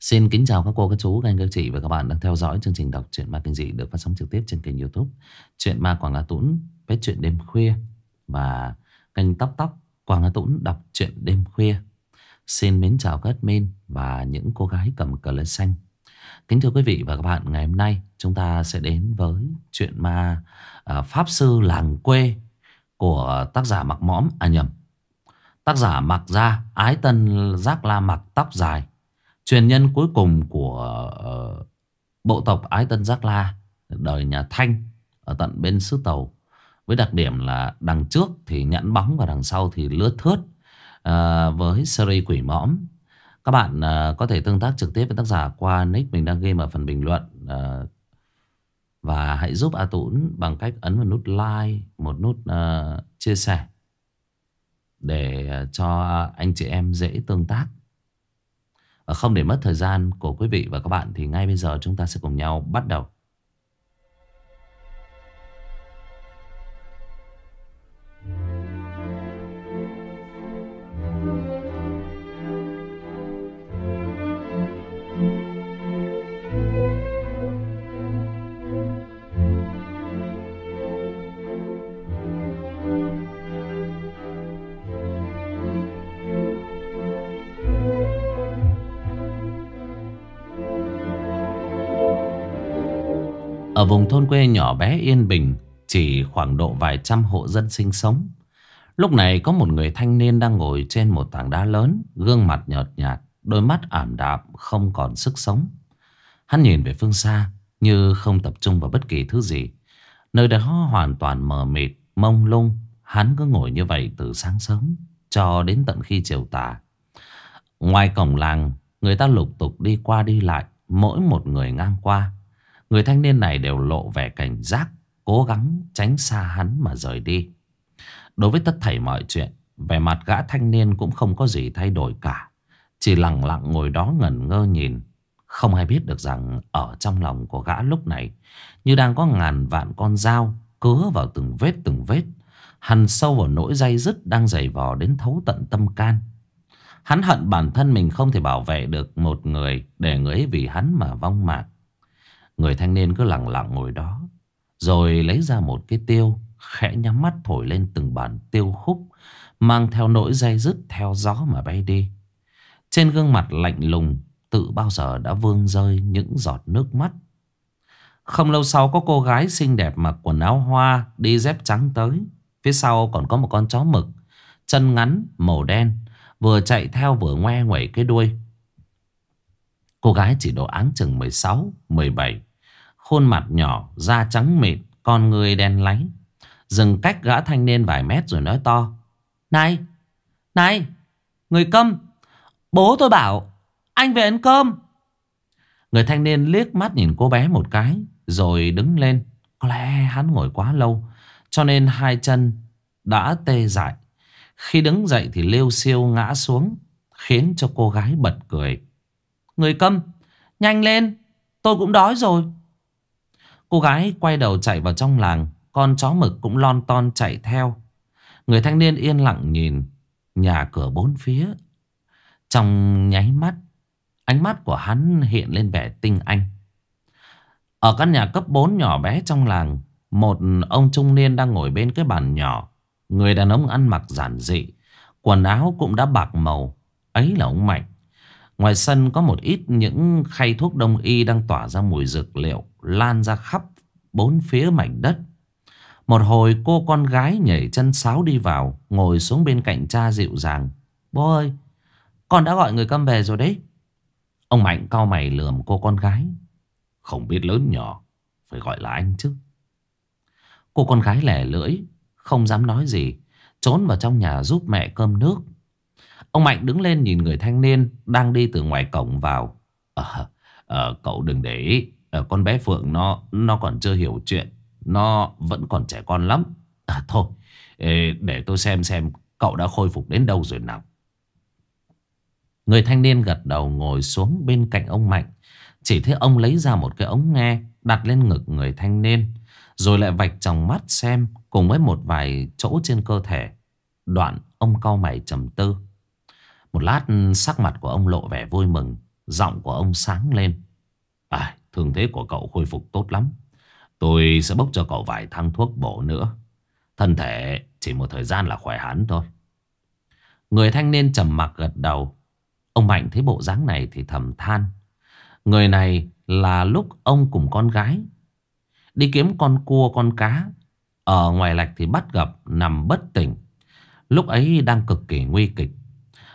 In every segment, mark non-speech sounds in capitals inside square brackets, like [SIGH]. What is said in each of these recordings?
Xin kính chào các cô, các chú, các anh, các chị và các bạn đang theo dõi chương trình đọc truyện ma kinh dị được phát sóng trực tiếp trên kênh youtube Chuyện ma Quảng Hà Tũng với chuyện đêm khuya và kênh Tóc Tóc Quảng Hà Tũng đọc truyện đêm khuya. Xin mến chào các admin và những cô gái cầm cờ lê xanh. Kính thưa quý vị và các bạn, ngày hôm nay chúng ta sẽ đến với chuyện ma à, Pháp Sư Làng Quê của tác giả Mặc Mõm, à nhầm, tác giả Mặc Gia, Ái Tân Giác La Mặc Tóc Dài Truyền nhân cuối cùng của uh, bộ tộc Ái Tân Giác La Đời nhà Thanh Ở tận bên xứ Tàu. Với đặc điểm là đằng trước thì nhẵn bóng Và đằng sau thì lướt thướt uh, ờ, Với series quỷ mõm. Các bạn uh, có thể tương tác trực tiếp với tác giả Qua nick mình đang ghi ở phần bình luận uh, Và hãy giúp A Tũng Bằng cách ấn vào nút like Một nút uh, chia sẻ Để cho anh chị em dễ tương tác. Ờ, không để mất thời gian của quý vị và các bạn thì ngay bây giờ chúng ta sẽ cùng nhau bắt đầu. Vùng thôn quê nhỏ bé yên bình, Chỉ khoảng độ vài trăm hộ dân sinh sống. Lúc này có một người thanh niên đang ngồi trên một tảng đá lớn, Gương mặt nhợt nhạt, Đôi mắt ảm đạm, không còn sức sống. Hắn nhìn về phương xa, Như không tập trung vào bất kỳ thứ gì. Nơi đó hoàn toàn mờ mịt, Mông lung. Hắn cứ ngồi như vậy từ sáng sớm Cho đến tận khi chiều tà. Ngoài cổng làng, Người ta lục tục đi qua đi lại, Mỗi một người ngang qua. Người thanh niên này đều lộ vẻ cảnh giác, Cố gắng tránh xa hắn mà rời đi. Đối với tất thảy mọi chuyện, Vẻ mặt gã thanh niên cũng không có gì thay đổi cả. Chỉ lặng lặng ngồi đó ngẩn ngơ nhìn. Không ai biết được rằng Ở trong lòng của gã lúc này, Như đang có ngàn vạn con dao Cứa vào từng vết từng vết, Hằn sâu vào nỗi dây dứt Đang dày vò đến thấu tận tâm can. Hắn hận bản thân mình không thể bảo vệ được một người Để người ấy vì hắn mà vong mạng. Người thanh niên cứ lặng lặng ngồi đó Rồi lấy ra một cái tiêu Khẽ nhắm mắt thổi lên từng bản tiêu khúc Mang theo nỗi dây dứt theo gió mà bay đi. Trên gương mặt lạnh lùng Tự bao giờ đã vương rơi những giọt nước mắt. Không lâu sau có cô gái xinh đẹp mặc quần áo hoa Đi dép trắng tới. Phía sau còn có một con chó mực Chân ngắn màu đen Vừa chạy theo vừa ngoe ngoẩy cái đuôi. Cô gái chỉ độ áng chừng 16, 17 Khuôn mặt nhỏ, da trắng mịn, con người đen láy. Dừng cách gã thanh niên vài mét rồi nói to. Này, này, người câm, bố tôi bảo, anh về ăn cơm. Người thanh niên liếc mắt nhìn cô bé một cái, rồi đứng lên. Có lẽ hắn ngồi quá lâu, cho nên hai chân đã tê dại. Khi đứng dậy thì liêu siêu ngã xuống, khiến cho cô gái bật cười. Người câm, nhanh lên, tôi cũng đói rồi. Cô gái quay đầu chạy vào trong làng, Con chó mực cũng lon ton chạy theo. Người thanh niên yên lặng nhìn Nhà cửa bốn phía. Trong nháy mắt, Ánh mắt của hắn hiện lên vẻ tinh anh. Ở căn nhà cấp 4 nhỏ bé trong làng, Một ông trung niên đang ngồi bên cái bàn nhỏ. Người đàn ông ăn mặc giản dị, Quần áo cũng đã bạc màu, Ấy là ông Mạnh. Ngoài sân có một ít những khay thuốc đông y đang tỏa ra mùi dược liệu lan ra khắp bốn phía mảnh đất. Một hồi cô con gái nhảy chân sáo đi vào, ngồi xuống bên cạnh cha dịu dàng. Bố ơi, con đã gọi người câm về rồi đấy. Ông Mạnh cau mày lườm cô con gái. Không biết lớn nhỏ, phải gọi là anh chứ. Cô con gái lẻ lưỡi, không dám nói gì, trốn vào trong nhà giúp mẹ cơm nước. Ông Mạnh đứng lên nhìn người thanh niên đang đi từ ngoài cổng vào. À, à, cậu đừng để ý, Ờ, con bé Phượng nó nó còn chưa hiểu chuyện. Nó vẫn còn trẻ con lắm. À, thôi, để tôi xem xem cậu đã khôi phục đến đâu rồi nào. Người thanh niên gật đầu ngồi xuống bên cạnh ông Mạnh. Chỉ thấy ông lấy ra một cái ống nghe đặt lên ngực người thanh niên. Rồi lại vạch trong mắt xem cùng với một vài chỗ trên cơ thể. Đoạn ông cau mày trầm tư. Một lát sắc mặt của ông lộ vẻ vui mừng Giọng của ông sáng lên À thương thế của cậu khôi phục tốt lắm. Tôi sẽ bốc cho cậu vài thang thuốc bổ nữa. Thân thể chỉ một thời gian là khỏe hẳn thôi. Người thanh niên trầm mặc gật đầu. Ông Mạnh thấy bộ dáng này thì thầm than. Người này là lúc ông cùng con gái. Đi kiếm con cua, con cá. Ở ngoài lạch thì bắt gặp nằm bất tỉnh. Lúc ấy đang cực kỳ nguy kịch.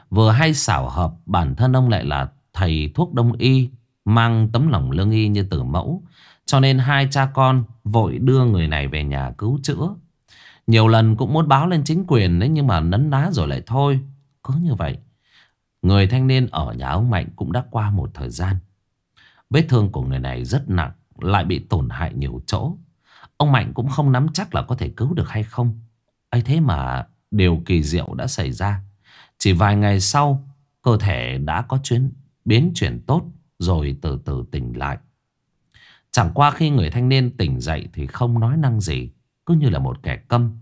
Vừa hay xảo hợp, bản thân ông lại là thầy thuốc đông y. Mang tấm lòng lương y như tử mẫu. Cho nên hai cha con vội đưa người này về nhà cứu chữa. Nhiều lần cũng muốn báo lên chính quyền đấy, Nhưng mà nấn ná rồi lại thôi. Cứ như vậy, Người thanh niên ở nhà ông Mạnh cũng đã qua một thời gian. Vết thương của người này rất nặng, Lại bị tổn hại nhiều chỗ. Ông Mạnh cũng không nắm chắc là có thể cứu được hay không. Ấy thế mà điều kỳ diệu đã xảy ra. Chỉ vài ngày sau, Cơ thể đã có chuyến, biến chuyển tốt. Rồi từ từ tỉnh lại. Chẳng qua khi người thanh niên tỉnh dậy Thì không nói năng gì, Cứ như là một kẻ câm.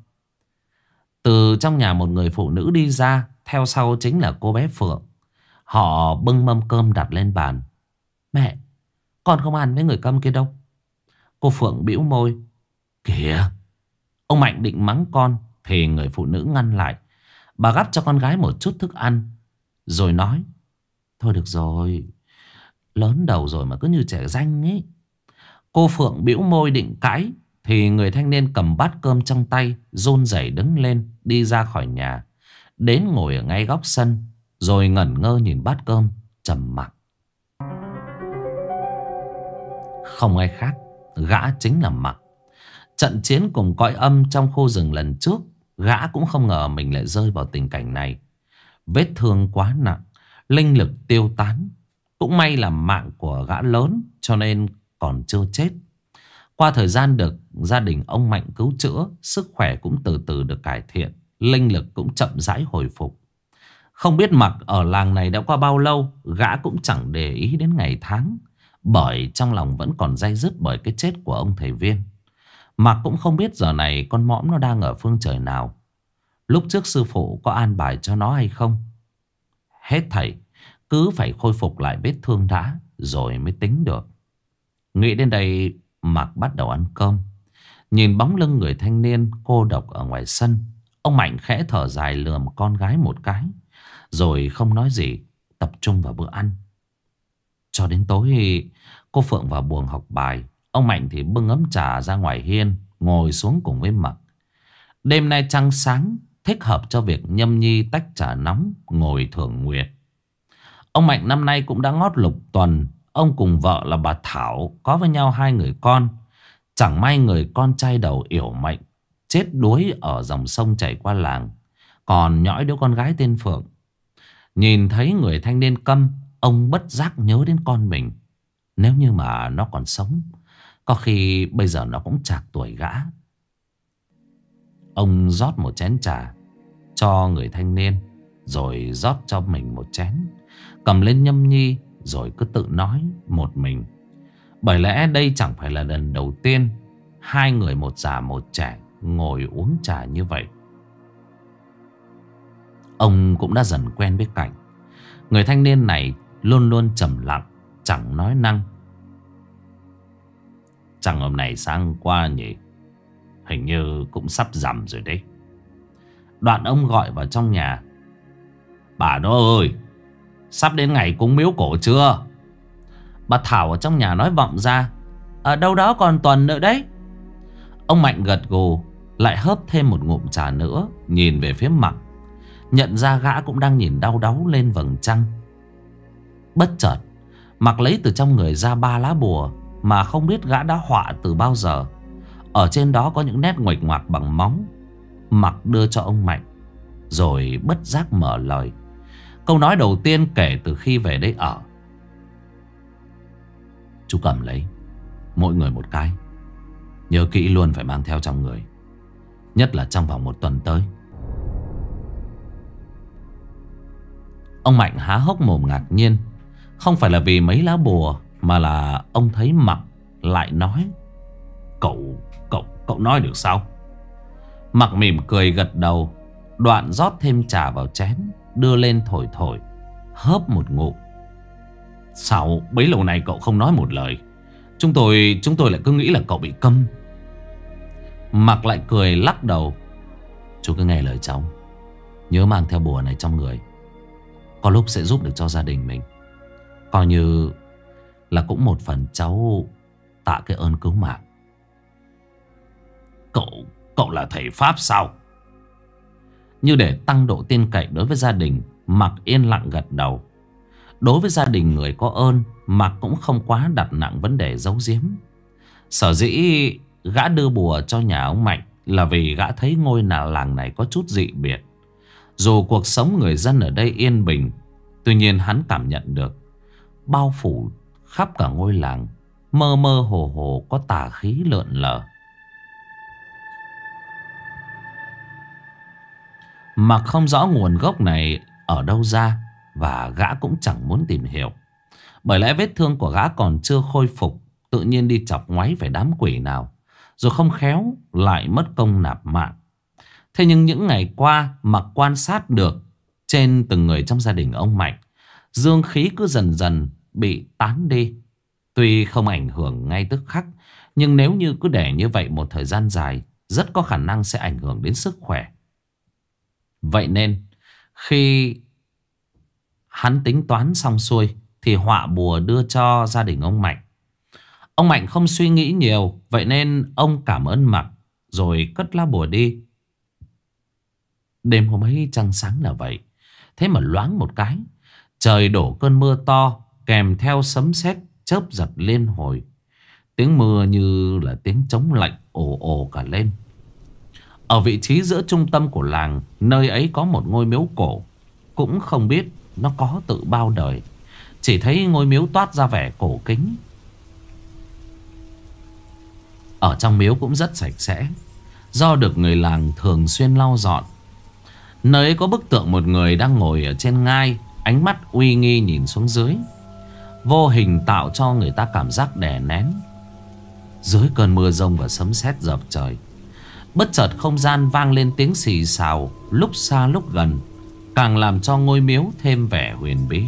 Từ trong nhà một người phụ nữ đi ra, Theo sau chính là cô bé Phượng. Họ bưng mâm cơm đặt lên bàn. Mẹ, Con không ăn với người câm kia đâu. Cô Phượng bĩu môi. Kìa, Ông Mạnh định mắng con. Thì người phụ nữ ngăn lại. Bà gắp cho con gái một chút thức ăn. Rồi nói, Thôi được rồi Lớn đầu rồi mà cứ như trẻ danh ấy. Cô Phượng bĩu môi định cãi, Thì người thanh niên cầm bát cơm trong tay, run rẩy đứng lên, Đi ra khỏi nhà. Đến ngồi ở ngay góc sân, Rồi ngẩn ngơ nhìn bát cơm, trầm mặc. Không ai khác, Gã chính là mặc. Trận chiến cùng cõi âm trong khu rừng lần trước, Gã cũng không ngờ mình lại rơi vào tình cảnh này. Vết thương quá nặng, Linh lực tiêu tán cũng may là mạng của gã lớn, Cho nên còn chưa chết. Qua thời gian được gia đình ông Mạnh cứu chữa, Sức khỏe cũng từ từ được cải thiện, Linh lực cũng chậm rãi hồi phục. Không biết mặc ở làng này đã qua bao lâu, Gã cũng chẳng để ý đến ngày tháng, Bởi trong lòng vẫn còn day dứt Bởi cái chết của ông thầy viên. Mặc cũng không biết giờ này con mõm nó đang ở phương trời nào. Lúc trước sư phụ có an bài cho nó hay không? Hết thầy. Cứ phải khôi phục lại vết thương đã Rồi mới tính được. Nghĩ đến đây, Mạc bắt đầu ăn cơm. Nhìn bóng lưng người thanh niên cô độc ở ngoài sân, Ông Mạnh khẽ thở dài lườm con gái một cái, Rồi không nói gì, Tập trung vào bữa ăn. Cho đến tối, Cô Phượng vào buồng học bài, Ông Mạnh thì bưng ấm trà ra ngoài hiên, Ngồi xuống cùng với Mạc. Đêm nay trăng sáng, Thích hợp cho việc nhâm nhi tách trà nóng, Ngồi thưởng nguyệt. Ông Mạnh năm nay cũng đã ngót lục tuần. Ông cùng vợ là bà Thảo Có với nhau hai người con. Chẳng may người con trai đầu yểu mệnh Chết đuối ở dòng sông chảy qua làng. Còn nhõi đứa con gái tên Phượng. Nhìn thấy người thanh niên câm, Ông bất giác nhớ đến con mình. Nếu như mà nó còn sống, Có khi bây giờ nó cũng chạc tuổi gã. Ông rót một chén trà Cho người thanh niên, Rồi rót cho mình một chén. Cầm lên nhâm nhi, Rồi cứ tự nói một mình. Bởi lẽ đây chẳng phải là lần đầu tiên Hai người một già một trẻ Ngồi uống trà như vậy. Ông cũng đã dần quen với cảnh. Người thanh niên này Luôn luôn trầm lặng, Chẳng nói năng. Chẳng hôm nay sáng qua nhỉ? Hình như cũng sắp rằm rồi đấy. Đoạn ông gọi vào trong nhà. Bà đó ơi! Sắp đến ngày cúng miếu cổ chưa? Bà Thảo ở trong nhà nói vọng ra, Ở đâu đó còn tuần nữa đấy. Ông Mạnh gật gù, Lại hớp thêm một ngụm trà nữa, Nhìn về phía mặt. Nhận ra gã cũng đang nhìn đau đáu lên vầng trăng. Bất chợt, Mặc lấy từ trong người ra ba lá bùa Mà không biết gã đã họa từ bao giờ. Ở trên đó có những nét ngoạch ngoạc bằng móng. Mặc đưa cho ông Mạnh, Rồi bất giác mở lời. Câu nói đầu tiên kể từ khi về đây ở. Chú cầm lấy Mỗi người một cái. Nhớ kỹ luôn phải mang theo trong người Nhất là trong vòng một tuần tới. Ông Mạnh há hốc mồm ngạc nhiên. Không phải là vì mấy lá bùa Mà là ông thấy Mặc lại nói Cậu Cậu, cậu nói được sao? Mặc mỉm cười gật đầu Đoạn rót thêm trà vào chén. Đưa lên thổi thổi Hớp một ngụm. Sao bấy lâu này cậu không nói một lời? Chúng tôi chúng tôi lại cứ nghĩ là cậu bị câm. Mặc lại cười lắc đầu. Chú cứ nghe lời cháu. Nhớ mang theo bùa này trong người. Có lúc sẽ giúp được cho gia đình mình. Coi như là cũng một phần cháu tạ cái ơn cứu mạng. Cậu, cậu là thầy Pháp sao? Như để tăng độ tin cậy đối với gia đình, Mặc yên lặng gật đầu. Đối với gia đình người có ơn, Mặc cũng không quá đặt nặng vấn đề giấu giếm. Sở dĩ gã đưa bùa cho nhà ông Mạnh Là vì gã thấy ngôi nhà làng này có chút dị biệt. Dù cuộc sống người dân ở đây yên bình, Tuy nhiên hắn cảm nhận được Bao phủ khắp cả ngôi làng, Mơ mơ hồ hồ có tà khí lợn lờ. Mặc không rõ nguồn gốc này ở đâu ra Và gã cũng chẳng muốn tìm hiểu. Bởi lẽ vết thương của gã còn chưa khôi phục, Tự nhiên đi chọc ngoáy phải đám quỷ nào, Rồi không khéo lại mất công nạp mạng. Thế nhưng những ngày qua Mặc quan sát được Trên từng người trong gia đình ông Mạnh, Dương khí cứ dần dần bị tán đi. Tuy không ảnh hưởng ngay tức khắc, Nhưng nếu như cứ để như vậy một thời gian dài, Rất có khả năng sẽ ảnh hưởng đến sức khỏe. Vậy nên, khi hắn tính toán xong xuôi, thì họa bùa đưa cho gia đình ông Mạnh. Ông Mạnh không suy nghĩ nhiều, vậy nên ông cảm ơn Mặc, rồi cất lá bùa đi. Đêm hôm ấy trăng sáng là vậy. Thế mà loáng một cái. Trời đổ cơn mưa to, kèm theo sấm sét chớp giật liên hồi. Tiếng mưa như là tiếng trống lạnh ồ ồ cả lên. Ở vị trí giữa trung tâm của làng, Nơi ấy có một ngôi miếu cổ. Cũng không biết nó có tự bao đời. Chỉ thấy ngôi miếu toát ra vẻ cổ kính. Ở trong miếu cũng rất sạch sẽ, Do được người làng thường xuyên lau dọn. Nơi ấy có bức tượng một người đang ngồi ở trên ngai, Ánh mắt uy nghi nhìn xuống dưới. Vô hình tạo cho người ta cảm giác đè nén. Dưới cơn mưa rông và sấm sét dập trời Bất chợt không gian vang lên tiếng xì xào, Lúc xa lúc gần, Càng làm cho ngôi miếu thêm vẻ huyền bí.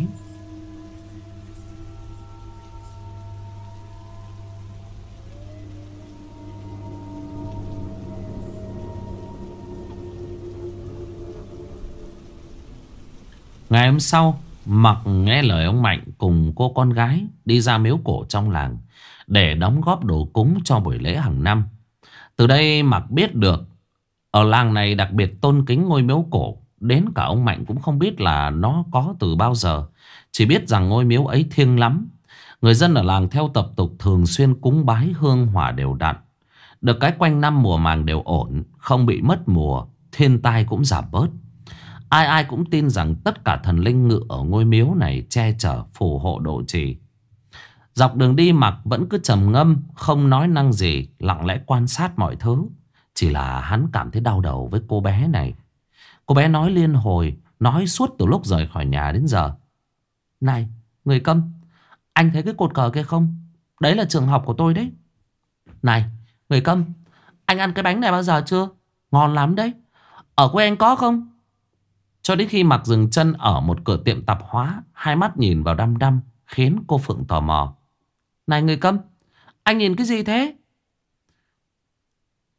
Ngày hôm sau, Mặc nghe lời ông Mạnh cùng cô con gái Đi ra miếu cổ trong làng Để đóng góp đồ cúng cho buổi lễ hàng năm từ đây Mạc biết được, Ở làng này đặc biệt tôn kính ngôi miếu cổ. Đến cả ông Mạnh cũng không biết là nó có từ bao giờ. Chỉ biết rằng ngôi miếu ấy thiêng lắm. Người dân ở làng theo tập tục thường xuyên cúng bái hương hỏa đều đặn. Được cái quanh năm mùa màng đều ổn, Không bị mất mùa, Thiên tai cũng giảm bớt. Ai ai cũng tin rằng tất cả thần linh ngự ở ngôi miếu này che chở, phù hộ độ trì. Dọc đường đi mặc vẫn cứ trầm ngâm, Không nói năng gì, Lặng lẽ quan sát mọi thứ. Chỉ là hắn cảm thấy đau đầu với cô bé này. Cô bé nói liên hồi, Nói suốt từ lúc rời khỏi nhà đến giờ. Này, người câm, Anh thấy cái cột cờ kia không? Đấy là trường học của tôi đấy. Này, người câm, Anh ăn cái bánh này bao giờ chưa? Ngon lắm đấy. Ở quê anh có không? Cho đến khi mặc dừng chân ở một cửa tiệm tạp hóa, Hai mắt nhìn vào đăm đăm, Khiến cô Phượng tò mò này người câm, Anh nhìn cái gì thế?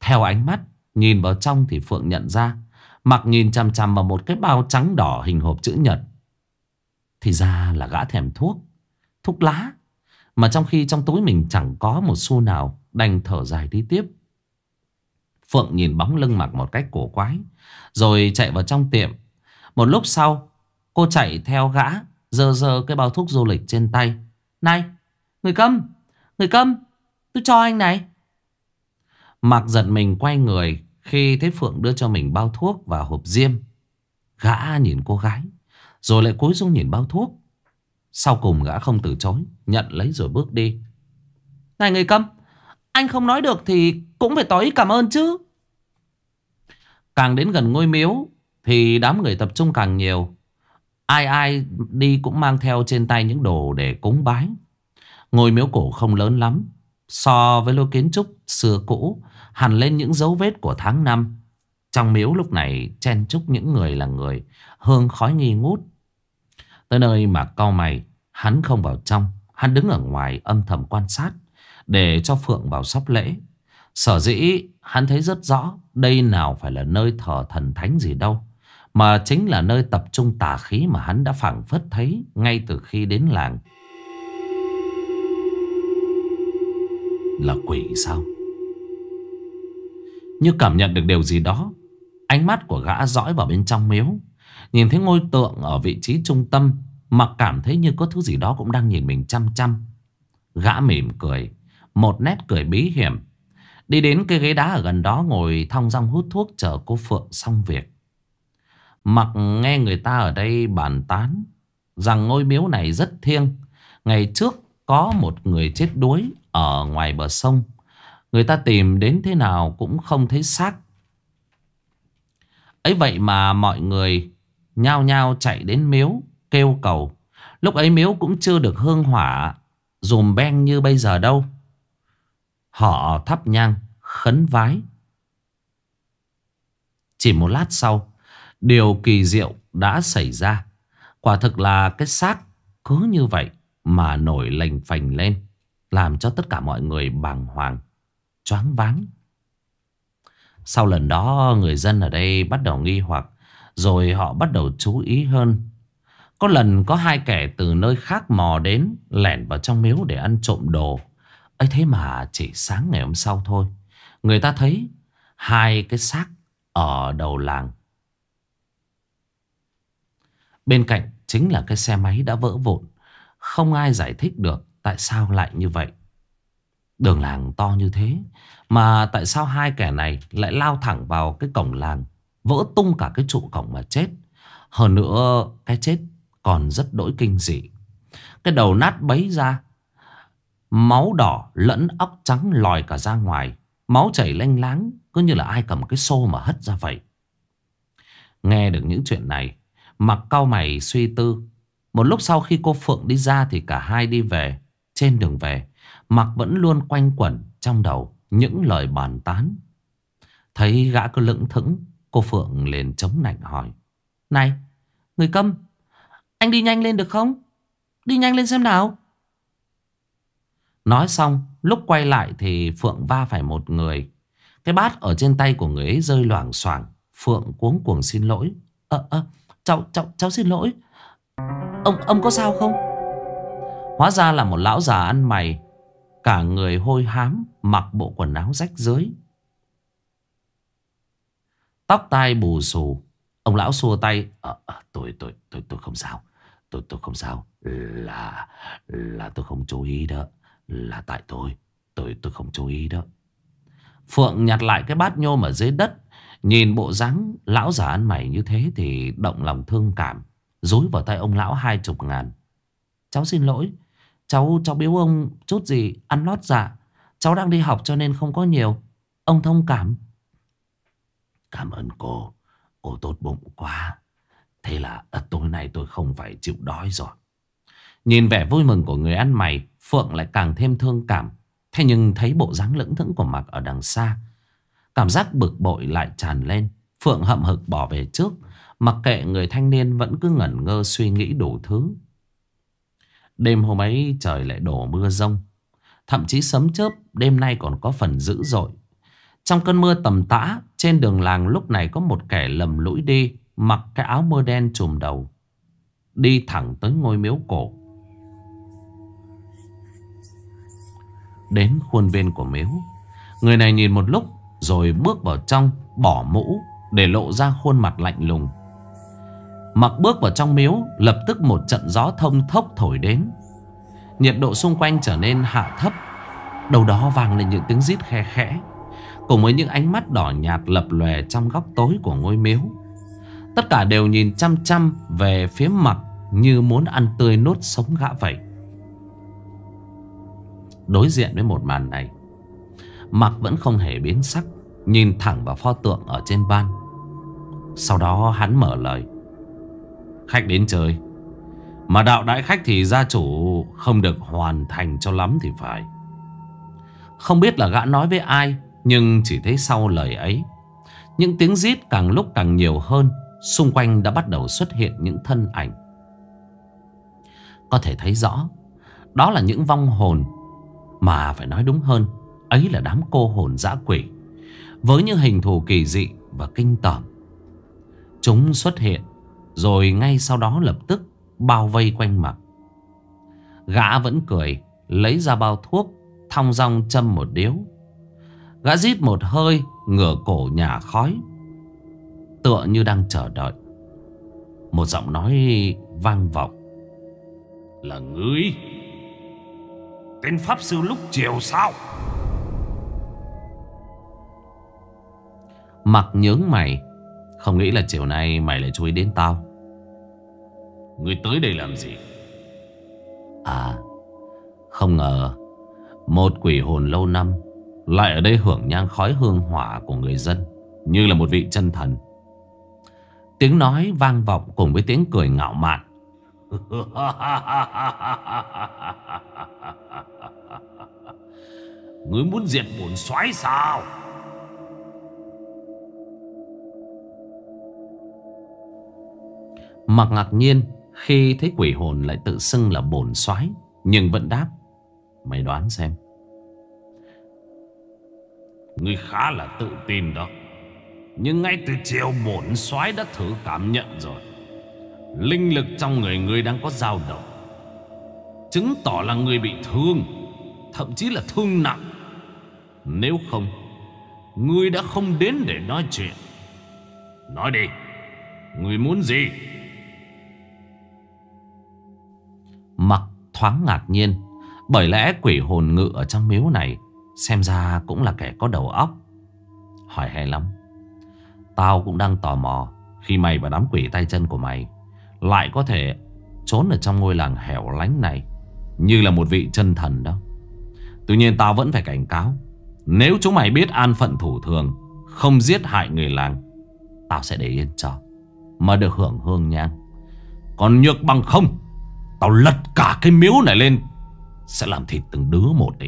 Theo ánh mắt, Nhìn vào trong thì Phượng nhận ra, Mặc nhìn chằm chằm vào một cái bao trắng đỏ Hình hộp chữ nhật. Thì ra là gã thèm thuốc Thuốc lá, Mà trong khi trong túi mình chẳng có một xu nào Đành thở dài đi tiếp. Phượng nhìn bóng lưng mặc một cách cổ quái, Rồi chạy vào trong tiệm. Một lúc sau, Cô chạy theo gã Dơ dơ cái bao thuốc du lịch trên tay. Này Người câm Người câm Tôi cho anh này. Mặc giật mình quay người Khi thấy Phượng đưa cho mình bao thuốc và hộp diêm. Gã nhìn cô gái Rồi lại cúi xuống nhìn bao thuốc. Sau cùng gã không từ chối Nhận lấy rồi bước đi. Này người câm Anh không nói được thì cũng phải tỏ ý cảm ơn chứ. Càng đến gần ngôi miếu Thì đám người tập trung càng nhiều. Ai ai đi cũng mang theo trên tay những đồ để cúng bái Ngôi miếu cổ không lớn lắm. So với lối kiến trúc xưa cũ, Hẳn lên những dấu vết của tháng năm. Trong miếu lúc này, chen chúc những người là người, Hương khói nghi ngút. Tới nơi mà cau mày, Hắn không vào trong. Hắn đứng ở ngoài âm thầm quan sát, Để cho Phượng vào sắp lễ. Sở dĩ hắn thấy rất rõ Đây nào phải là nơi thờ thần thánh gì đâu, Mà chính là nơi tập trung tà khí Mà hắn đã phảng phất thấy Ngay từ khi đến làng. Là quỷ sao? Như cảm nhận được điều gì đó, Ánh mắt của gã dõi vào bên trong miếu, Nhìn thấy ngôi tượng ở vị trí trung tâm mà cảm thấy như có thứ gì đó cũng đang nhìn mình chăm chăm. Gã mỉm cười, Một nét cười bí hiểm. Đi đến cái ghế đá ở gần đó Ngồi thong dong hút thuốc chờ cô Phượng xong việc. Mặc nghe người ta ở đây bàn tán Rằng ngôi miếu này rất thiêng. Ngày trước có một người chết đuối ở ngoài bờ sông Người ta tìm đến thế nào cũng không thấy xác ấy vậy mà mọi người nhao nhao chạy đến miếu kêu cầu. Lúc ấy miếu cũng chưa được hương hỏa dùm beng như bây giờ đâu. Họ thắp nhang, khấn vái. Chỉ một lát sau, điều kỳ diệu đã xảy ra. Quả thực là cái xác cứ như vậy mà nổi lành phành lên. Làm cho tất cả mọi người bàng hoàng, choáng váng. Sau lần đó người dân ở đây bắt đầu nghi hoặc Rồi họ bắt đầu chú ý hơn. Có lần có hai kẻ từ nơi khác mò đến Lẻn vào trong miếu để ăn trộm đồ. Ấy thế mà chỉ sáng ngày hôm sau thôi Người ta thấy hai cái xác ở đầu làng. Bên cạnh chính là cái xe máy đã vỡ vụn Không ai giải thích được tại sao lại như vậy? Đường làng to như thế, Mà tại sao hai kẻ này lại lao thẳng vào cái cổng làng, Vỡ tung cả cái trụ cổng mà chết? Hơn nữa, cái chết còn rất đỗi kinh dị. Cái đầu nát bấy ra, Máu đỏ lẫn óc trắng lòi cả ra ngoài, Máu chảy lanh láng, Cứ như là ai cầm cái xô mà hất ra vậy. Nghe được những chuyện này, Mặc cao mày suy tư. Một lúc sau khi cô Phượng đi ra Thì cả hai đi về. Trên đường về Mặc vẫn luôn quanh quẩn trong đầu những lời bàn tán. Thấy gã cứ lững thững, cô Phượng liền chống nạnh hỏi. Này, người câm, anh đi nhanh lên được không? Đi nhanh lên xem nào. Nói xong, lúc quay lại thì Phượng va phải một người. Cái bát ở trên tay của người ấy rơi loảng xoảng. Phượng cuống cuồng xin lỗi. Ờ, ờ, cháu, cháu, cháu xin lỗi. Ông, ông có sao không? Hóa ra là một lão già ăn mày Cả người hôi hám Mặc bộ quần áo rách dưới Tóc tai bù xù. Ông lão xua tay à, à, tôi, tôi, tôi, tôi không sao. Tôi, tôi không sao. Là là tôi không chú ý đó. Là tại tôi. Tôi, tôi không chú ý đó. Phượng nhặt lại cái bát nhôm ở dưới đất. Nhìn bộ dáng lão già ăn mày như thế Thì động lòng thương cảm Dối vào tay ông lão hai chục ngàn. Cháu xin lỗi. Cháu cháu biếu ông chút gì ăn lót dạ. Cháu đang đi học cho nên không có nhiều. Ông thông cảm. Cảm ơn cô. Cô tốt bụng quá. Thế là à, tối nay tôi không phải chịu đói rồi. Nhìn vẻ vui mừng của người ăn mày Phượng lại càng thêm thương cảm. Thế nhưng thấy bộ dáng lững thững của mặt ở đằng xa Cảm giác bực bội lại tràn lên. Phượng hậm hực bỏ về trước. Mặc kệ người thanh niên vẫn cứ ngẩn ngơ suy nghĩ đủ thứ. Đêm hôm ấy trời lại đổ mưa rông. Thậm chí sấm chớp đêm nay còn có phần dữ dội. Trong cơn mưa tầm tã, trên đường làng lúc này có một kẻ lầm lũi đi, mặc cái áo mưa đen trùm đầu. Đi thẳng tới ngôi miếu cổ. Đến khuôn viên của miếu. Người này nhìn một lúc rồi bước vào trong, bỏ mũ để lộ ra khuôn mặt lạnh lùng. Mặc bước vào trong miếu, Lập tức một trận gió thông thốc thổi đến. Nhiệt độ xung quanh trở nên hạ thấp. Đầu đó vang lên những tiếng rít khe khẽ, Cùng với những ánh mắt đỏ nhạt lập lòe trong góc tối của ngôi miếu. Tất cả đều nhìn chăm chăm về phía mặt Như muốn ăn tươi nốt sống gã vậy. Đối diện với một màn này Mặc vẫn không hề biến sắc, Nhìn thẳng vào pho tượng ở trên ban. Sau đó hắn mở lời. Khách đến chơi. Mà đạo đại khách thì gia chủ Không được hoàn thành cho lắm thì phải. Không biết là gã nói với ai, Nhưng chỉ thấy sau lời ấy, Những tiếng rít càng lúc càng nhiều hơn, Xung quanh đã bắt đầu xuất hiện những thân ảnh. Có thể thấy rõ, Đó là những vong hồn. Mà phải nói đúng hơn, Ấy là đám cô hồn dã quỷ, Với những hình thù kỳ dị và kinh tởm. Chúng xuất hiện rồi ngay sau đó lập tức Bao vây quanh mặt. Gã vẫn cười Lấy ra bao thuốc Thong dong châm một điếu. Gã rít một hơi Ngửa cổ nhà khói. Tựa như đang chờ đợi. Một giọng nói vang vọng. Là ngươi? Tên Pháp Sư lúc chiều sao? Mặc nhướng mày. Không nghĩ là chiều nay mày lại chú ý đến tao Ngươi tới đây làm gì? À Không ngờ Một quỷ hồn lâu năm Lại ở đây hưởng nhang khói hương hỏa của người dân Như là một vị chân thần. Tiếng nói vang vọng cùng với tiếng cười ngạo mạn. [LAUGHS] Ngươi muốn diệt bổn soái sao? Mặc ngạc nhiên khi thấy quỷ hồn lại tự xưng là bổn soái, Nhưng vẫn đáp, Mày đoán xem. Ngươi khá là tự tin đó. Nhưng ngay từ chiều bổn soái đã thử cảm nhận rồi. Linh lực trong người ngươi đang có dao động. Chứng tỏ là người bị thương, Thậm chí là thương nặng. Nếu không, Ngươi đã không đến để nói chuyện. Nói đi, Ngươi muốn gì? Mặc thoáng ngạc nhiên. Bởi lẽ quỷ hồn ngự ở trong miếu này Xem ra cũng là kẻ có đầu óc. Hỏi hay lắm. Tao cũng đang tò mò Khi mày và đám quỷ tay chân của mày Lại có thể trốn ở trong ngôi làng hẻo lánh này Như là một vị chân thần đó. Tuy nhiên tao vẫn phải cảnh cáo, Nếu chúng mày biết an phận thủ thường, Không giết hại người làng, Tao sẽ để yên cho, Mà được hưởng hương nhang. Còn nhược bằng không Tao lật cả cái miếu này lên, Sẽ làm thịt từng đứa một đi.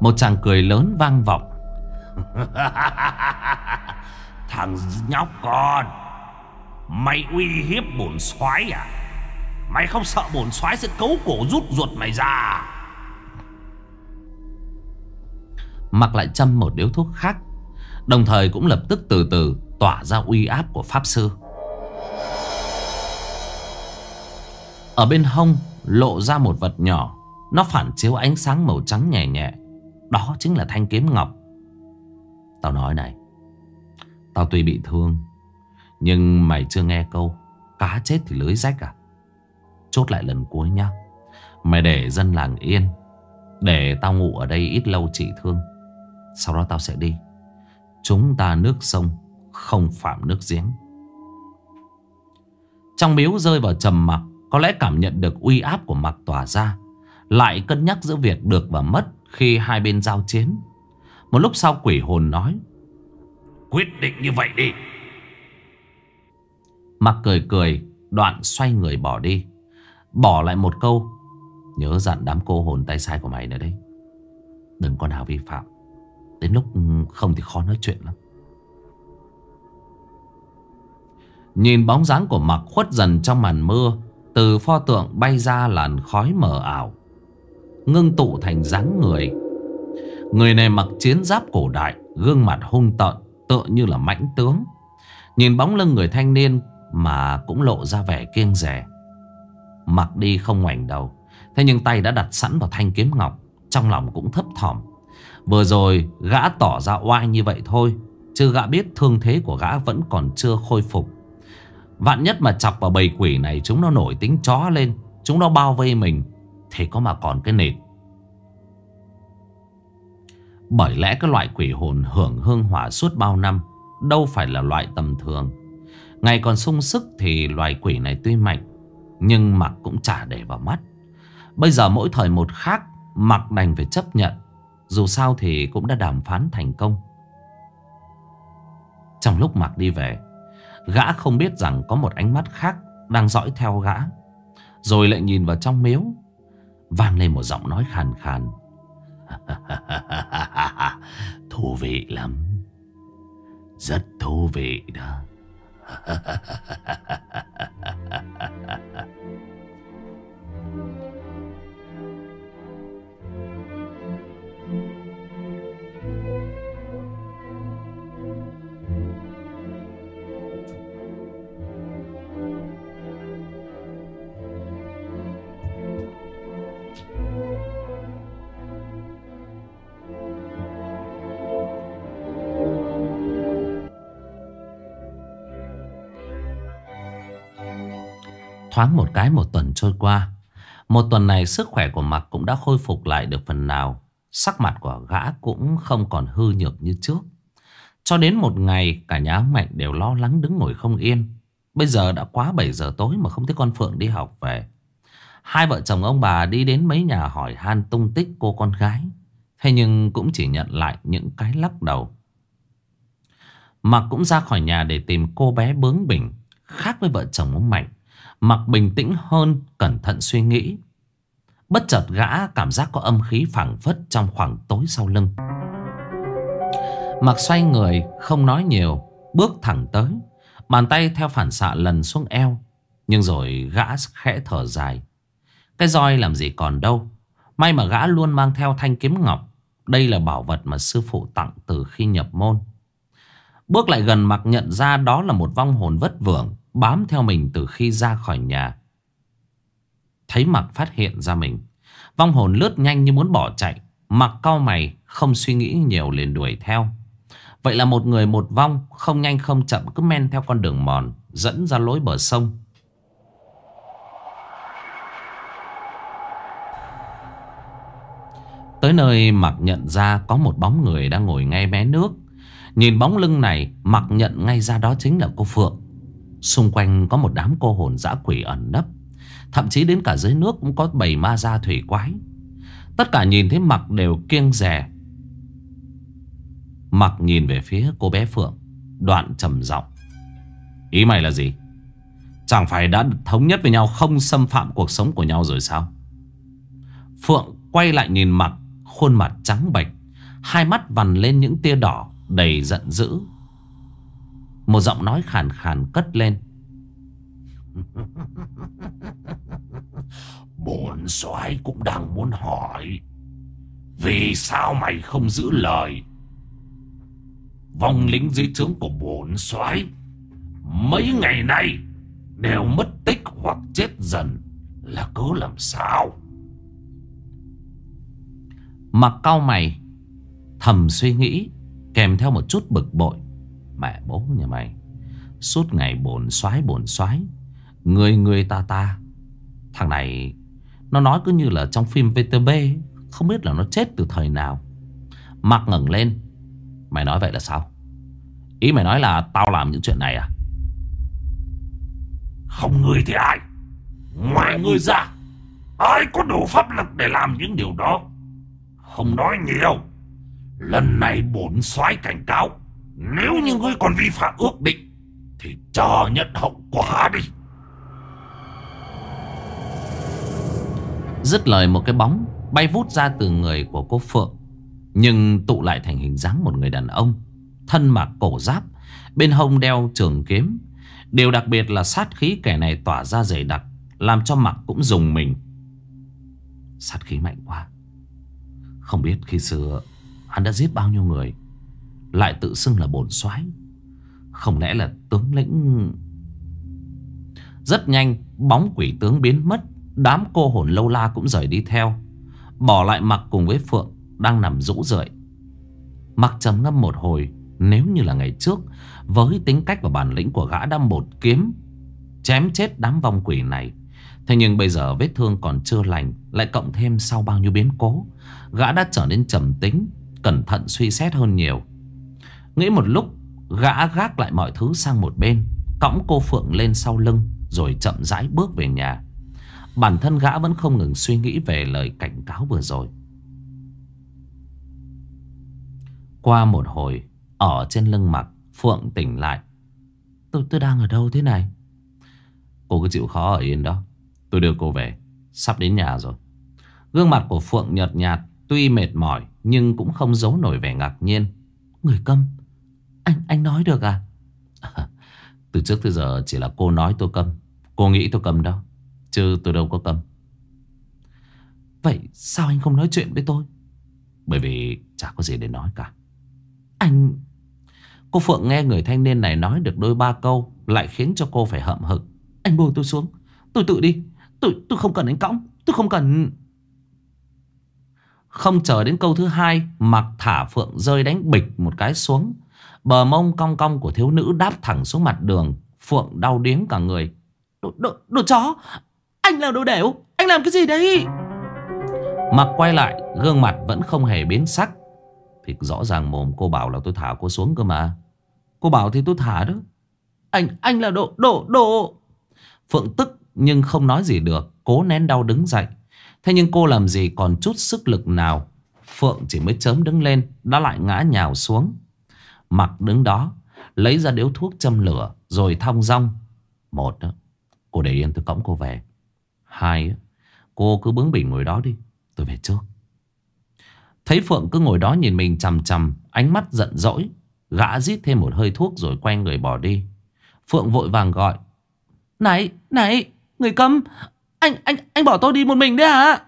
Một chàng cười lớn vang vọng. [LAUGHS] Thằng nhóc con, Mày uy hiếp bổn soái à? Mày không sợ bổn soái sẽ cấu cổ rút ruột mày ra? Mặc lại châm một điếu thuốc khác, Đồng thời cũng lập tức từ từ tỏa ra uy áp của Pháp Sư. Ở bên hông lộ ra một vật nhỏ. Nó phản chiếu ánh sáng màu trắng nhẹ nhẹ. Đó chính là thanh kiếm ngọc. Tao nói này, Tao tuy bị thương, Nhưng mày chưa nghe câu, Cá chết thì lưới rách à? Chốt lại lần cuối nhá. Mày để dân làng yên, Để tao ngủ ở đây ít lâu trị thương. Sau đó tao sẽ đi. Chúng ta nước sông, Không phạm nước giếng. Trong miếu rơi vào trầm mặc có lẽ cảm nhận được uy áp của mặc tỏa ra Lại cân nhắc giữa việc được và mất Khi hai bên giao chiến. Một lúc sau quỷ hồn nói Quyết định như vậy đi. Mặc cười cười Đoạn xoay người bỏ đi. Bỏ lại một câu Nhớ dặn đám cô hồn tay sai của mày nữa đấy. Đừng có nào vi phạm. Đến lúc không thì khó nói chuyện lắm. Nhìn bóng dáng của mặc khuất dần trong màn mưa từ pho tượng bay ra làn khói mờ ảo, Ngưng tụ thành dáng người. Người này mặc chiến giáp cổ đại, Gương mặt hung tợn, Tựa như là mãnh tướng. Nhìn bóng lưng người thanh niên Mà cũng lộ ra vẻ kiêng rẻ Mặc đi không ngoảnh đầu, Thế nhưng tay đã đặt sẵn vào thanh kiếm ngọc, Trong lòng cũng thấp thỏm. Vừa rồi gã tỏ ra oai như vậy thôi, Chứ gã biết thương thế của gã vẫn còn chưa khôi phục. Vạn nhất mà chọc vào bầy quỷ này, Chúng nó nổi tính chó lên, Chúng nó bao vây mình, Thì có mà còn cái nịt Bởi lẽ cái loại quỷ hồn hưởng hương hỏa suốt bao năm Đâu phải là loại tầm thường. Ngày còn sung sức thì loài quỷ này tuy mạnh, Nhưng mặc cũng chả để vào mắt. Bây giờ mỗi thời một khác, Mặc đành phải chấp nhận, Dù sao thì cũng đã đàm phán thành công. Trong lúc mặc đi về Gã không biết rằng có một ánh mắt khác Đang dõi theo gã. Rồi lại nhìn vào trong miếu, Vang lên một giọng nói khàn khàn. [LAUGHS] Thú vị lắm. Rất thú vị đó. [LAUGHS] Thoáng một cái một tuần trôi qua. Một tuần này sức khỏe của Mạc cũng đã khôi phục lại được phần nào. Sắc mặt của gã cũng không còn hư nhược như trước. Cho đến một ngày, cả nhà ông Mạnh đều lo lắng đứng ngồi không yên. Bây giờ đã quá 7 giờ tối mà không thấy con Phượng đi học về. Hai vợ chồng ông bà đi đến mấy nhà hỏi han tung tích cô con gái. Thế nhưng cũng chỉ nhận lại những cái lắc đầu. Mặc cũng ra khỏi nhà để tìm cô bé bướng bỉnh, Khác với vợ chồng ông Mạnh. Mặc bình tĩnh hơn, Cẩn thận suy nghĩ. Bất chợt gã cảm giác có âm khí phảng phất Trong khoảng tối sau lưng. Mặc xoay người, Không nói nhiều, Bước thẳng tới. Bàn tay theo phản xạ lần xuống eo. Nhưng rồi gã khẽ thở dài. Cái roi làm gì còn đâu. May mà gã luôn mang theo thanh kiếm ngọc. Đây là bảo vật mà sư phụ tặng từ khi nhập môn. Bước lại gần mặc nhận ra đó là một vong hồn vất vưởng. Bám theo mình từ khi ra khỏi nhà. Thấy mặc phát hiện ra mình, Vong hồn lướt nhanh như muốn bỏ chạy. Mặc cau mày, không suy nghĩ nhiều liền đuổi theo. Vậy là một người một vong, Không nhanh không chậm, cứ men theo con đường mòn, Dẫn ra lối bờ sông. Tới nơi mặc nhận ra có một bóng người đang ngồi ngay mé nước. Nhìn bóng lưng này mặc nhận ngay ra đó chính là cô Phượng. Xung quanh có một đám cô hồn dã quỷ ẩn nấp. Thậm chí đến cả dưới nước cũng có bầy ma gia thủy quái. Tất cả nhìn thấy mặc đều kiêng rè Mặc nhìn về phía cô bé Phượng, Đoạn trầm giọng. Ý mày là gì? Chẳng phải đã thống nhất với nhau Không xâm phạm cuộc sống của nhau rồi sao? Phượng quay lại nhìn mặc, Khuôn mặt trắng bệch, Hai mắt vằn lên những tia đỏ Đầy giận dữ một giọng nói khàn khàn cất lên. [LAUGHS] Bổn soái cũng đang muốn hỏi Vì sao mày không giữ lời? Vong lính dưới trướng của bổn soái Mấy ngày nay Đều mất tích hoặc chết dần Là cớ làm sao? Mặc cao mày Thầm suy nghĩ Kèm theo một chút bực bội Mẹ bố nhà mày. Suốt ngày bồn xoái bồn xoái. Người người ta ta. Thằng này, Nó nói cứ như là trong phim VTB Không biết là nó chết từ thời nào. Mặc ngẩng lên. Mày nói vậy là sao? Ý mày nói là tao làm những chuyện này à? Không người thì ai? Ngoài người ra, Ai có đủ pháp lực để làm những điều đó? Không nói nhiều. Lần này bổn soái cảnh cáo nếu như ngươi còn vi phạm ước định, Thì cho nhận hậu quả đi. Dứt lời một cái bóng Bay vút ra từ người của cô Phượng, Nhưng tụ lại thành hình dáng một người đàn ông, Thân mặc cổ giáp, Bên hông đeo trường kiếm. Điều đặc biệt là sát khí kẻ này tỏa ra dày đặc, Làm cho mặc cũng dùng mình. Sát khí mạnh quá. Không biết khi xưa Hắn đã giết bao nhiêu người lại tự xưng là bổn soái. Không lẽ là tướng lĩnh? Rất nhanh, Bóng quỷ tướng biến mất. Đám cô hồn lâu la cũng rời đi theo. Bỏ lại mặc cùng với Phượng Đang nằm rũ rượi. Mặc trầm ngâm một hồi, Nếu như là ngày trước, Với tính cách và bản lĩnh của gã đã một kiếm, Chém chết đám vong quỷ này. Thế nhưng bây giờ vết thương còn chưa lành, Lại cộng thêm sau bao nhiêu biến cố, Gã đã trở nên trầm tính, Cẩn thận suy xét hơn nhiều. Nghĩ một lúc Gã gác lại mọi thứ sang một bên Cõng cô Phượng lên sau lưng Rồi chậm rãi bước về nhà. Bản thân gã vẫn không ngừng suy nghĩ về lời cảnh cáo vừa rồi. Qua một hồi Ở trên lưng mặt Phượng tỉnh lại. Tôi, tôi đang ở đâu thế này? Cô cứ chịu khó ở yên đó. Tôi đưa cô về. Sắp đến nhà rồi. Gương mặt của Phượng nhợt nhạt Tuy mệt mỏi Nhưng cũng không giấu nổi vẻ ngạc nhiên. Người câm anh anh nói được à? [LAUGHS] Từ trước tới giờ chỉ là cô nói tôi câm. Cô nghĩ tôi câm đâu Chứ tôi đâu có câm. Vậy sao anh không nói chuyện với tôi? Bởi vì chả có gì để nói cả. Anh, Cô Phượng nghe người thanh niên này nói được đôi ba câu Lại khiến cho cô phải hậm hực. Anh bồi tôi xuống. Tôi tự đi. Tôi tôi không cần anh cõng. Tôi không cần. Không chờ đến câu thứ hai Mặc thả Phượng rơi đánh bịch một cái xuống. Bờ mông cong cong của thiếu nữ đáp thẳng xuống mặt đường Phượng đau điếng cả người. Đồ, đồ, đồ chó Anh là đồ đẻo Anh làm cái gì đấy? Mặc quay lại Gương mặt vẫn không hề biến sắc. Thì rõ ràng mồm cô bảo là tôi thả cô xuống cơ mà. Cô bảo thì tôi thả đó. Anh anh là đồ đồ đồ. Phượng tức nhưng không nói gì được Cố nén đau đứng dậy. Thế nhưng cô làm gì còn chút sức lực nào? Phượng chỉ mới chớm đứng lên Đã lại ngã nhào xuống. Mặc đứng đó Lấy ra điếu thuốc châm lửa Rồi thong rong Một Cô để yên tôi cõng cô về. Hai Cô cứ bướng bỉnh ngồi đó đi Tôi về trước. Thấy Phượng cứ ngồi đó nhìn mình chằm chằm Ánh mắt giận dỗi Gã rít thêm một hơi thuốc rồi quay người bỏ đi. Phượng vội vàng gọi Này, này, người câm Anh, anh, anh bỏ tôi đi một mình đấy hả?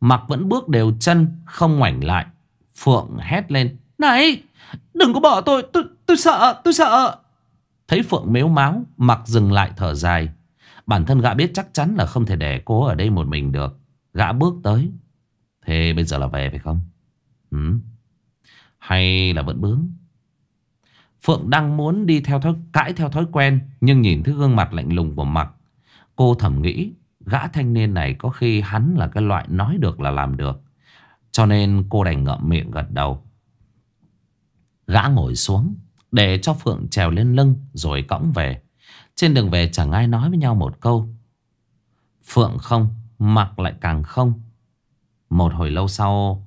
Mặc vẫn bước đều chân Không ngoảnh lại. Phượng hét lên Này, đừng có bỏ tôi, tôi, tôi sợ, tôi sợ Thấy Phượng mếu máu Mặc dừng lại thở dài Bản thân gã biết chắc chắn là không thể để cô ở đây một mình được Gã bước tới Thế bây giờ là về phải không? Ừ. Hay là vẫn bướng? Phượng đang muốn đi theo thói cãi theo thói quen Nhưng nhìn thấy gương mặt lạnh lùng của Mặc Cô thầm nghĩ Gã thanh niên này có khi hắn là cái loại nói được là làm được Cho nên cô đành ngậm miệng gật đầu Gã ngồi xuống Để cho Phượng trèo lên lưng Rồi cõng về. Trên đường về chẳng ai nói với nhau một câu. Phượng không Mặc lại càng không. Một hồi lâu sau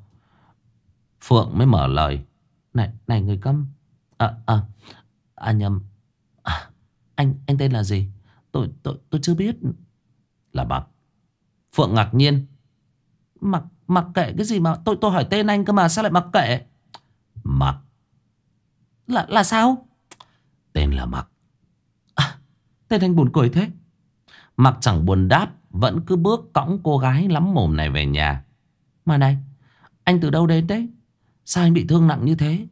Phượng mới mở lời. Này, này người câm. À, à, à nhầm. À, Anh, anh tên là gì? Tôi, tôi, tôi chưa biết. Là Mặc Phượng ngạc nhiên. Mặc, mặc kệ cái gì mà? Tôi tôi hỏi tên anh cơ mà sao lại mặc kệ? Mặc là, là sao? Tên là Mặc. À, Tên anh buồn cười thế. Mặc chẳng buồn đáp Vẫn cứ bước cõng cô gái lắm mồm này về nhà. Mà này Anh từ đâu đến đấy Sao anh bị thương nặng như thế?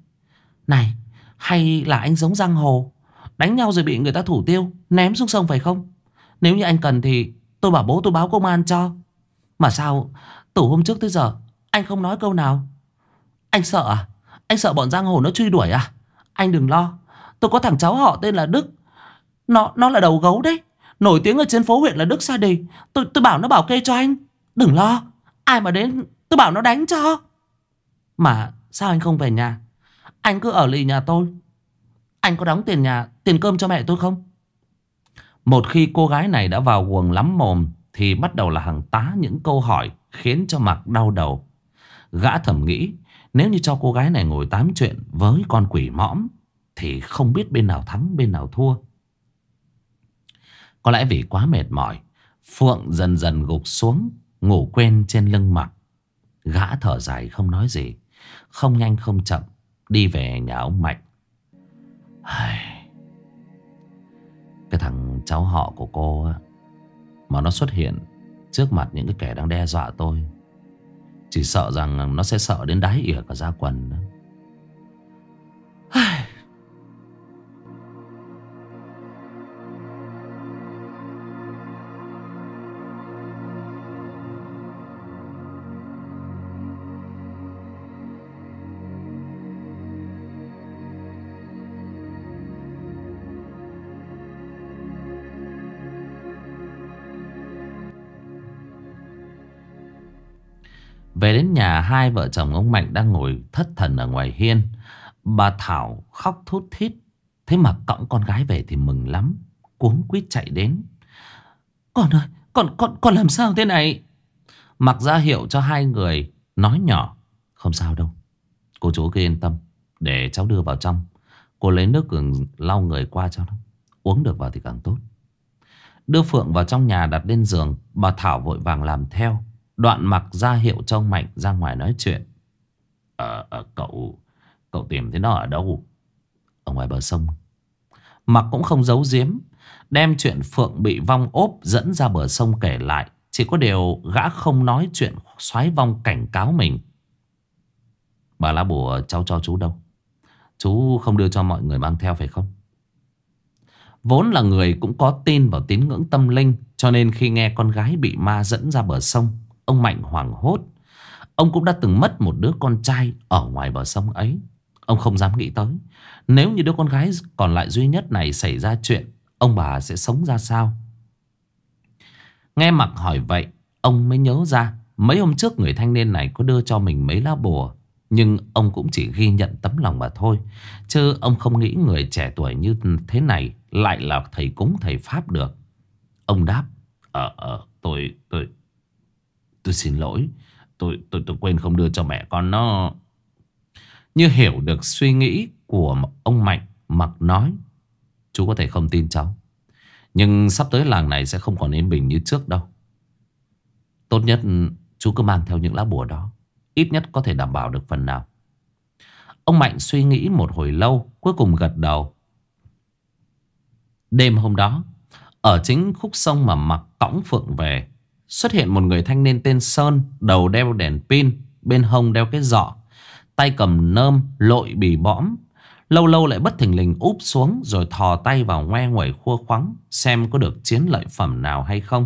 Này Hay là anh giống giang hồ Đánh nhau rồi bị người ta thủ tiêu Ném xuống sông phải không? Nếu như anh cần thì tôi bảo bố tôi báo công an cho. Mà sao Từ hôm trước tới giờ Anh không nói câu nào? Anh sợ à? Anh sợ bọn giang hồ nó truy đuổi à? Anh đừng lo. Tôi có thằng cháu họ tên là Đức. Nó nó là đầu gấu đấy. Nổi tiếng ở trên phố huyện là Đức Sa Đề Tôi tôi bảo nó bảo kê cho anh. Đừng lo. Ai mà đến, tôi bảo nó đánh cho. Mà sao anh không về nhà? Anh cứ ở lì nhà tôi. Anh có đóng tiền nhà, Tiền cơm cho mẹ tôi không? Một khi cô gái này đã vào quần lắm mồm, Thì bắt đầu là hàng tá những câu hỏi Khiến cho mặt đau đầu. Gã thầm nghĩ nếu như cho cô gái này ngồi tám chuyện Với con quỷ mõm, Thì không biết bên nào thắng, bên nào thua. Có lẽ vì quá mệt mỏi, Phượng dần dần gục xuống, Ngủ quên trên lưng mặt. Gã thở dài không nói gì, Không nhanh không chậm, Đi về nhà ông Mạnh. Cái thằng cháu họ của cô Mà nó xuất hiện Trước mặt những cái kẻ đang đe dọa tôi. Chỉ sợ rằng Nó sẽ sợ đến đáy ỉa cả da quần đó. Về đến nhà hai vợ chồng ông Mạnh đang ngồi thất thần ở ngoài hiên. Bà Thảo khóc thút thít. Thế mà cõng con gái về thì mừng lắm. Cuống quýt chạy đến. Con ơi, con, con, con làm sao thế này? Mặc ra hiệu cho hai người nói nhỏ. Không sao đâu. Cô chú cứ yên tâm. Để cháu đưa vào trong. Cô lấy nước gừng lau người qua cho nó. Uống được vào thì càng tốt. Đưa Phượng vào trong nhà đặt lên giường. Bà Thảo vội vàng làm theo. Đoạn mặc ra hiệu cho ông Mạnh ra ngoài nói chuyện. Ờ, à, cậu, cậu tìm thấy nó ở đâu? Ở ngoài bờ sông. Mặc cũng không giấu giếm Đem chuyện Phượng bị vong ốp dẫn ra bờ sông kể lại Chỉ có điều gã không nói chuyện xoáy vong cảnh cáo mình Bà lá bùa cháu cho chú đâu Chú không đưa cho mọi người mang theo phải không Vốn là người cũng có tin vào tín ngưỡng tâm linh Cho nên khi nghe con gái bị ma dẫn ra bờ sông Ông Mạnh hoảng hốt. Ông cũng đã từng mất một đứa con trai ở ngoài bờ sông ấy. Ông không dám nghĩ tới. Nếu như đứa con gái còn lại duy nhất này xảy ra chuyện, Ông bà sẽ sống ra sao? Nghe mặc hỏi vậy, Ông mới nhớ ra Mấy hôm trước người thanh niên này có đưa cho mình mấy lá bùa, Nhưng ông cũng chỉ ghi nhận tấm lòng mà thôi, Chứ ông không nghĩ người trẻ tuổi như thế này Lại là thầy cúng, thầy Pháp được. Ông đáp Ờ ờ tôi tôi Tôi xin lỗi. Tôi tôi tôi quên không đưa cho mẹ con nó. Như hiểu được suy nghĩ của ông Mạnh, Mặc nói, Chú có thể không tin cháu, Nhưng sắp tới làng này sẽ không còn yên bình như trước đâu. Tốt nhất chú cứ mang theo những lá bùa đó, Ít nhất có thể đảm bảo được phần nào. Ông Mạnh suy nghĩ một hồi lâu, Cuối cùng gật đầu. Đêm hôm đó, Ở chính khúc sông mà mặc cõng phượng về Xuất hiện một người thanh niên tên Sơn, Đầu đeo đèn pin, Bên hông đeo cái giỏ. Tay cầm nơm, lội bì bõm. Lâu lâu lại bất thình lình úp xuống Rồi thò tay vào ngoe nguẩy khua khoắng Xem có được chiến lợi phẩm nào hay không.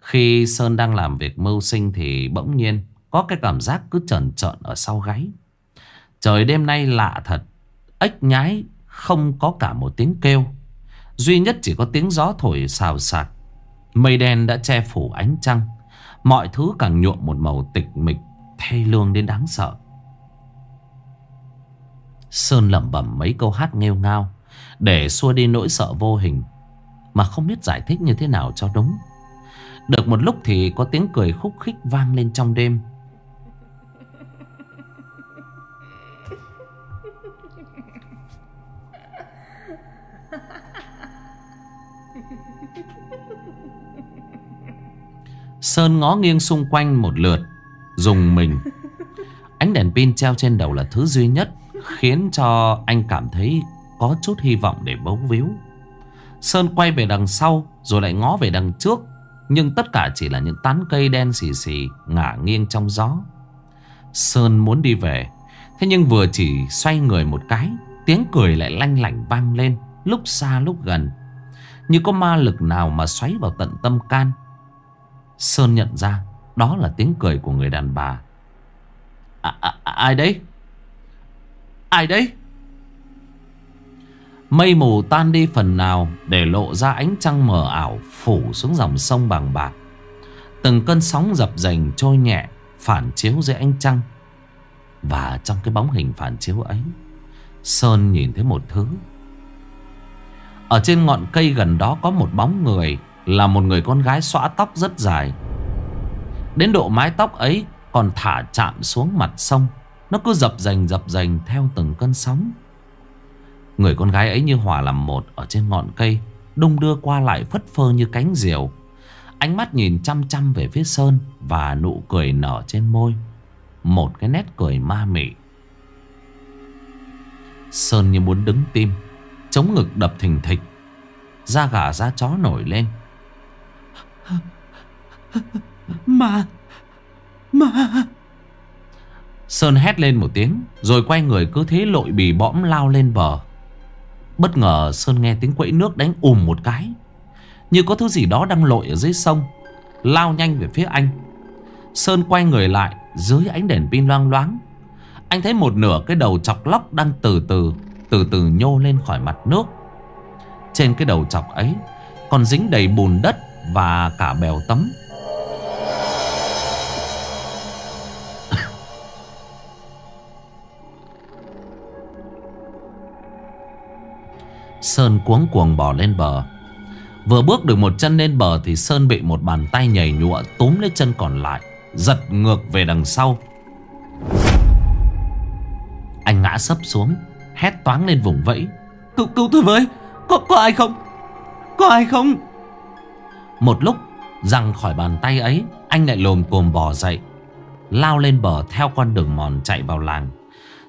Khi Sơn đang làm việc mưu sinh Thì bỗng nhiên Có cái cảm giác cứ trần trợn ở sau gáy. Trời đêm nay lạ thật, Ếch nhái, không có cả một tiếng kêu. Duy nhất chỉ có tiếng gió thổi xào xạc Mây đen đã che phủ ánh trăng. Mọi thứ càng nhuộm một màu tịch mịch, Thê lương đến đáng sợ. Sơn lẩm bẩm mấy câu hát nghêu ngao, Để xua đi nỗi sợ vô hình, Mà không biết giải thích như thế nào cho đúng. Được một lúc thì có tiếng cười khúc khích vang lên trong đêm. Sơn ngó nghiêng xung quanh một lượt, Dùng mình. Ánh đèn pin treo trên đầu là thứ duy nhất Khiến cho anh cảm thấy Có chút hy vọng để bấu víu. Sơn quay về đằng sau Rồi lại ngó về đằng trước, Nhưng tất cả chỉ là những tán cây đen xì xì Ngả nghiêng trong gió. Sơn muốn đi về, Thế nhưng vừa chỉ xoay người một cái, Tiếng cười lại lanh lảnh vang lên, Lúc xa lúc gần. Như có ma lực nào mà xoáy vào tận tâm can Sơn nhận ra Đó là tiếng cười của người đàn bà. À, à, à, Ai đấy? Ai đấy? Mây mù tan đi phần nào Để lộ ra ánh trăng mờ ảo Phủ xuống dòng sông bằng bạc. Từng cơn sóng dập dềnh trôi nhẹ Phản chiếu dưới ánh trăng. Và trong cái bóng hình phản chiếu ấy Sơn nhìn thấy một thứ. Ở trên ngọn cây gần đó có một bóng người là một người con gái xõa tóc rất dài. Đến độ mái tóc ấy còn thả chạm xuống mặt sông, Nó cứ dập dành dập dành theo từng cơn sóng. Người con gái ấy như hòa làm một ở trên ngọn cây, Đung đưa qua lại phất phơ như cánh diều. Ánh mắt nhìn chăm chăm về phía Sơn Và nụ cười nở trên môi. Một cái nét cười ma mị. Sơn như muốn đứng tim, Chống ngực đập thình thịch. Da gà, da chó nổi lên mà Mà. Sơn hét lên một tiếng, Rồi quay người cứ thế lội bì bõm lao lên bờ. Bất ngờ Sơn nghe tiếng quẫy nước đánh ùm một cái, Như có thứ gì đó đang lội ở dưới sông, Lao nhanh về phía anh. Sơn quay người lại, Dưới ánh đèn pin loang loáng. Anh thấy một nửa cái đầu chọc lóc đang từ từ Từ từ nhô lên khỏi mặt nước. Trên cái đầu chọc ấy Còn dính đầy bùn đất Và cả bèo tấm Sơn cuống cuồng bỏ lên bờ. Vừa bước được một chân lên bờ Thì Sơn bị một bàn tay nhảy nhụa Túm lấy chân còn lại Giật ngược về đằng sau. Anh ngã sấp xuống Hét toáng lên vùng vẫy. Cứu, cứu tôi với có, có ai không? Có ai không? Một lúc Răng khỏi bàn tay ấy Anh lại lồm cồm bò dậy Lao lên bờ theo con đường mòn chạy vào làng.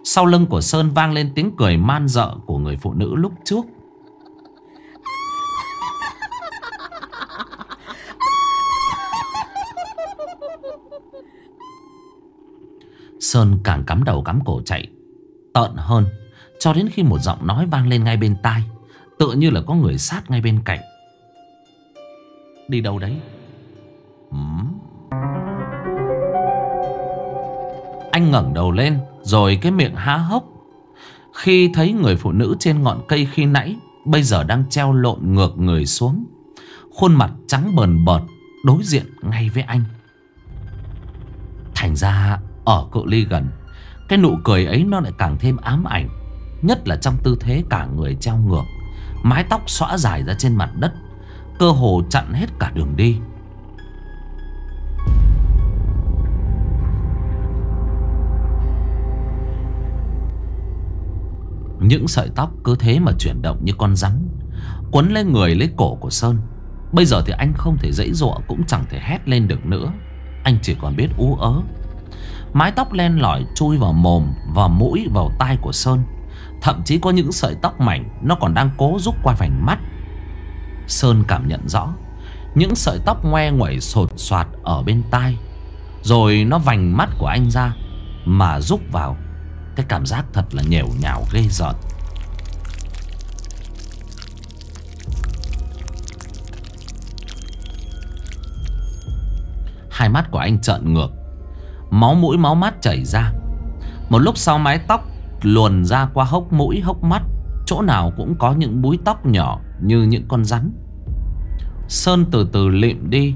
Sau lưng của Sơn vang lên tiếng cười man dợ của người phụ nữ lúc trước. Sơn càng cắm đầu cắm cổ chạy. Tợn hơn, Cho đến khi một giọng nói vang lên ngay bên tai, Tựa như là có người sát ngay bên cạnh. Đi đâu đấy? Uhm. Anh ngẩng đầu lên, Rồi cái miệng há hốc. Khi thấy người phụ nữ trên ngọn cây khi nãy, Bây giờ đang treo lộn ngược người xuống. Khuôn mặt trắng bờn bợt, Đối diện ngay với anh. Thành ra ở cự ly gần, Cái nụ cười ấy nó lại càng thêm ám ảnh, Nhất là trong tư thế cả người treo ngược, Mái tóc xõa dài ra trên mặt đất, Cơ hồ chặn hết cả đường đi. Những sợi tóc cứ thế mà chuyển động như con rắn, Quấn lên người lấy cổ của Sơn. Bây giờ thì anh không thể dãy dụa Cũng chẳng thể hét lên được nữa. Anh chỉ còn biết ú ớ. Mái tóc len lỏi chui vào mồm Vào mũi, vào tai của Sơn. Thậm chí có những sợi tóc mảnh Nó còn đang cố rút qua vành mắt. Sơn cảm nhận rõ Những sợi tóc ngoe nguẩy sột soạt Ở bên tai. Rồi nó vành mắt của anh ra Mà rút vào. Cái cảm giác thật là nhểu nhào ghê giọt. Hai mắt của anh trợn ngược. Máu mũi, máu mắt chảy ra. Một lúc sau mái tóc luồn ra qua hốc mũi, hốc mắt, Chỗ nào cũng có những búi tóc nhỏ như những con rắn. Sơn từ từ lịm đi,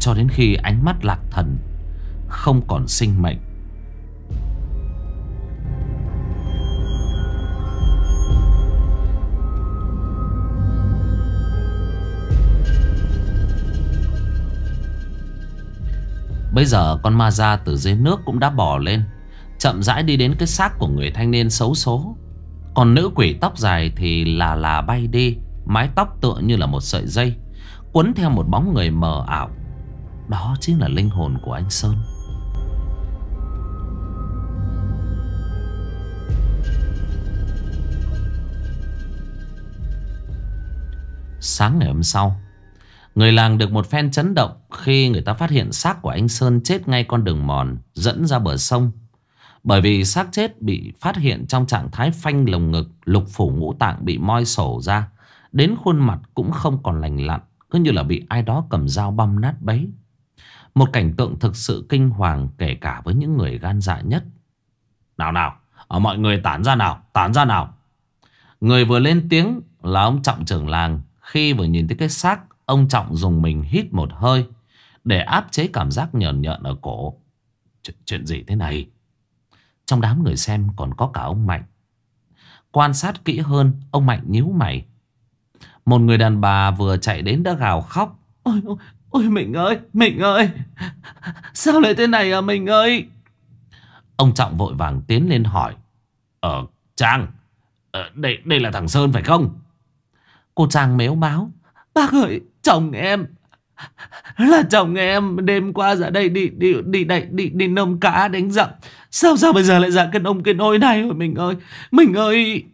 Cho đến khi ánh mắt lạc thần, Không còn sinh mệnh. Bây giờ con ma ra từ dưới nước cũng đã bò lên, Chậm rãi đi đến cái xác của người thanh niên xấu số Còn nữ quỷ tóc dài thì là là bay đi, Mái tóc tựa như là một sợi dây Quấn theo một bóng người mờ ảo. Đó chính là linh hồn của anh Sơn. Sáng ngày hôm sau Người làng được một phen chấn động khi người ta phát hiện xác của anh Sơn chết ngay con đường mòn dẫn ra bờ sông. Bởi vì xác chết bị phát hiện trong trạng thái phanh lồng ngực, lục phủ ngũ tạng bị moi sổ ra. Đến khuôn mặt cũng không còn lành lặn, cứ như là bị ai đó cầm dao băm nát bấy. Một cảnh tượng thực sự kinh hoàng kể cả với những người gan dạ nhất. Nào nào, ở mọi người tán ra nào, tán ra nào. Người vừa lên tiếng là ông trọng trưởng làng khi vừa nhìn thấy cái xác Ông Trọng dùng mình hít một hơi Để áp chế cảm giác nhờn nhợn ở cổ. Ch Chuyện gì thế này? Trong đám người xem còn có cả ông Mạnh. Quan sát kỹ hơn Ông Mạnh nhíu mày. Một người đàn bà vừa chạy đến đã gào khóc. Ôi, ôi, ôi mình ơi Mình ơi! Sao lại thế này à mình ơi? Ông Trọng vội vàng tiến lên hỏi. Ờ Trang ờ, đây, đây là thằng Sơn phải không? Cô Trang méo máu. Bác ơi! Chồng em. Là chồng em đêm qua ra đây đi đi đi đi đi, đi nông cá đánh giặc. Sao sao bây giờ lại ra cái nông cái nôi này rồi mình ơi? Mình ơi!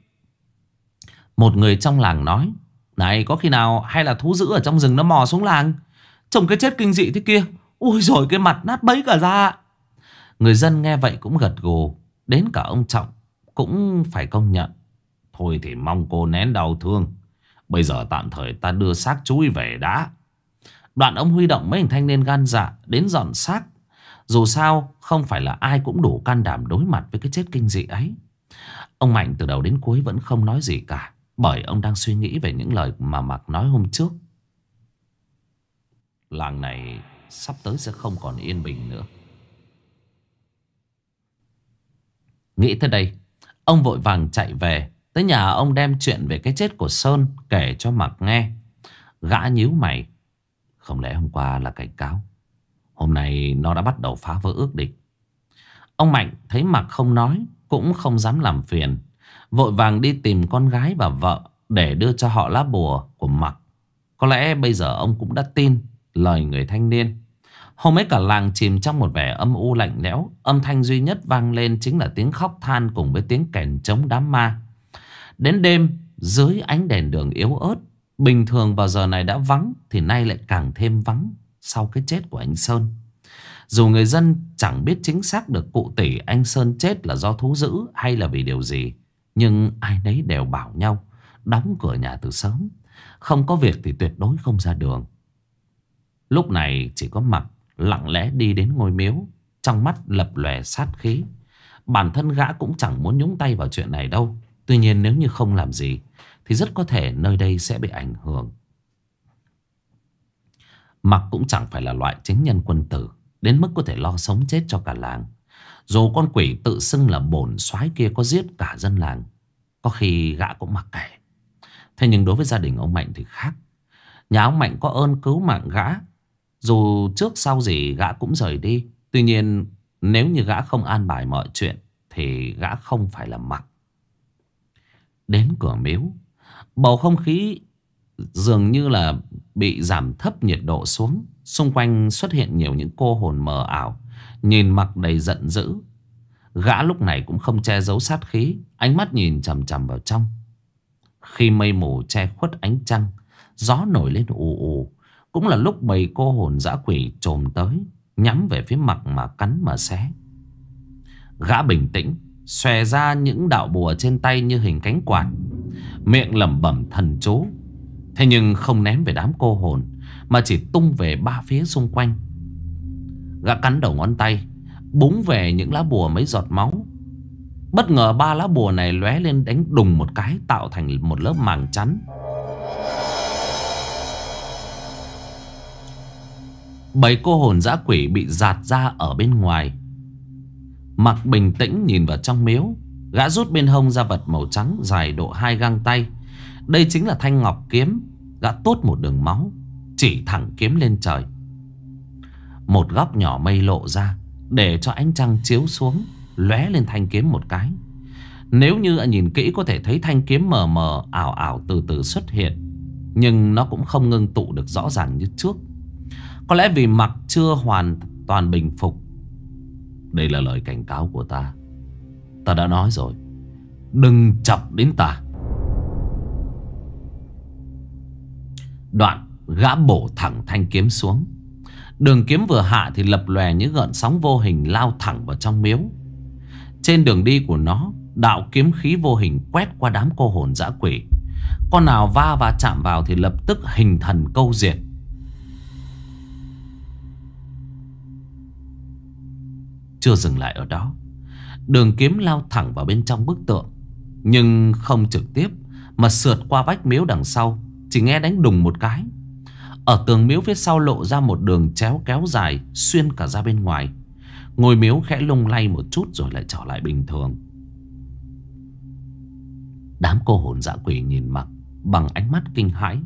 Một người trong làng nói Này có khi nào hay là thú dữ ở trong rừng nó mò xuống làng? Trông cái chết kinh dị thế kia. Ui rồi cái mặt nát bấy cả ra Người dân nghe vậy cũng gật gù. Đến cả ông Trọng Cũng phải công nhận Thôi thì mong cô nén đau thương. Bây giờ tạm thời ta đưa xác chú về đã. Đoạn ông huy động mấy hình thanh niên gan dạ Đến dọn xác. Dù sao, không phải là ai cũng đủ can đảm đối mặt với cái chết kinh dị ấy. Ông Mạnh từ đầu đến cuối vẫn không nói gì cả, Bởi ông đang suy nghĩ về những lời mà Mạc nói hôm trước. Làng này sắp tới sẽ không còn yên bình nữa. Nghĩ tới đây, Ông vội vàng chạy về. Tới nhà ông đem chuyện về cái chết của Sơn kể cho Mặc nghe. Gã nhíu mày. Không lẽ hôm qua là cảnh cáo. Hôm nay nó đã bắt đầu phá vỡ ước định. Ông Mạnh thấy Mặc không nói. Cũng không dám làm phiền. Vội vàng đi tìm con gái và vợ. Để đưa cho họ lá bùa của Mặc. Có lẽ bây giờ ông cũng đã tin lời người thanh niên. Hôm ấy cả làng chìm trong một vẻ âm u lạnh lẽo Âm thanh duy nhất vang lên chính là tiếng khóc than cùng với tiếng kèn chống đám ma Đến đêm, dưới ánh đèn đường yếu ớt, Bình thường vào giờ này đã vắng Thì nay lại càng thêm vắng Sau cái chết của anh Sơn. Dù người dân chẳng biết chính xác được cụ tỷ anh Sơn chết là do thú dữ hay là vì điều gì, Nhưng ai nấy đều bảo nhau, Đóng cửa nhà từ sớm, Không có việc thì tuyệt đối không ra đường. Lúc này chỉ có mặt lặng lẽ đi đến ngôi miếu, Trong mắt lập lòe sát khí. Bản thân gã cũng chẳng muốn nhúng tay vào chuyện này đâu. Tuy nhiên nếu như không làm gì, Thì rất có thể nơi đây sẽ bị ảnh hưởng. Mặc cũng chẳng phải là loại chính nhân quân tử, Đến mức có thể lo sống chết cho cả làng. Dù con quỷ tự xưng là bổn soái kia có giết cả dân làng, Có khi gã cũng mặc kệ Thế nhưng đối với gia đình ông Mạnh thì khác. Nhà ông Mạnh có ơn cứu mạng gã. Dù trước sau gì gã cũng rời đi. Tuy nhiên, nếu như gã không an bài mọi chuyện, Thì gã không phải là mặc. Đến cửa miếu. Bầu không khí dường như là bị giảm thấp nhiệt độ xuống. Xung quanh xuất hiện nhiều những cô hồn mờ ảo, Nhìn mặt đầy giận dữ. Gã lúc này cũng không che giấu sát khí, Ánh mắt nhìn chầm chầm vào trong. Khi mây mù che khuất ánh trăng, Gió nổi lên ù ù. Cũng là lúc bầy cô hồn dã quỷ trồm tới, Nhắm về phía mặt mà cắn mà xé. Gã bình tĩnh Xòe ra những đạo bùa trên tay như hình cánh quạt. Miệng lẩm bẩm thần chú. Thế nhưng không ném về đám cô hồn, Mà chỉ tung về ba phía xung quanh. Gã cắn đầu ngón tay, Búng về những lá bùa mấy giọt máu. Bất ngờ ba lá bùa này lóe lên đánh đùng một cái, Tạo thành một lớp màng chắn. Bảy cô hồn dã quỷ bị giạt ra ở bên ngoài. Mặc bình tĩnh nhìn vào trong miếu, Gã rút bên hông ra vật màu trắng dài độ hai găng tay. Đây chính là thanh ngọc kiếm. Gã tốt một đường máu, Chỉ thẳng kiếm lên trời. Một góc nhỏ mây lộ ra, Để cho ánh trăng chiếu xuống, lóe lên thanh kiếm một cái. Nếu như nhìn kỹ có thể thấy thanh kiếm mờ mờ, ảo ảo từ từ xuất hiện, Nhưng nó cũng không ngưng tụ được rõ ràng như trước. Có lẽ vì mặc chưa hoàn toàn bình phục đây là lời cảnh cáo của ta. Ta đã nói rồi. Đừng chọc đến ta. Đoạn gã bổ thẳng thanh kiếm xuống. Đường kiếm vừa hạ thì lập lòe những gợn sóng vô hình lao thẳng vào trong miếu. Trên đường đi của nó, Đạo kiếm khí vô hình quét qua đám cô hồn dã quỷ. Con nào va và chạm vào thì lập tức hình thần câu diệt Chưa dừng lại ở đó. Đường kiếm lao thẳng vào bên trong bức tượng, Nhưng không trực tiếp Mà sượt qua vách miếu đằng sau, Chỉ nghe đánh đùng một cái. Ở tường miếu phía sau lộ ra một đường chéo kéo dài, Xuyên cả ra bên ngoài. Ngôi miếu khẽ lung lay một chút Rồi lại trở lại bình thường. Đám cô hồn dạ quỷ nhìn mặt Bằng ánh mắt kinh hãi.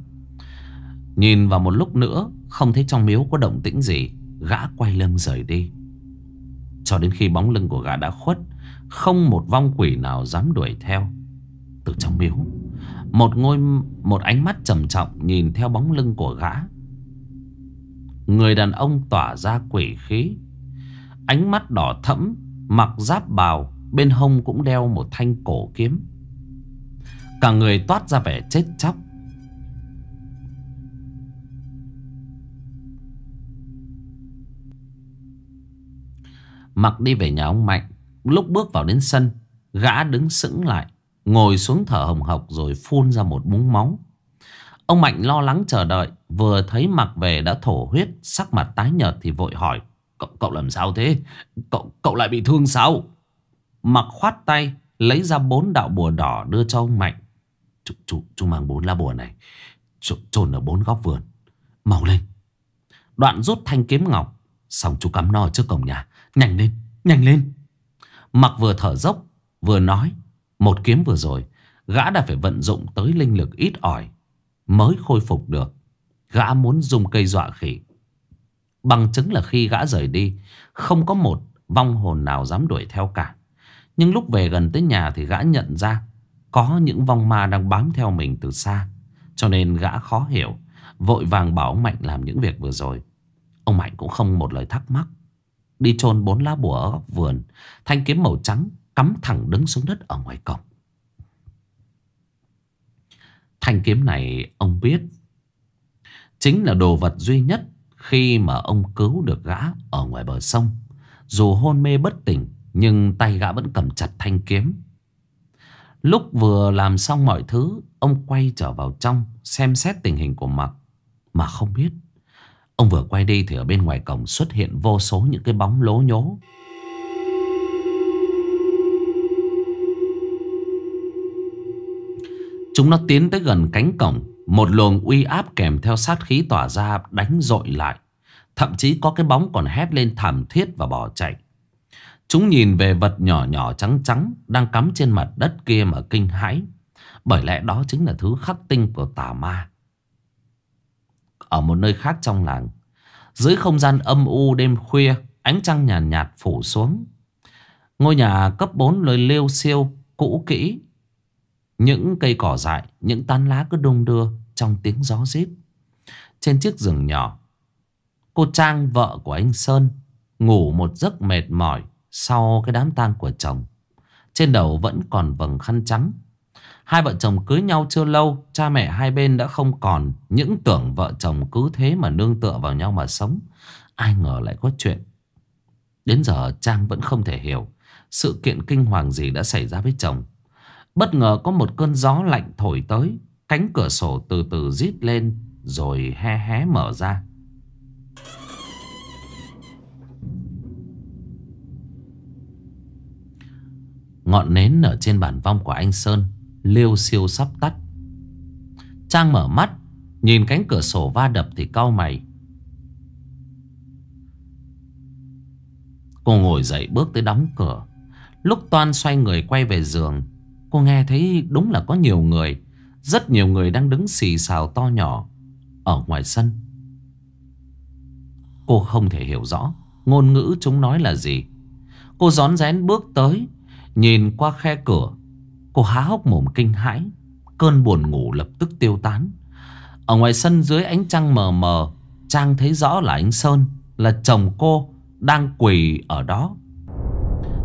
Nhìn vào một lúc nữa, Không thấy trong miếu có động tĩnh gì, Gã quay lưng rời đi cho đến khi bóng lưng của gã đã khuất, Không một vong quỷ nào dám đuổi theo. Từ trong miếu, Một ngôi, Một ánh mắt trầm trọng Nhìn theo bóng lưng của gã. Người đàn ông tỏa ra quỷ khí, Ánh mắt đỏ thẫm, Mặc giáp bào, Bên hông cũng đeo một thanh cổ kiếm. Cả người toát ra vẻ chết chóc. Mặc đi về nhà ông Mạnh Lúc bước vào đến sân Gã đứng sững lại Ngồi xuống thở hồng hộc rồi phun ra một búng máu. Ông Mạnh lo lắng chờ đợi Vừa thấy Mặc về đã thổ huyết Sắc mặt tái nhợt thì vội hỏi Cậu, cậu làm sao thế? Cậu cậu lại bị thương sao? Mặc khoát tay Lấy ra bốn đạo bùa đỏ đưa cho ông Mạnh. Chú, chú, chú mang bốn lá bùa này Trồn ở bốn góc vườn Mau lên. Đoạn rút thanh kiếm ngọc Xong chú cắm no trước cổng nhà. Nhanh lên, nhanh lên. Mặc vừa thở dốc, vừa nói. Một kiếm vừa rồi, gã đã phải vận dụng tới linh lực ít ỏi. Mới khôi phục được. Gã muốn dùng cây dọa khỉ. Bằng chứng là khi gã rời đi, không có một vong hồn nào dám đuổi theo cả. Nhưng lúc về gần tới nhà thì gã nhận ra có những vong ma đang bám theo mình từ xa. Cho nên gã khó hiểu, vội vàng bảo ông Mạnh làm những việc vừa rồi. Ông Mạnh cũng không một lời thắc mắc Đi chôn bốn lá bùa ở góc vườn, Thanh kiếm màu trắng cắm thẳng đứng xuống đất ở ngoài cổng. Thanh kiếm này, ông biết, Chính là đồ vật duy nhất Khi mà ông cứu được gã ở ngoài bờ sông. Dù hôn mê bất tỉnh, Nhưng tay gã vẫn cầm chặt thanh kiếm. Lúc vừa làm xong mọi thứ, Ông quay trở vào trong, Xem xét tình hình của Mặc Mà không biết. Ông vừa quay đi thì ở bên ngoài cổng xuất hiện vô số những cái bóng lố nhố. Chúng nó tiến tới gần cánh cổng, Một luồng uy áp kèm theo sát khí tỏa ra đánh dội lại. Thậm chí có cái bóng còn hét lên thảm thiết và bỏ chạy. Chúng nhìn về vật nhỏ nhỏ trắng trắng Đang cắm trên mặt đất kia mà kinh hãi. Bởi lẽ đó chính là thứ khắc tinh của tà ma. Ở một nơi khác trong làng Dưới không gian âm u đêm khuya Ánh trăng nhàn nhạt, nhạt phủ xuống Ngôi nhà cấp 4 lời lêu siêu cũ kỹ những cây cỏ dại, những tán lá cứ đung đưa trong tiếng gió rít. Trên chiếc giường nhỏ, cô Trang vợ của anh Sơn ngủ một giấc mệt mỏi sau cái đám tang của chồng. Trên đầu vẫn còn vầng khăn trắng. Hai vợ chồng cưới nhau chưa lâu, cha mẹ hai bên đã không còn những tưởng vợ chồng cứ thế mà nương tựa vào nhau mà sống. Ai ngờ lại có chuyện. Đến giờ Trang vẫn không thể hiểu sự kiện kinh hoàng gì đã xảy ra với chồng. Bất ngờ có một cơn gió lạnh thổi tới Cánh cửa sổ từ từ rít lên Rồi hé hé mở ra Ngọn nến ở trên bàn vong của anh Sơn Liêu siêu sắp tắt. Trang mở mắt, Nhìn cánh cửa sổ va đập thì cau mày. Cô ngồi dậy bước tới đóng cửa. Lúc Toan xoay người quay về giường, Cô nghe thấy đúng là có nhiều người, Rất nhiều người đang đứng xì xào to nhỏ Ở ngoài sân. Cô không thể hiểu rõ Ngôn ngữ chúng nói là gì. Cô gión rén bước tới, Nhìn qua khe cửa Cô há hốc mồm kinh hãi. Cơn buồn ngủ lập tức tiêu tán. Ở ngoài sân dưới ánh trăng mờ mờ, Trang thấy rõ là anh Sơn, Là chồng cô Đang quỳ ở đó.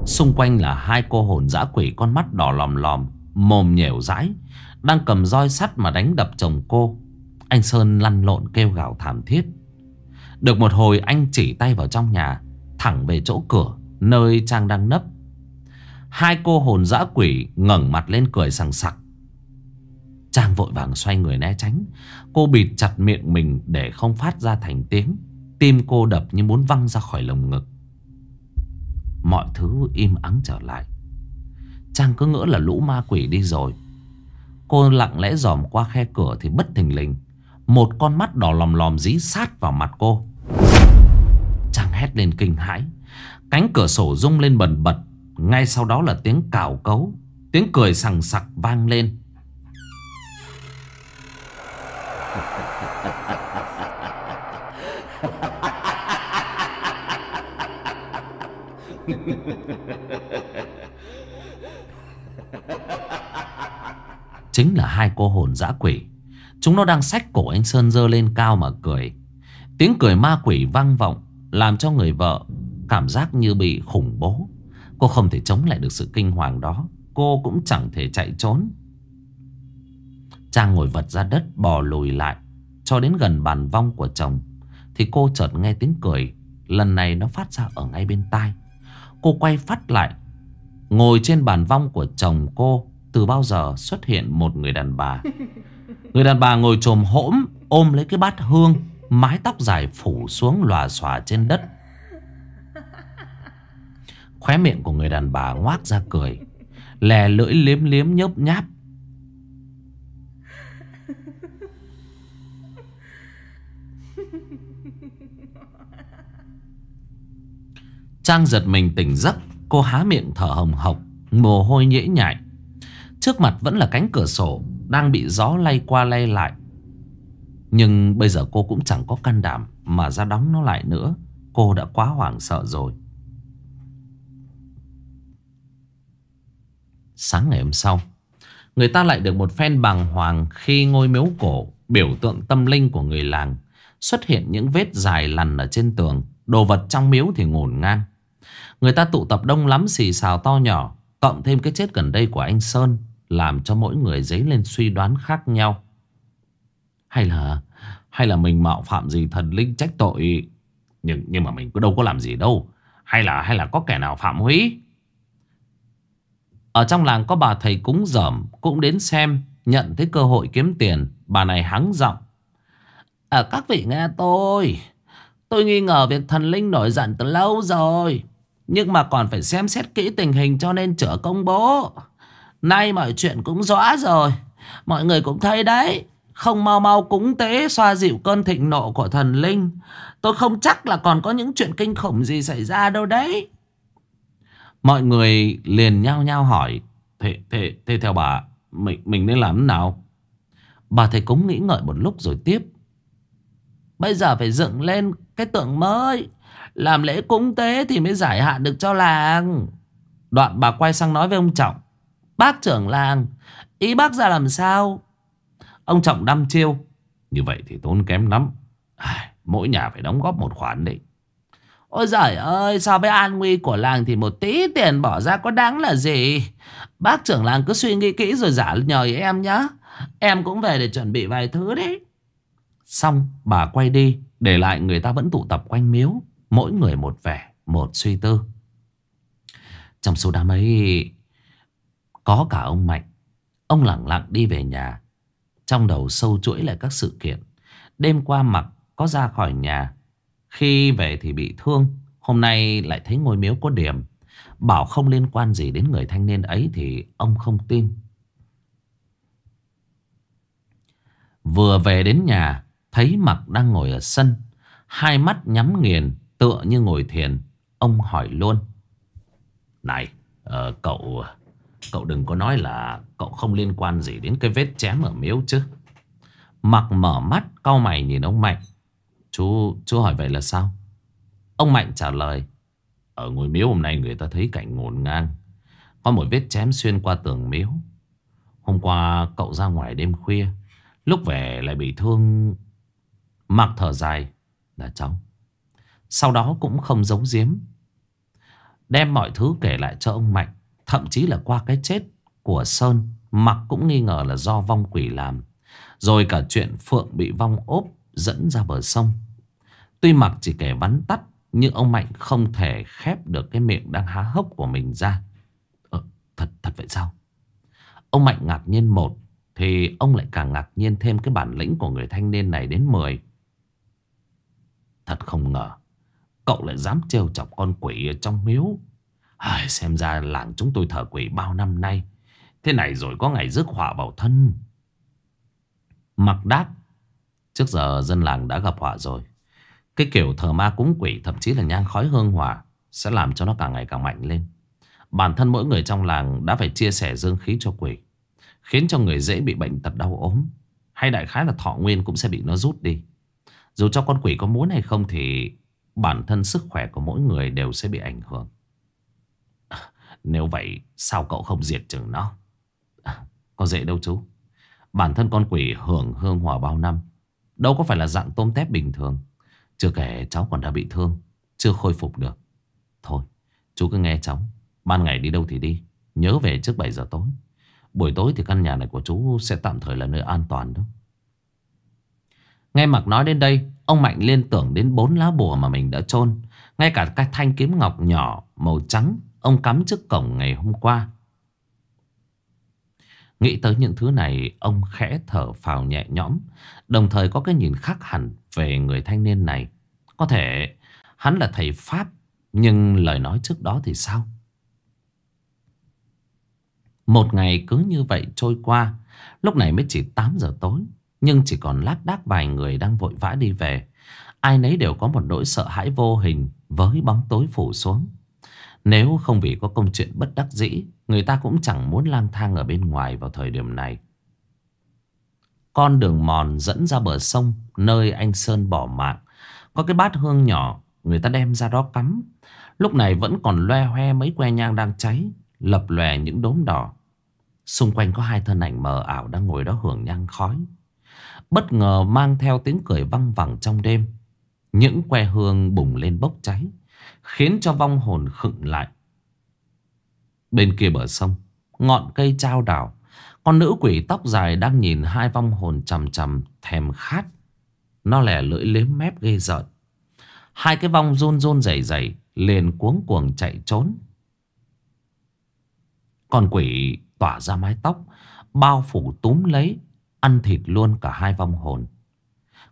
Xung quanh là hai cô hồn dã quỷ con mắt đỏ lòm lòm, Mồm nhẻo rãi Đang cầm roi sắt mà đánh đập chồng cô. Anh Sơn lăn lộn kêu gào thảm thiết. Được một hồi, anh chỉ tay vào trong nhà, Thẳng về chỗ cửa, Nơi Trang đang nấp. Hai cô hồn dã quỷ ngẩng mặt lên cười sằng sặc. Trang vội vàng xoay người né tránh. Cô bịt chặt miệng mình để không phát ra thành tiếng. Tim cô đập như muốn văng ra khỏi lồng ngực. Mọi thứ im ắng trở lại. Trang cứ ngỡ là lũ ma quỷ đi rồi. Cô lặng lẽ dòm qua khe cửa thì bất thình lình, Một con mắt đỏ lòm lòm dí sát vào mặt cô. Trang hét lên kinh hãi. Cánh cửa sổ rung lên bần bật. Ngay sau đó là tiếng cào cấu, Tiếng cười sằng sặc vang lên. [LAUGHS] Chính là hai cô hồn dã quỷ. Chúng nó đang xách cổ anh Sơn dơ lên cao mà cười. Tiếng cười ma quỷ vang vọng, Làm cho người vợ Cảm giác như bị khủng bố. Cô không thể chống lại được sự kinh hoàng đó. Cô cũng chẳng thể chạy trốn. Trang ngồi vật ra đất bò lùi lại Cho đến gần bàn vong của chồng Thì cô chợt nghe tiếng cười. Lần này nó phát ra ở ngay bên tai. Cô quay phát lại. Ngồi trên bàn vong của chồng cô Từ bao giờ xuất hiện một người đàn bà? [LAUGHS] Người đàn bà ngồi trồm hỗm Ôm lấy cái bát hương Mái tóc dài phủ xuống lòa xòa trên đất Khóe miệng của người đàn bà ngoác ra cười, Lè lưỡi liếm liếm nhớp nháp. Trang giật mình tỉnh giấc, Cô há miệng thở hồng hộc, Mồ hôi nhễ nhại. Trước mặt vẫn là cánh cửa sổ, Đang bị gió lay qua lay lại. Nhưng bây giờ cô cũng chẳng có can đảm Mà ra đóng nó lại nữa. Cô đã quá hoảng sợ rồi. Sáng ngày hôm sau. Người ta lại được một phen bàng hoàng Khi ngôi miếu cổ, Biểu tượng tâm linh của người làng, Xuất hiện những vết dài lằn ở trên tường, Đồ vật trong miếu thì ngổn ngang. Người ta tụ tập đông lắm xì xào to nhỏ, Cộng thêm cái chết gần đây của anh Sơn, Làm cho mỗi người dấy lên suy đoán khác nhau. Hay là Hay là mình mạo phạm gì thần linh trách tội? Nhưng nhưng mà mình cứ đâu có làm gì đâu. Hay là hay là có kẻ nào phạm húy ở trong làng có bà thầy cúng dởm, Cũng đến xem, Nhận thấy cơ hội kiếm tiền. Bà này hắng giọng. À các vị nghe tôi. Tôi nghi ngờ việc thần linh nổi giận từ lâu rồi. Nhưng mà còn phải xem xét kỹ tình hình cho nên chữa công bố. Nay mọi chuyện cũng rõ rồi. Mọi người cũng thấy đấy. Không mau mau cúng tế, xoa dịu cơn thịnh nộ của thần linh. Tôi không chắc là còn có những chuyện kinh khủng gì xảy ra đâu đấy. Mọi người liền nhao nhao hỏi Thế, thế, thế theo bà mình, mình nên làm thế nào? Bà thầy cúng nghĩ ngợi một lúc rồi tiếp. Bây giờ phải dựng lên cái tượng mới Làm lễ cúng tế thì mới giải hạn được cho làng. Đoạn bà quay sang nói với ông Trọng Bác trưởng làng Ý bác ra làm sao? Ông Trọng đăm chiêu Như vậy thì tốn kém lắm. Mỗi nhà phải đóng góp một khoản đấy. Ôi giời ơi, So với an nguy của làng Thì một tí tiền bỏ ra có đáng là gì? Bác trưởng làng cứ suy nghĩ kỹ rồi giả nhờ em nhá. Em cũng về để chuẩn bị vài thứ đấy. Xong, bà quay đi, Để lại người ta vẫn tụ tập quanh miếu, Mỗi người một vẻ, Một suy tư. Trong số đám ấy, Có cả ông Mạnh. Ông lặng lặng đi về nhà. Trong đầu sâu chuỗi lại các sự kiện. Đêm qua mặc có ra khỏi nhà. Khi về thì bị thương Hôm nay lại thấy ngôi miếu có điểm. Bảo không liên quan gì đến người thanh niên ấy Thì ông không tin. Vừa về đến nhà Thấy mặc đang ngồi ở sân. Hai mắt nhắm nghiền Tựa như ngồi thiền. Ông hỏi luôn. Này uh, cậu Cậu đừng có nói là Cậu không liên quan gì đến cái vết chém ở miếu chứ. Mặc mở mắt cau mày nhìn ông Mạnh. Chú chú hỏi vậy là sao? Ông Mạnh trả lời, Ở ngôi miếu hôm nay người ta thấy cảnh ngổn ngang. Có một vết chém xuyên qua tường miếu. Hôm qua cậu ra ngoài đêm khuya, Lúc về lại bị thương Mặc thở dài là cháu. Sau đó cũng không giấu giếm. Đem mọi thứ kể lại cho ông Mạnh, Thậm chí là qua cái chết của Sơn, Mặc cũng nghi ngờ là do vong quỷ làm. Rồi cả chuyện Phượng bị vong ốp dẫn ra bờ sông. Tuy Mặc chỉ kẻ vắn tắt Nhưng ông Mạnh không thể khép được cái miệng đang há hốc của mình ra. Ờ, Thật thật vậy sao? Ông Mạnh ngạc nhiên một Thì ông lại càng ngạc nhiên thêm cái bản lĩnh của người thanh niên này đến mười. Thật không ngờ Cậu lại dám trêu chọc con quỷ ở trong miếu. Ai, Xem ra làng chúng tôi thờ quỷ bao năm nay. Thế này rồi có ngày rước họa vào thân. Mặc đáp Trước giờ dân làng đã gặp họa rồi Cái kiểu thờ ma cúng quỷ Thậm chí là nhang khói hương hỏa Sẽ làm cho nó càng ngày càng mạnh lên Bản thân mỗi người trong làng đã phải chia sẻ dương khí cho quỷ, Khiến cho người dễ bị bệnh tật đau ốm, Hay đại khái là thọ nguyên cũng sẽ bị nó rút đi dù cho con quỷ có muốn hay không thì bản thân sức khỏe của mỗi người đều sẽ bị ảnh hưởng. Nếu vậy, sao cậu không diệt trừ nó? Có dễ đâu chú. Bản thân con quỷ hưởng hương hòa bao năm. Đâu có phải là dạng tôm tép bình thường. Chưa kể cháu còn đã bị thương. Chưa khôi phục được. Thôi, chú cứ nghe cháu. Ban ngày đi đâu thì đi. Nhớ về trước 7 giờ tối. Buổi tối thì căn nhà này của chú sẽ tạm thời là nơi an toàn đó. Nghe mặc nói đến đây, Ông Mạnh liên tưởng đến bốn lá bùa mà mình đã chôn Ngay cả cái thanh kiếm ngọc nhỏ Màu trắng Ông cắm trước cổng ngày hôm qua Nghĩ tới những thứ này, Ông khẽ thở phào nhẹ nhõm. Đồng thời có cái nhìn khác hẳn Về người thanh niên này. Có thể hắn là thầy Pháp, Nhưng lời nói trước đó thì sao? Một ngày cứ như vậy trôi qua, Lúc này mới chỉ 8 giờ tối, nhưng chỉ còn lác đác vài người đang vội vã đi về. Ai nấy đều có một nỗi sợ hãi vô hình Với bóng tối phủ xuống. Nếu không vì có công chuyện bất đắc dĩ, Người ta cũng chẳng muốn lang thang ở bên ngoài vào thời điểm này. Con đường mòn dẫn ra bờ sông, Nơi anh Sơn bỏ mạng. Có cái bát hương nhỏ, Người ta đem ra đó cắm. Lúc này vẫn còn loe hoe mấy que nhang đang cháy, Lập lòe những đốm đỏ. Xung quanh có hai thân ảnh mờ ảo đang ngồi đó hưởng nhang khói. Bất ngờ mang theo tiếng cười văng vẳng trong đêm. Những que hương bùng lên bốc cháy. Khiến cho vong hồn khựng lại. Bên kia bờ sông, Ngọn cây trao đảo, Con nữ quỷ tóc dài đang nhìn hai vong hồn chầm chầm thèm khát. Nó lẻ lưỡi liếm mép ghê rợn. Hai cái vong run run rẩy rẩy, liền cuống cuồng chạy trốn. Con quỷ tỏa ra mái tóc, Bao phủ túm lấy, Ăn thịt luôn cả hai vong hồn.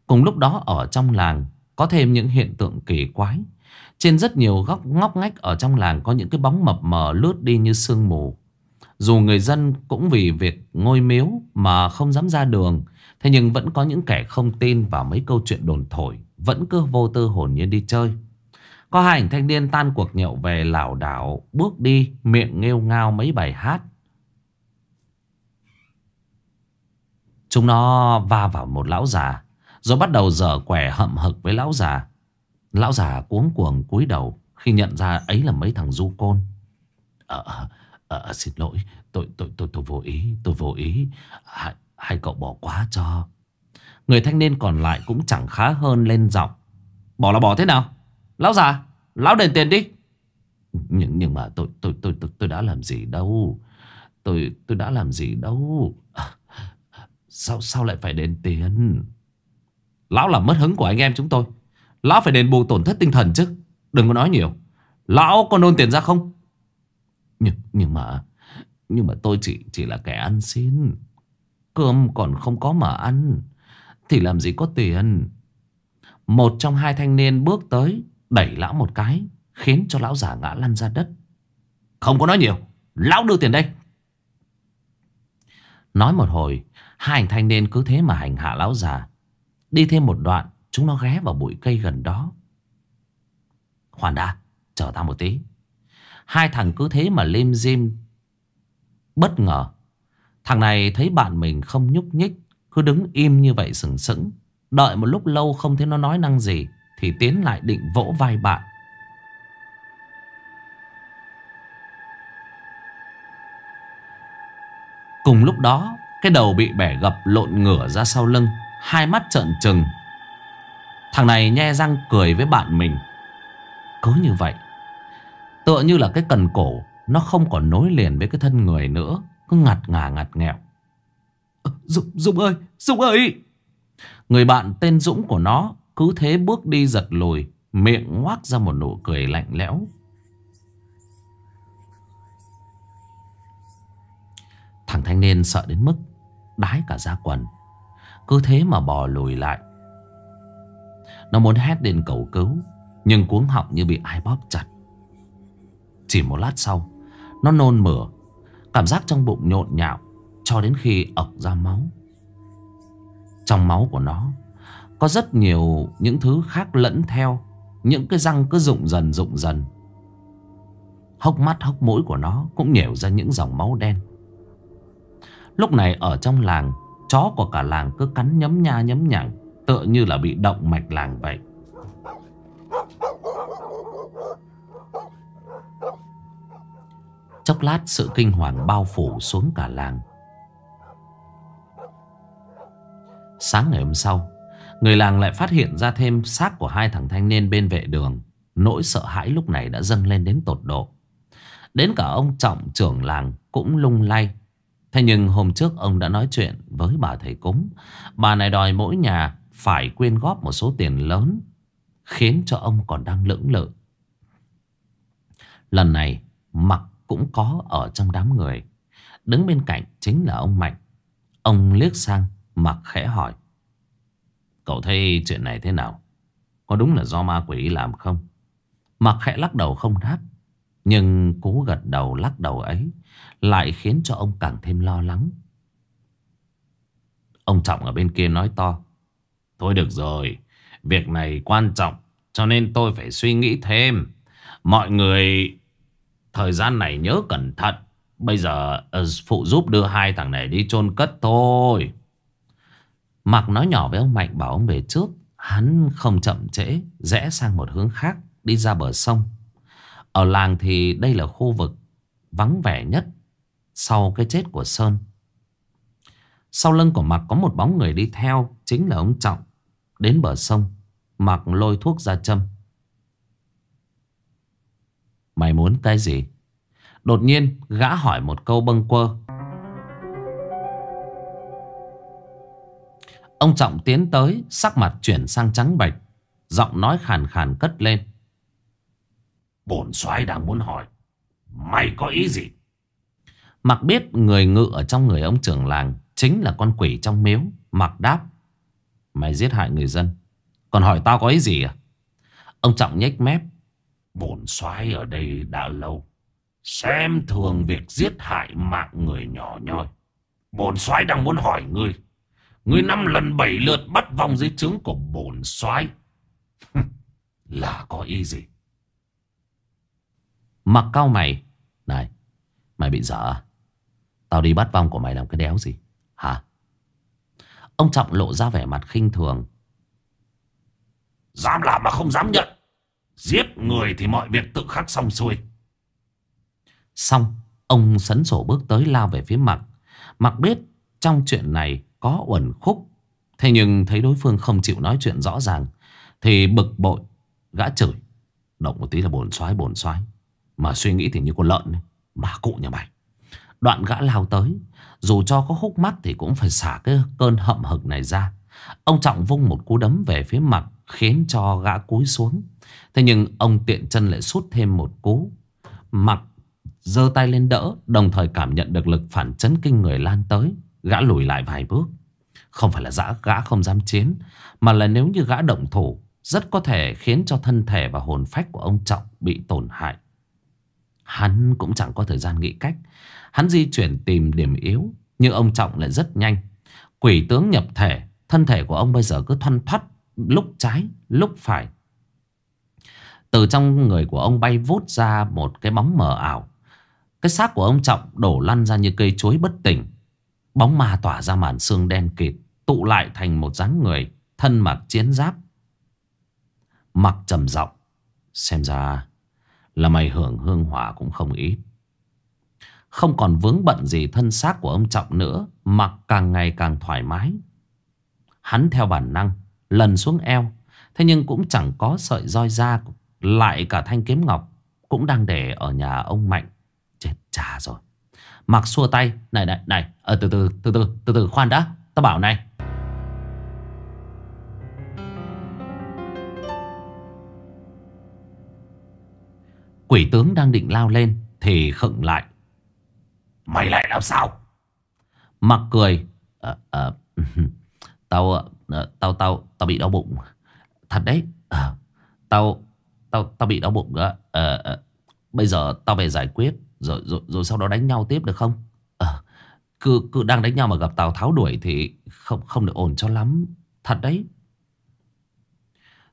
Cùng lúc đó ở trong làng, Có thêm những hiện tượng kỳ quái. Trên rất nhiều góc ngóc ngách Ở trong làng có những cái bóng mập mờ lướt đi như sương mù. Dù người dân cũng vì việc ngôi miếu Mà không dám ra đường, Thế nhưng vẫn có những kẻ không tin vào mấy câu chuyện đồn thổi, Vẫn cứ vô tư hồn nhiên đi chơi. Có hai ảnh thanh niên tan cuộc nhậu về lảo đảo, Bước đi, miệng nghêu ngao mấy bài hát. Chúng nó va vào một lão già, Rồi bắt đầu dở quẻ hậm hực với lão già. Lão già cuống cuồng cúi đầu Khi nhận ra ấy là mấy thằng du côn. Ờ, ờ, ờ xin lỗi tôi, tôi, tôi, tôi vô ý Tôi vô ý. Hai, hai cậu bỏ quá cho. Người thanh niên còn lại cũng chẳng khá hơn lên giọng. Bỏ là bỏ thế nào? Lão già Lão đền tiền đi. Nhưng, nhưng mà tôi, tôi, tôi, tôi, tôi đã làm gì đâu? Tôi, tôi đã làm gì đâu? Sao sao lại phải đền tiền? Lão làm mất hứng của anh em chúng tôi. Lão phải đền bù tổn thất tinh thần chứ. Đừng có nói nhiều. Lão có nôn tiền ra không? Nhưng, nhưng mà Nhưng mà tôi chỉ chỉ là kẻ ăn xin. Cơm còn không có mà ăn Thì làm gì có tiền? Một trong hai thanh niên bước tới Đẩy lão một cái Khiến cho lão giả ngã lăn ra đất. Không có nói nhiều. Lão đưa tiền đây. Nói một hồi Hai anh thanh niên cứ thế mà hành hạ lão già. Đi thêm một đoạn Chúng nó ghé vào bụi cây gần đó. Khoan đã, Chờ ta một tí. Hai thằng cứ thế mà lim dim Bất ngờ, Thằng này thấy bạn mình không nhúc nhích, Cứ đứng im như vậy sừng sững. Đợi một lúc lâu không thấy nó nói năng gì, Thì tiến lại định vỗ vai bạn. Cùng lúc đó, cái đầu bị bẻ gập lộn ngửa ra sau lưng, Hai mắt trợn trừng. Thằng này nhe răng cười với bạn mình. Cứ như vậy Tựa như là cái cần cổ Nó không còn nối liền với cái thân người nữa Cứ ngặt ngà ngặt nghẹo. Ờ, Dũng, Dũng ơi Dũng ơi! Người bạn tên Dũng của nó Cứ thế bước đi giật lùi Miệng ngoác ra một nụ cười lạnh lẽo. Thằng thanh niên sợ đến mức Đái cả da quần. Cứ thế mà bò lùi lại. Nó muốn hét lên cầu cứu, Nhưng cuống họng như bị ai bóp chặt. Chỉ một lát sau, Nó nôn mửa, Cảm giác trong bụng nhộn nhạo Cho đến khi ọc ra máu. Trong máu của nó, Có rất nhiều những thứ khác lẫn theo, Những cái răng cứ rụng dần rụng dần. Hốc mắt, hốc mũi của nó Cũng nhểu ra những dòng máu đen. Lúc này ở trong làng, Chó của cả làng cứ cắn nhấm nha nhấm nhẳng Tựa như là bị động mạch làng vậy. Chốc lát sự kinh hoàng bao phủ xuống cả làng. Sáng ngày hôm sau, Người làng lại phát hiện ra thêm xác của hai thằng thanh niên bên vệ đường. Nỗi sợ hãi lúc này đã dâng lên đến tột độ. Đến cả ông trọng trưởng làng cũng lung lay. Thế nhưng hôm trước ông đã nói chuyện với bà thầy cúng. Bà này đòi mỗi nhà phải quyên góp một số tiền lớn. Khiến cho ông còn đang lưỡng lự. Lần này, Mặc cũng có ở trong đám người. Đứng bên cạnh chính là ông Mạnh. Ông liếc sang, Mặc khẽ hỏi. Cậu thấy chuyện này thế nào? Có đúng là do ma quỷ làm không? Mặc khẽ lắc đầu không đáp. Nhưng cú gật đầu lắc đầu ấy lại khiến cho ông càng thêm lo lắng Ông Trọng ở bên kia nói to Thôi được rồi, Việc này quan trọng, Cho nên tôi phải suy nghĩ thêm. Mọi người, Thời gian này nhớ cẩn thận. Bây giờ ờ, phụ giúp đưa hai thằng này đi chôn cất thôi. Mạc nói nhỏ với ông Mạnh bảo ông về trước. Hắn không chậm trễ, Rẽ sang một hướng khác, Đi ra bờ sông. Ở làng thì đây là khu vực Vắng vẻ nhất sau cái chết của Sơn. Sau lưng của Mặc có một bóng người đi theo, Chính là ông Trọng. Đến bờ sông Mặc lôi thuốc ra châm. Mày muốn cái gì? Đột nhiên gã hỏi một câu bâng quơ. Ông Trọng tiến tới Sắc mặt chuyển sang trắng bạch Giọng nói khàn khàn cất lên. Bổn soái đang muốn hỏi Mày có ý gì? Mặc biết người ngự ở trong người ông trưởng làng Chính là con quỷ trong miếu Mặc đáp Mày giết hại người dân. Còn hỏi tao có ý gì à? Ông Trọng nhếch mép. Bổn soái ở đây đã lâu. Xem thường việc giết hại mạng người nhỏ nhoi. Bổn soái đang muốn hỏi ngươi. Ngươi năm lần bảy lượt bắt vòng dưới trướng của bổn soái. Là có ý gì? Mặc cao mày. Này, Mày bị dở à? Tao đi bắt vong của mày làm cái đéo gì? Hả? Ông Trọng lộ ra vẻ mặt khinh thường. Dám làm mà không dám nhận. Giết người thì mọi việc tự khắc xong xuôi. Xong Ông sấn sổ bước tới lao về phía mặt Mặc biết trong chuyện này có uẩn khúc. Thế nhưng thấy đối phương không chịu nói chuyện rõ ràng Thì bực bội Gã chửi. Động một tí là bồn xoái bồn xoái. Mà suy nghĩ thì như con lợn. Mà cụ nhà mày. Đoạn gã lao tới dù cho có khúc mắt thì cũng phải xả cái cơn hậm hực này ra. Ông Trọng vung một cú đấm về phía mặt Khiến cho gã cúi xuống. Thế nhưng ông tiện chân lại sút thêm một cú. Mặt giơ tay lên đỡ Đồng thời cảm nhận được lực phản chấn kinh người lan tới. Gã lùi lại vài bước. Không phải là gã, gã không dám chiến Mà là nếu như gã động thủ Rất có thể khiến cho thân thể và hồn phách của ông Trọng bị tổn hại. Hắn cũng chẳng có thời gian nghĩ cách. Hắn di chuyển tìm điểm yếu, Nhưng ông Trọng lại rất nhanh. Quỷ tướng nhập thể, Thân thể của ông bây giờ cứ thoăn thoắt, Lúc trái, lúc phải. Từ trong người của ông bay vút ra Một cái bóng mờ ảo. Cái xác của ông Trọng đổ lăn ra như cây chuối bất tỉnh. Bóng ma tỏa ra màn xương đen kịt, Tụ lại thành một dáng người, Thân mặc chiến giáp. Mặc trầm giọng, Xem ra là mày hưởng hương hỏa cũng không ít. Không còn vướng bận gì thân xác của ông Trọng nữa Mặc càng ngày càng thoải mái. Hắn theo bản năng Lần xuống eo Thế nhưng cũng chẳng có sợi roi da Lại cả thanh kiếm ngọc Cũng đang để ở nhà ông Mạnh. Chết cha rồi. Mặc xua tay Này này này à, Từ từ từ từ từ từ khoan đã Tao bảo này. Quỷ tướng đang định lao lên Thì khựng lại. Mày lại làm sao? Mặc cười. À, à, [LAUGHS] Tao à, Tao tao tao bị đau bụng. Thật đấy. À, Tao tao tao bị đau bụng à, à, Bây giờ tao về giải quyết rồi, rồi, rồi sau đó đánh nhau tiếp được không? À, cứ, cứ đang đánh nhau mà gặp Tào Tháo đuổi Thì không không được ổn cho lắm. Thật đấy.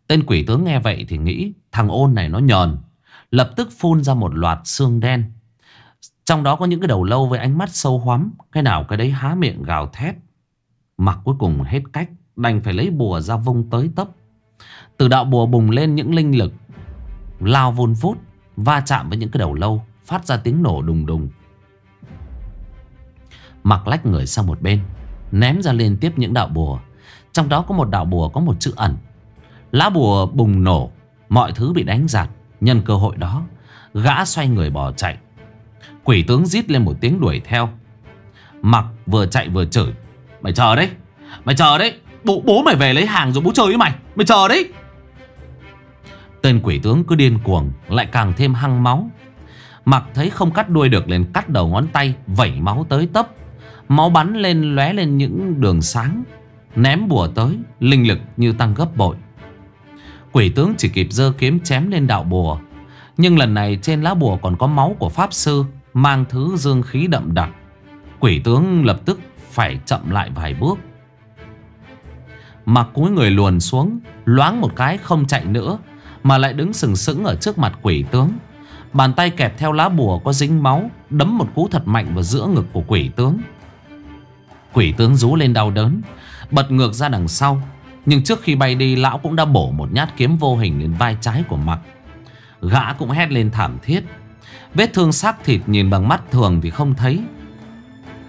Tên quỷ tướng nghe vậy thì nghĩ Thằng ôn này nó nhờn Lập tức phun ra một loạt xương đen. Trong đó có những cái đầu lâu với ánh mắt sâu hoắm, Cái nào cái đấy há miệng gào thét. Mặc cuối cùng hết cách, Đành phải lấy bùa ra vung tới tấp. Từ đạo bùa bùng lên những linh lực, Lao vun vút, Va chạm với những cái đầu lâu, Phát ra tiếng nổ đùng đùng. Mặc lách người sang một bên, Ném ra liên tiếp những đạo bùa. Trong đó có một đạo bùa có một chữ ẩn. Lá bùa bùng nổ, Mọi thứ bị đánh giạt. Nhân cơ hội đó, Gã xoay người bỏ chạy. Quỷ tướng rít lên một tiếng đuổi theo. Mặc vừa chạy vừa chửi. Mày chờ đấy Mày chờ đấy. Bố, bố mày về lấy hàng rồi bố chơi với mày. Mày chờ đấy. Tên quỷ tướng cứ điên cuồng Lại càng thêm hăng máu. Mặc thấy không cắt đuôi được liền cắt đầu ngón tay Vẩy máu tới tấp. Máu bắn lên lóe lên những đường sáng. Ném bùa tới Linh lực như tăng gấp bội. Quỷ tướng chỉ kịp dơ kiếm chém lên đạo bùa. Nhưng lần này trên lá bùa còn có máu của Pháp Sư. Mang thứ dương khí đậm đặc. Quỷ tướng lập tức phải chậm lại vài bước. Mặc cúi người luồn xuống, Loáng một cái không chạy nữa, Mà lại đứng sừng sững ở trước mặt quỷ tướng. Bàn tay kẹp theo lá bùa có dính máu, Đấm một cú thật mạnh vào giữa ngực của quỷ tướng. Quỷ tướng rú lên đau đớn, Bật ngược ra đằng sau. Nhưng trước khi bay đi, Lão cũng đã bổ một nhát kiếm vô hình lên vai trái của mặt. Gã cũng hét lên thảm thiết. Vết thương xác thịt nhìn bằng mắt thường thì không thấy.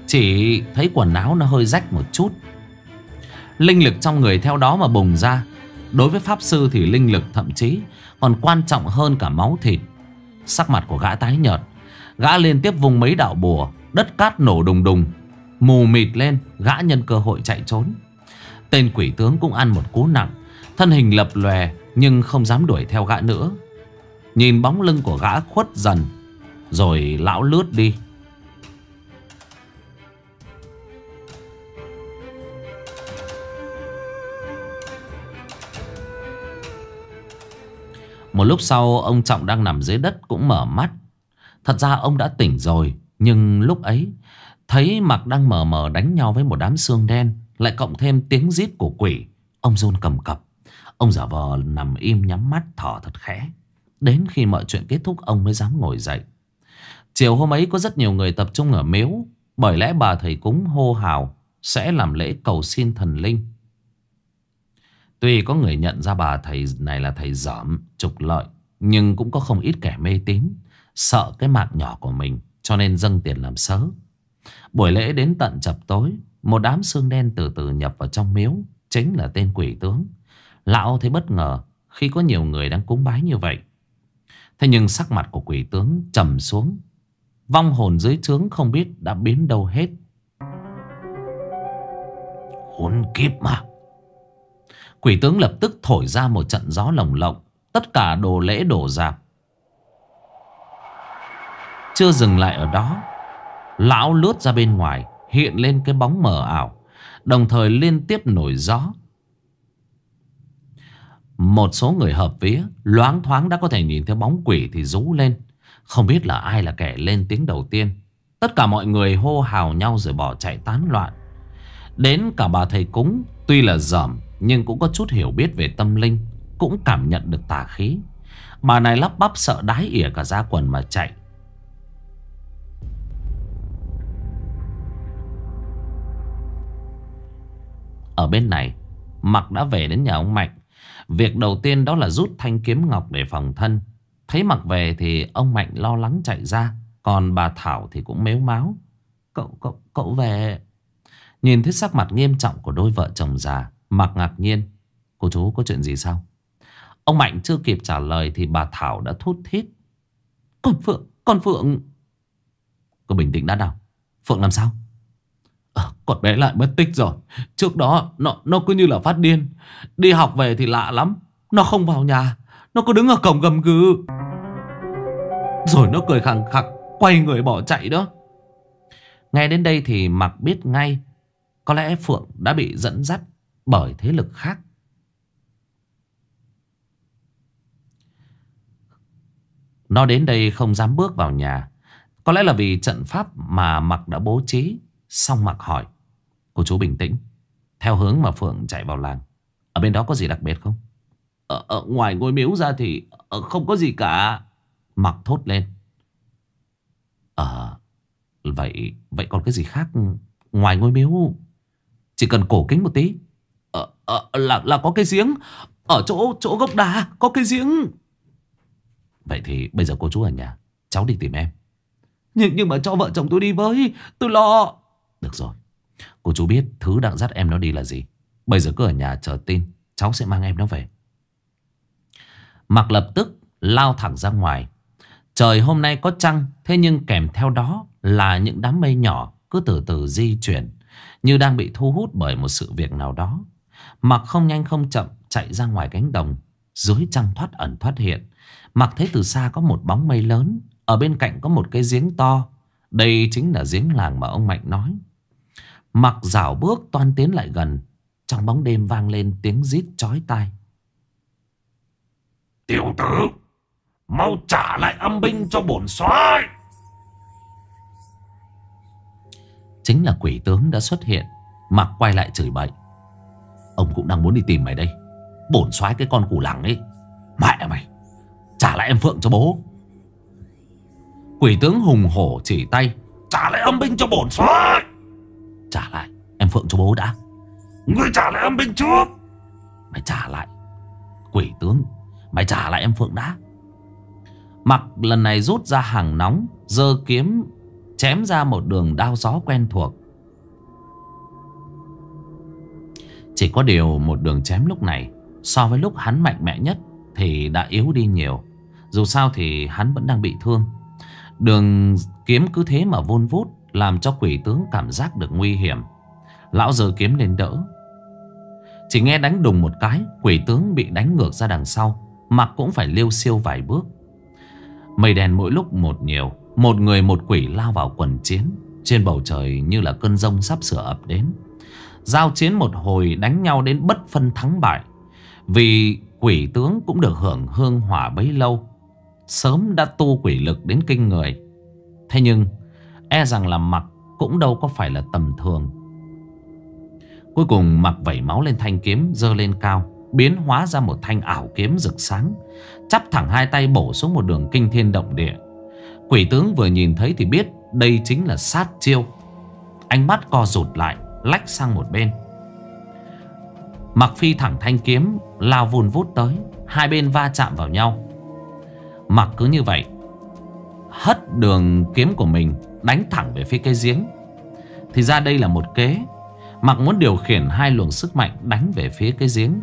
Chỉ thấy quần áo nó hơi rách một chút. Linh lực trong người theo đó mà bùng ra. Đối với Pháp Sư thì linh lực thậm chí Còn quan trọng hơn cả máu thịt. Sắc mặt của gã tái nhợt. Gã liên tiếp vùng mấy đạo bùa, Đất cát nổ đùng đùng. Mù mịt lên, Gã nhân cơ hội chạy trốn. Tên quỷ tướng cũng ăn một cú nặng. Thân hình lập lòe, Nhưng không dám đuổi theo gã nữa. Nhìn bóng lưng của gã khuất dần. Rồi lão lướt đi. Một lúc sau, ông Trọng đang nằm dưới đất cũng mở mắt. Thật ra ông đã tỉnh rồi, Nhưng lúc ấy, Thấy mặt đang mờ mờ đánh nhau với một đám xương đen, Lại cộng thêm tiếng rít của quỷ. Ông run cầm cập. Ông giả vờ nằm im nhắm mắt thở thật khẽ. Đến khi mọi chuyện kết thúc, ông mới dám ngồi dậy. Chiều hôm ấy có rất nhiều người tập trung ở miếu Bởi lẽ bà thầy cúng hô hào Sẽ làm lễ cầu xin thần linh. Tuy có người nhận ra bà thầy này là thầy giỏm, trục lợi Nhưng cũng có không ít kẻ mê tín Sợ cái mạng nhỏ của mình Cho nên dâng tiền làm sớ. Buổi lễ đến tận chập tối Một đám xương đen từ từ nhập vào trong miếu Chính là tên quỷ tướng. Lão thấy bất ngờ Khi có nhiều người đang cúng bái như vậy. Thế nhưng sắc mặt của quỷ tướng trầm xuống Vong hồn dưới trướng không biết đã biến đâu hết. Hôn kiếp mà. Quỷ tướng lập tức thổi ra một trận gió lồng lộng, Tất cả đồ lễ đổ dạp. Chưa dừng lại ở đó, Lão lướt ra bên ngoài, Hiện lên cái bóng mờ ảo, Đồng thời liên tiếp nổi gió. Một số người hợp vía, Loáng thoáng đã có thể nhìn thấy bóng quỷ thì rú lên. Không biết là ai là kẻ lên tiếng đầu tiên. Tất cả mọi người hô hào nhau rồi bỏ chạy tán loạn. Đến cả bà thầy cúng, Tuy là dởm, Nhưng cũng có chút hiểu biết về tâm linh, Cũng cảm nhận được tà khí. Bà này lắp bắp sợ đái ỉa cả da quần mà chạy. Ở bên này, Mặc đã về đến nhà ông Mạnh. Việc đầu tiên đó là rút thanh kiếm ngọc để phòng thân. Thấy Mặc về thì ông Mạnh lo lắng chạy ra Còn bà Thảo thì cũng mếu máu. Cậu, cậu, cậu về. Nhìn thấy sắc mặt nghiêm trọng của đôi vợ chồng già Mặc ngạc nhiên. Cô chú có chuyện gì sao? Ông Mạnh chưa kịp trả lời Thì bà Thảo đã thút thít. Con Phượng, con Phượng. Cô bình tĩnh đã nào. Phượng làm sao? À, Con bé lại mất tích rồi. Trước đó nó nó cứ như là phát điên. Đi học về thì lạ lắm. Nó không vào nhà. Nó cứ đứng ở cổng gầm gừ. Rồi nó cười khẳng khặc, Quay người bỏ chạy đó. Nghe đến đây thì Mặc biết ngay, Có lẽ Phượng đã bị dẫn dắt Bởi thế lực khác. Nó đến đây không dám bước vào nhà. Có lẽ là vì trận pháp mà Mặc đã bố trí. Xong Mặc hỏi, Cô chú bình tĩnh, Theo hướng mà Phượng chạy vào làng, Ở bên đó có gì đặc biệt không? Ở, ở ngoài ngôi miếu ra thì ở, không có gì cả. Mặc thốt lên. Ờ Vậy vậy còn cái gì khác Ngoài ngôi miếu? Chỉ cần cổ kính một tí. Ờ, ờ, là, là có cái giếng. Ở chỗ chỗ gốc đá Có cái giếng. Vậy thì bây giờ cô chú ở nhà Cháu đi tìm em. Nhưng, nhưng mà cho vợ chồng tôi đi với Tôi lo. Được rồi. Cô chú biết thứ đang dắt em nó đi là gì. Bây giờ cứ ở nhà chờ tin Cháu sẽ mang em nó về. Mặc lập tức lao thẳng ra ngoài. Trời hôm nay có trăng, Thế nhưng kèm theo đó là những đám mây nhỏ Cứ từ từ di chuyển, Như đang bị thu hút bởi một sự việc nào đó. Mặc không nhanh không chậm Chạy ra ngoài cánh đồng, Dưới trăng thoát ẩn thoát hiện. Mặc thấy từ xa có một bóng mây lớn, Ở bên cạnh có một cái giếng to. Đây chính là giếng làng mà ông Mạnh nói. Mặc rảo bước toan tiến lại gần, Trong bóng đêm vang lên tiếng rít chói tai. Tiểu tử Mau trả lại âm binh cho bổn soái. Chính là quỷ tướng đã xuất hiện Mặc quay lại chửi bậy. Ông cũng đang muốn đi tìm mày đây. Bổn soái cái con củ lẳng ấy. Mẹ mày Trả lại em Phượng cho bố. Quỷ tướng hùng hổ chỉ tay Trả lại âm binh cho bổn soái. Trả lại em Phượng cho bố đã. Ngươi trả lại âm binh trước. Mày trả lại Quỷ tướng Mày trả lại em Phượng đã. Mặc lần này rút ra hàng nóng Dơ kiếm, Chém ra một đường đao gió quen thuộc. Chỉ có điều một đường chém lúc này, So với lúc hắn mạnh mẽ nhất Thì đã yếu đi nhiều. Dù sao thì hắn vẫn đang bị thương. Đường kiếm cứ thế mà vun vút, Làm cho quỷ tướng cảm giác được nguy hiểm. Lão giờ kiếm lên đỡ. Chỉ nghe đánh đùng một cái, Quỷ tướng bị đánh ngược ra đằng sau. Mặc cũng phải liêu siêu vài bước. Mây đèn mỗi lúc một nhiều, Một người một quỷ lao vào quần chiến. Trên bầu trời như là cơn rông sắp sửa ập đến. Giao chiến một hồi đánh nhau đến bất phân thắng bại. Vì quỷ tướng cũng được hưởng hương hỏa bấy lâu. Sớm đã tu quỷ lực đến kinh người. Thế nhưng E rằng là mặc cũng đâu có phải là tầm thường. Cuối cùng mặc vẩy máu lên thanh kiếm Dơ lên cao. Biến hóa ra một thanh ảo kiếm rực sáng, Chắp thẳng hai tay bổ xuống một đường kinh thiên động địa. Quỷ tướng vừa nhìn thấy thì biết Đây chính là sát chiêu. Ánh mắt co rụt lại, Lách sang một bên. Mặc phi thẳng thanh kiếm, Lao vùn vút tới, Hai bên va chạm vào nhau. Mặc cứ như vậy, Hất đường kiếm của mình Đánh thẳng về phía cây giếng. Thì ra đây là một kế. Mặc muốn điều khiển hai luồng sức mạnh Đánh về phía cây giếng.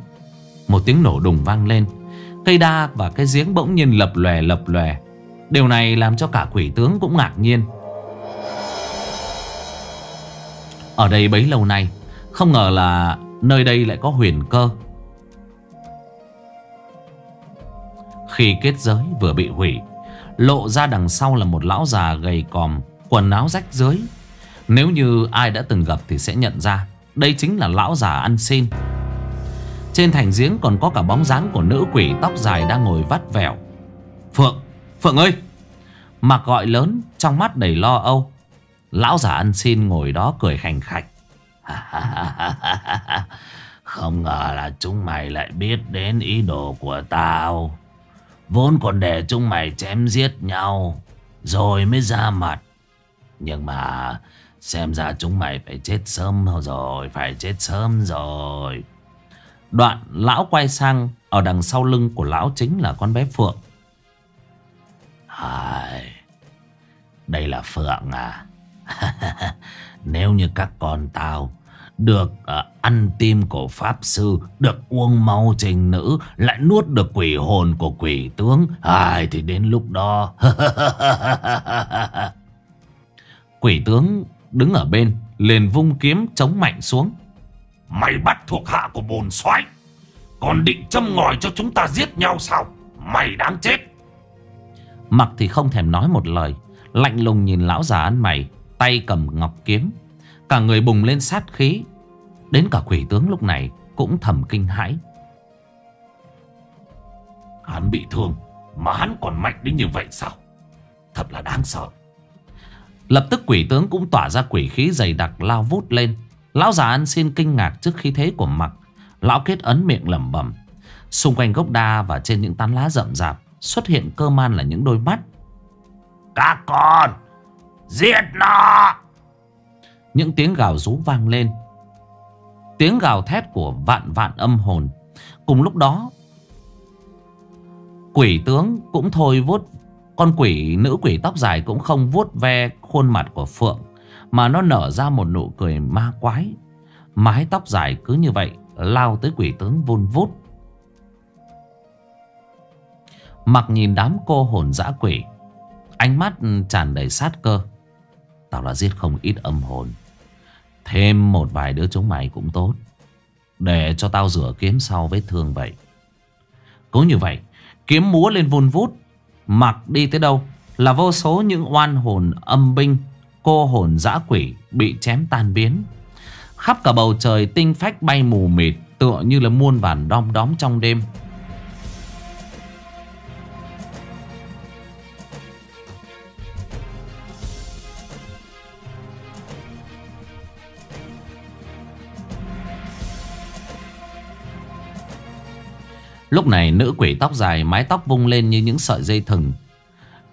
Một tiếng nổ đùng vang lên. Cây đa và cái giếng bỗng nhiên lập lòe lập lòe. Điều này làm cho cả quỷ tướng cũng ngạc nhiên. Ở đây bấy lâu nay, Không ngờ là nơi đây lại có huyền cơ. Khi kết giới vừa bị hủy, Lộ ra đằng sau là một lão già gầy còm, Quần áo rách dưới Nếu như ai đã từng gặp thì sẽ nhận ra, Đây chính là lão già ăn xin. Trên thành giếng còn có cả bóng dáng của nữ quỷ tóc dài đang ngồi vắt vẻo. Phượng, Phượng ơi! Mặc gọi lớn trong mắt đầy lo âu. Lão già ăn xin ngồi đó cười khành khạch. [LAUGHS] Không ngờ là chúng mày lại biết đến ý đồ của tao. Vốn còn để chúng mày chém giết nhau Rồi mới ra mặt. Nhưng mà Xem ra chúng mày phải chết sớm rồi Phải chết sớm rồi. Đoạn lão quay sang Ở đằng sau lưng của lão chính là con bé Phượng Ai, Đây là Phượng à [LAUGHS] Nếu như các con tao được uh, ăn tim của Pháp Sư, được uống máu trình nữ, lại nuốt được quỷ hồn của quỷ tướng. Ai thì đến lúc đó... [LAUGHS] quỷ tướng đứng ở bên, liền vung kiếm chống mạnh xuống. Mày bắt thuộc hạ của bồn soái Còn định châm ngòi cho chúng ta giết nhau sao? Mày đáng chết! Mặc thì không thèm nói một lời, lạnh lùng nhìn lão già ăn mày, tay cầm ngọc kiếm. Cả người bùng lên sát khí Đến cả quỷ tướng lúc này Cũng thầm kinh hãi Hắn bị thương Mà hắn còn mạnh đến như vậy sao Thật là đáng sợ Lập tức quỷ tướng cũng tỏa ra quỷ khí dày đặc lao vút lên Lão già ăn xin kinh ngạc trước khí thế của mặc Lão kết ấn miệng lẩm bẩm. Xung quanh gốc đa và trên những tán lá rậm rạp Xuất hiện cơ man là những đôi mắt. Các con! Giết nó! Những tiếng gào rú vang lên. Tiếng gào thét của vạn vạn âm hồn. Cùng lúc đó, Quỷ tướng cũng thôi vuốt, Con quỷ nữ quỷ tóc dài cũng không vuốt ve khuôn mặt của Phượng. Mà nó nở ra một nụ cười ma quái. Mái tóc dài cứ như vậy, Lao tới quỷ tướng vun vút. Mặc nhìn đám cô hồn dã quỷ, Ánh mắt tràn đầy sát cơ. Tao đã giết không ít âm hồn. Thêm một vài đứa chúng mày cũng tốt. Để cho tao rửa kiếm sau vết thương vậy. Cứ như vậy, Kiếm múa lên vun vút. Mặc đi tới đâu Là vô số những oan hồn âm binh Cô hồn dã quỷ Bị chém tan biến. Khắp cả bầu trời tinh phách bay mù mịt, Tựa như là muôn vàn đom đóm trong đêm. Lúc này, nữ quỷ tóc dài mái tóc vung lên như những sợi dây thừng,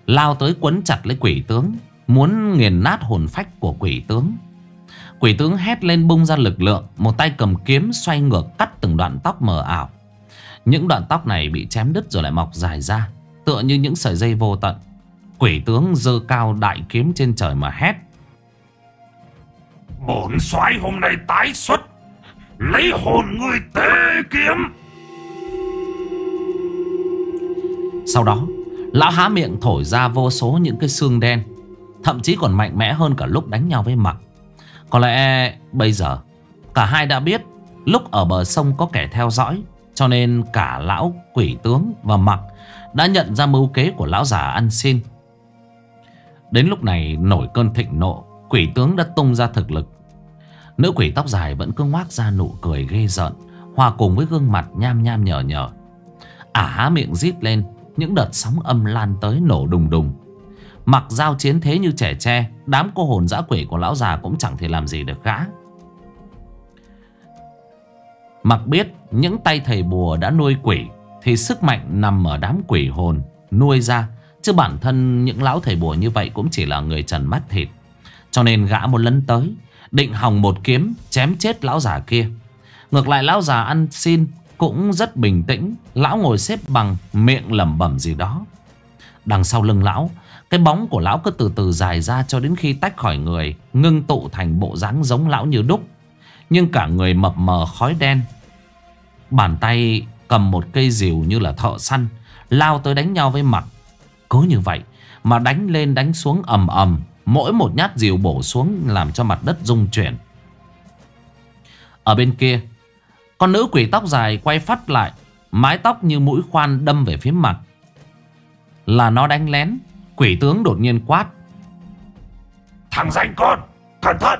Lao tới quấn chặt lấy quỷ tướng. Muốn nghiền nát hồn phách của quỷ tướng. Quỷ tướng hét lên bung ra lực lượng Một tay cầm kiếm xoay ngược cắt từng đoạn tóc mờ ảo. Những đoạn tóc này bị chém đứt rồi lại mọc dài ra Tựa như những sợi dây vô tận. Quỷ tướng dơ cao đại kiếm trên trời mà hét. Bổn soái hôm nay tái xuất Lấy hồn người tế kiếm. Sau đó Lão há miệng thổi ra vô số những cái xương đen Thậm chí còn mạnh mẽ hơn cả lúc đánh nhau với mặt Có lẽ bây giờ, Cả hai đã biết Lúc ở bờ sông có kẻ theo dõi, Cho nên cả lão quỷ tướng và mặc Đã nhận ra mưu kế của lão già ăn xin. Đến lúc này, nổi cơn thịnh nộ, Quỷ tướng đã tung ra thực lực. Nữ quỷ tóc dài vẫn cứ ngoác ra nụ cười ghê giận Hòa cùng với gương mặt nham nham nhở nhở Ả há miệng rít lên Những đợt sóng âm lan tới nổ đùng đùng. Mặc giao chiến thế như trẻ tre, Đám cô hồn dã quỷ của lão già cũng chẳng thể làm gì được gã. Mặc biết những tay thầy bùa đã nuôi quỷ, Thì sức mạnh nằm ở đám quỷ hồn, nuôi ra. Chứ bản thân những lão thầy bùa như vậy cũng chỉ là người trần mắt thịt. Cho nên gã một lần tới, Định hòng một kiếm, chém chết lão già kia. Ngược lại lão già ăn xin cũng rất bình tĩnh, Lão ngồi xếp bằng, miệng lẩm bẩm gì đó. Đằng sau lưng lão cái bóng của lão cứ từ từ dài ra cho đến khi tách khỏi người, Ngưng tụ thành bộ dáng giống lão như đúc. Nhưng cả người mập mờ, khói đen. Bàn tay cầm một cây rìu như là thợ săn, Lao tới đánh nhau với mặt. Cứ như vậy mà đánh lên đánh xuống ầm ầm, Mỗi một nhát rìu bổ xuống làm cho mặt đất rung chuyển. Ở bên kia, Con nữ quỷ tóc dài quay phát lại, Mái tóc như mũi khoan đâm về phía mặt. Là nó đánh lén. Quỷ tướng đột nhiên quát. Thằng danh con Cẩn thận!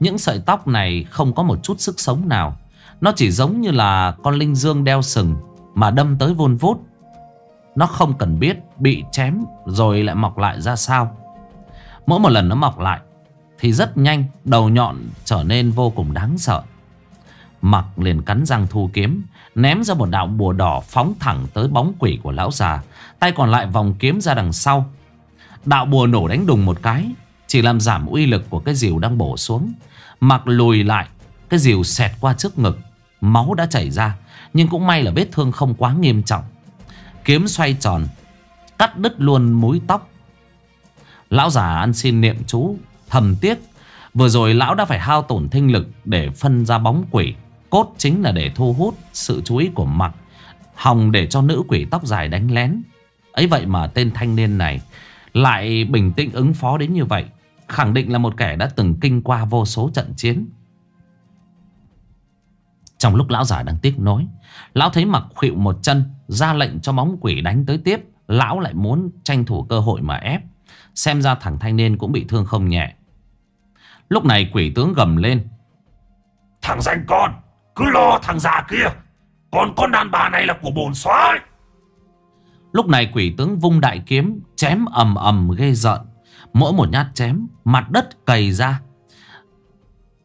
Những sợi tóc này không có một chút sức sống nào. Nó chỉ giống như là con linh dương đeo sừng Mà đâm tới vun vút. Nó không cần biết bị chém rồi lại mọc lại ra sao. Mỗi một lần nó mọc lại Thì rất nhanh đầu nhọn trở nên vô cùng đáng sợ. Mặc liền cắn răng thu kiếm Ném ra một đạo bùa đỏ phóng thẳng tới bóng quỷ của lão già Tay còn lại vòng kiếm ra đằng sau. Đạo bùa nổ đánh đùng một cái, Chỉ làm giảm uy lực của cái rìu đang bổ xuống. Mặc lùi lại, Cái rìu xẹt qua trước ngực, Máu đã chảy ra, Nhưng cũng may là vết thương không quá nghiêm trọng. Kiếm xoay tròn, Cắt đứt luôn múi tóc. Lão già ăn xin niệm chú, Thầm tiếc, Vừa rồi lão đã phải hao tổn thinh lực Để phân ra bóng quỷ. Cốt chính là để thu hút sự chú ý của mặc, Hòng để cho nữ quỷ tóc dài đánh lén ấy vậy mà tên thanh niên này Lại bình tĩnh ứng phó đến như vậy. Khẳng định là một kẻ đã từng kinh qua vô số trận chiến. Trong lúc lão già đang tiếc nối, Lão thấy mặc khuỵu một chân, Ra lệnh cho bóng quỷ đánh tới tiếp. Lão lại muốn tranh thủ cơ hội mà ép. Xem ra thằng thanh niên cũng bị thương không nhẹ. Lúc này quỷ tướng gầm lên. Thằng danh con, Cứ lo thằng già kia. Còn con đàn bà này là của bồn soái. Lúc này quỷ tướng vung đại kiếm, Chém ầm ầm ghê giận Mỗi một nhát chém, Mặt đất cầy ra.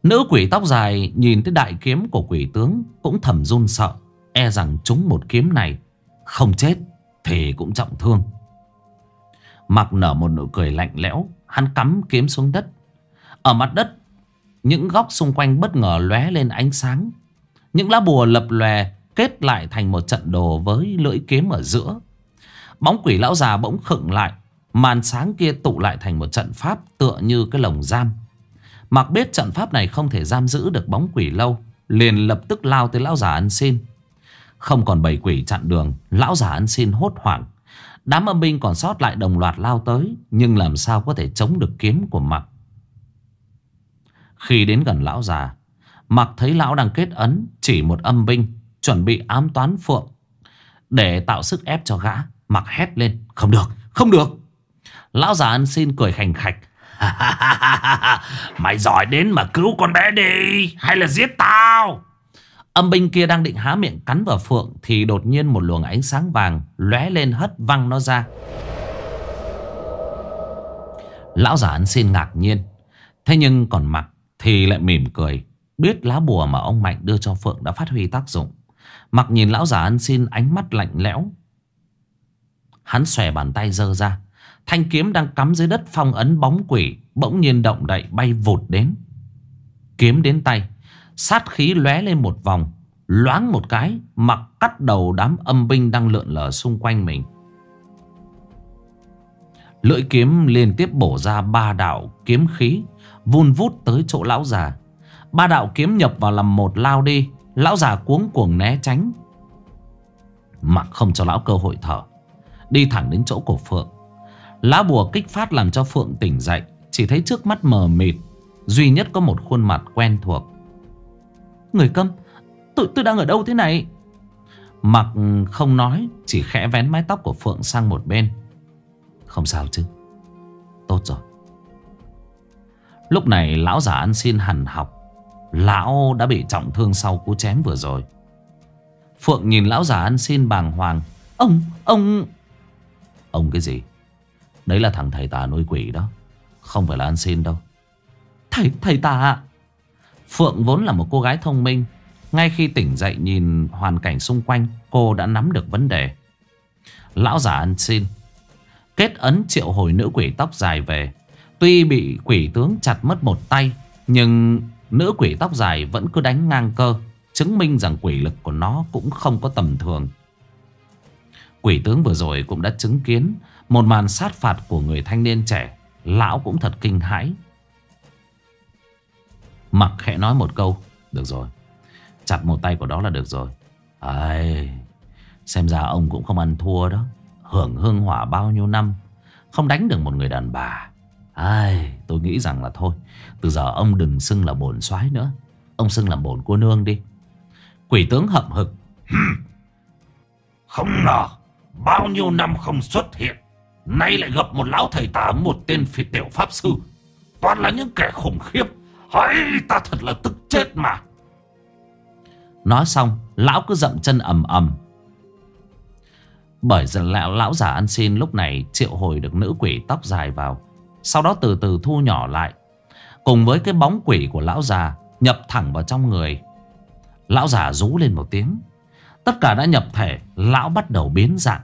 Nữ quỷ tóc dài nhìn thấy đại kiếm của quỷ tướng Cũng thầm run sợ E rằng chúng một kiếm này Không chết Thì cũng trọng thương. Mặc nở một nụ cười lạnh lẽo, Hắn cắm kiếm xuống đất. Ở mặt đất, Những góc xung quanh bất ngờ lóe lên ánh sáng. Những lá bùa lập lòe, Kết lại thành một trận đồ với lưỡi kiếm ở giữa. Bóng quỷ lão già bỗng khựng lại. Màn sáng kia tụ lại thành một trận pháp Tựa như cái lồng giam. Mặc biết trận pháp này không thể giam giữ được bóng quỷ lâu, Liền lập tức lao tới lão già ăn xin. Không còn bầy quỷ chặn đường, Lão già ăn xin hốt hoảng. Đám âm binh còn sót lại đồng loạt lao tới, Nhưng làm sao có thể chống được kiếm của Mặc? Khi đến gần lão già, Mặc thấy lão đang kết ấn, Chỉ một âm binh, Chuẩn bị ám toán phượng, Để tạo sức ép cho gã. Mặc hét lên Không được, không được. Lão già ăn xin cười khành khạch. [LAUGHS] Mày giỏi đến mà cứu con bé đi Hay là giết tao? Âm binh kia đang định há miệng cắn vào Phượng Thì đột nhiên một luồng ánh sáng vàng lóe lên hất văng nó ra. Lão già ăn xin ngạc nhiên. Thế nhưng còn mặc thì lại mỉm cười Biết lá bùa mà ông Mạnh đưa cho Phượng đã phát huy tác dụng. Mặc nhìn lão già ăn xin ánh mắt lạnh lẽo Hắn xòe bàn tay dơ ra. Thanh kiếm đang cắm dưới đất phong ấn bóng quỷ Bỗng nhiên động đậy bay vụt đến. Kiếm đến tay, Sát khí lóe lên một vòng, Loáng một cái, Mặc cắt đầu đám âm binh đang lượn lờ xung quanh mình. Lưỡi kiếm liên tiếp bổ ra ba đạo kiếm khí, Vun vút tới chỗ lão già. Ba đạo kiếm nhập vào làm một lao đi, Lão già cuống cuồng né tránh. Mặc không cho lão cơ hội thở. Đi thẳng đến chỗ của Phượng. Lá bùa kích phát làm cho Phượng tỉnh dậy Chỉ thấy trước mắt mờ mịt Duy nhất có một khuôn mặt quen thuộc. Người câm Tôi, tôi đang ở đâu thế này? Mặc không nói Chỉ khẽ vén mái tóc của Phượng sang một bên. Không sao chứ Tốt rồi. Lúc này lão già ăn xin hằn học Lão đã bị trọng thương sau cú chém vừa rồi. Phượng nhìn lão già ăn xin bàng hoàng Ông, ông Ông cái gì? Đấy là thằng thầy tà nuôi quỷ đó. Không phải là ăn xin đâu. Thầy, thầy tà Phượng vốn là một cô gái thông minh. Ngay khi tỉnh dậy nhìn hoàn cảnh xung quanh Cô đã nắm được vấn đề. Lão già ăn xin. Kết ấn triệu hồi nữ quỷ tóc dài về. Tuy bị quỷ tướng chặt mất một tay Nhưng nữ quỷ tóc dài vẫn cứ đánh ngang cơ Chứng minh rằng quỷ lực của nó cũng không có tầm thường. Quỷ tướng vừa rồi cũng đã chứng kiến Một màn sát phạt của người thanh niên trẻ. Lão cũng thật kinh hãi. Mặc khẽ nói một câu. Được rồi. Chặt một tay của đó là được rồi. Ây, Xem ra ông cũng không ăn thua đó. Hưởng hương hỏa bao nhiêu năm Không đánh được một người đàn bà. Ai, Tôi nghĩ rằng là thôi. Từ giờ ông đừng xưng là bổn soái nữa. Ông xưng là bổn cô nương đi. Quỷ tướng hậm hực. [CLEARS THROAT] Không ngờ Bao nhiêu năm không xuất hiện Nay lại gặp một lão thầy tà Một tên phi tiểu pháp sư. Toàn là những kẻ khủng khiếp. Hỡi ta thật là tức chết mà. Nói xong Lão cứ dậm chân ầm ầm. Bởi giờ lão, lão giả ăn xin lúc này triệu hồi được nữ quỷ tóc dài vào. Sau đó từ từ thu nhỏ lại. Cùng với cái bóng quỷ của lão già Nhập thẳng vào trong người. Lão già rú lên một tiếng. Tất cả đã nhập thể Lão bắt đầu biến dạng.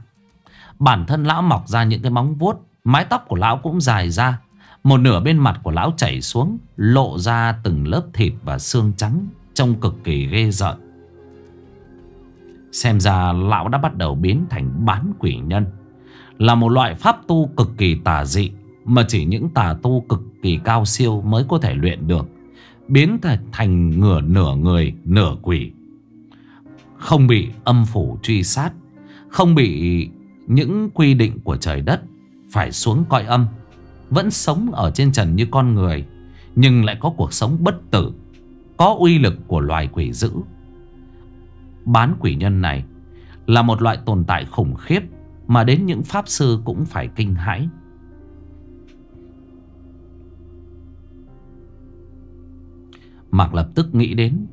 Bản thân lão mọc ra những cái móng vuốt, Mái tóc của lão cũng dài ra. Một nửa bên mặt của lão chảy xuống, Lộ ra từng lớp thịt và xương trắng Trông cực kỳ ghê rợn. Xem ra lão đã bắt đầu biến thành bán quỷ nhân. Là một loại pháp tu cực kỳ tà dị, Mà chỉ những tà tu cực kỳ cao siêu mới có thể luyện được. Biến thành ngửa nửa người, nửa quỷ. Không bị âm phủ truy sát, Không bị những quy định của trời đất Phải xuống coi âm, Vẫn sống ở trên trần như con người, Nhưng lại có cuộc sống bất tử, Có uy lực của loài quỷ dữ. Bán quỷ nhân này Là một loại tồn tại khủng khiếp Mà đến những pháp sư cũng phải kinh hãi. Mạc lập tức nghĩ đến,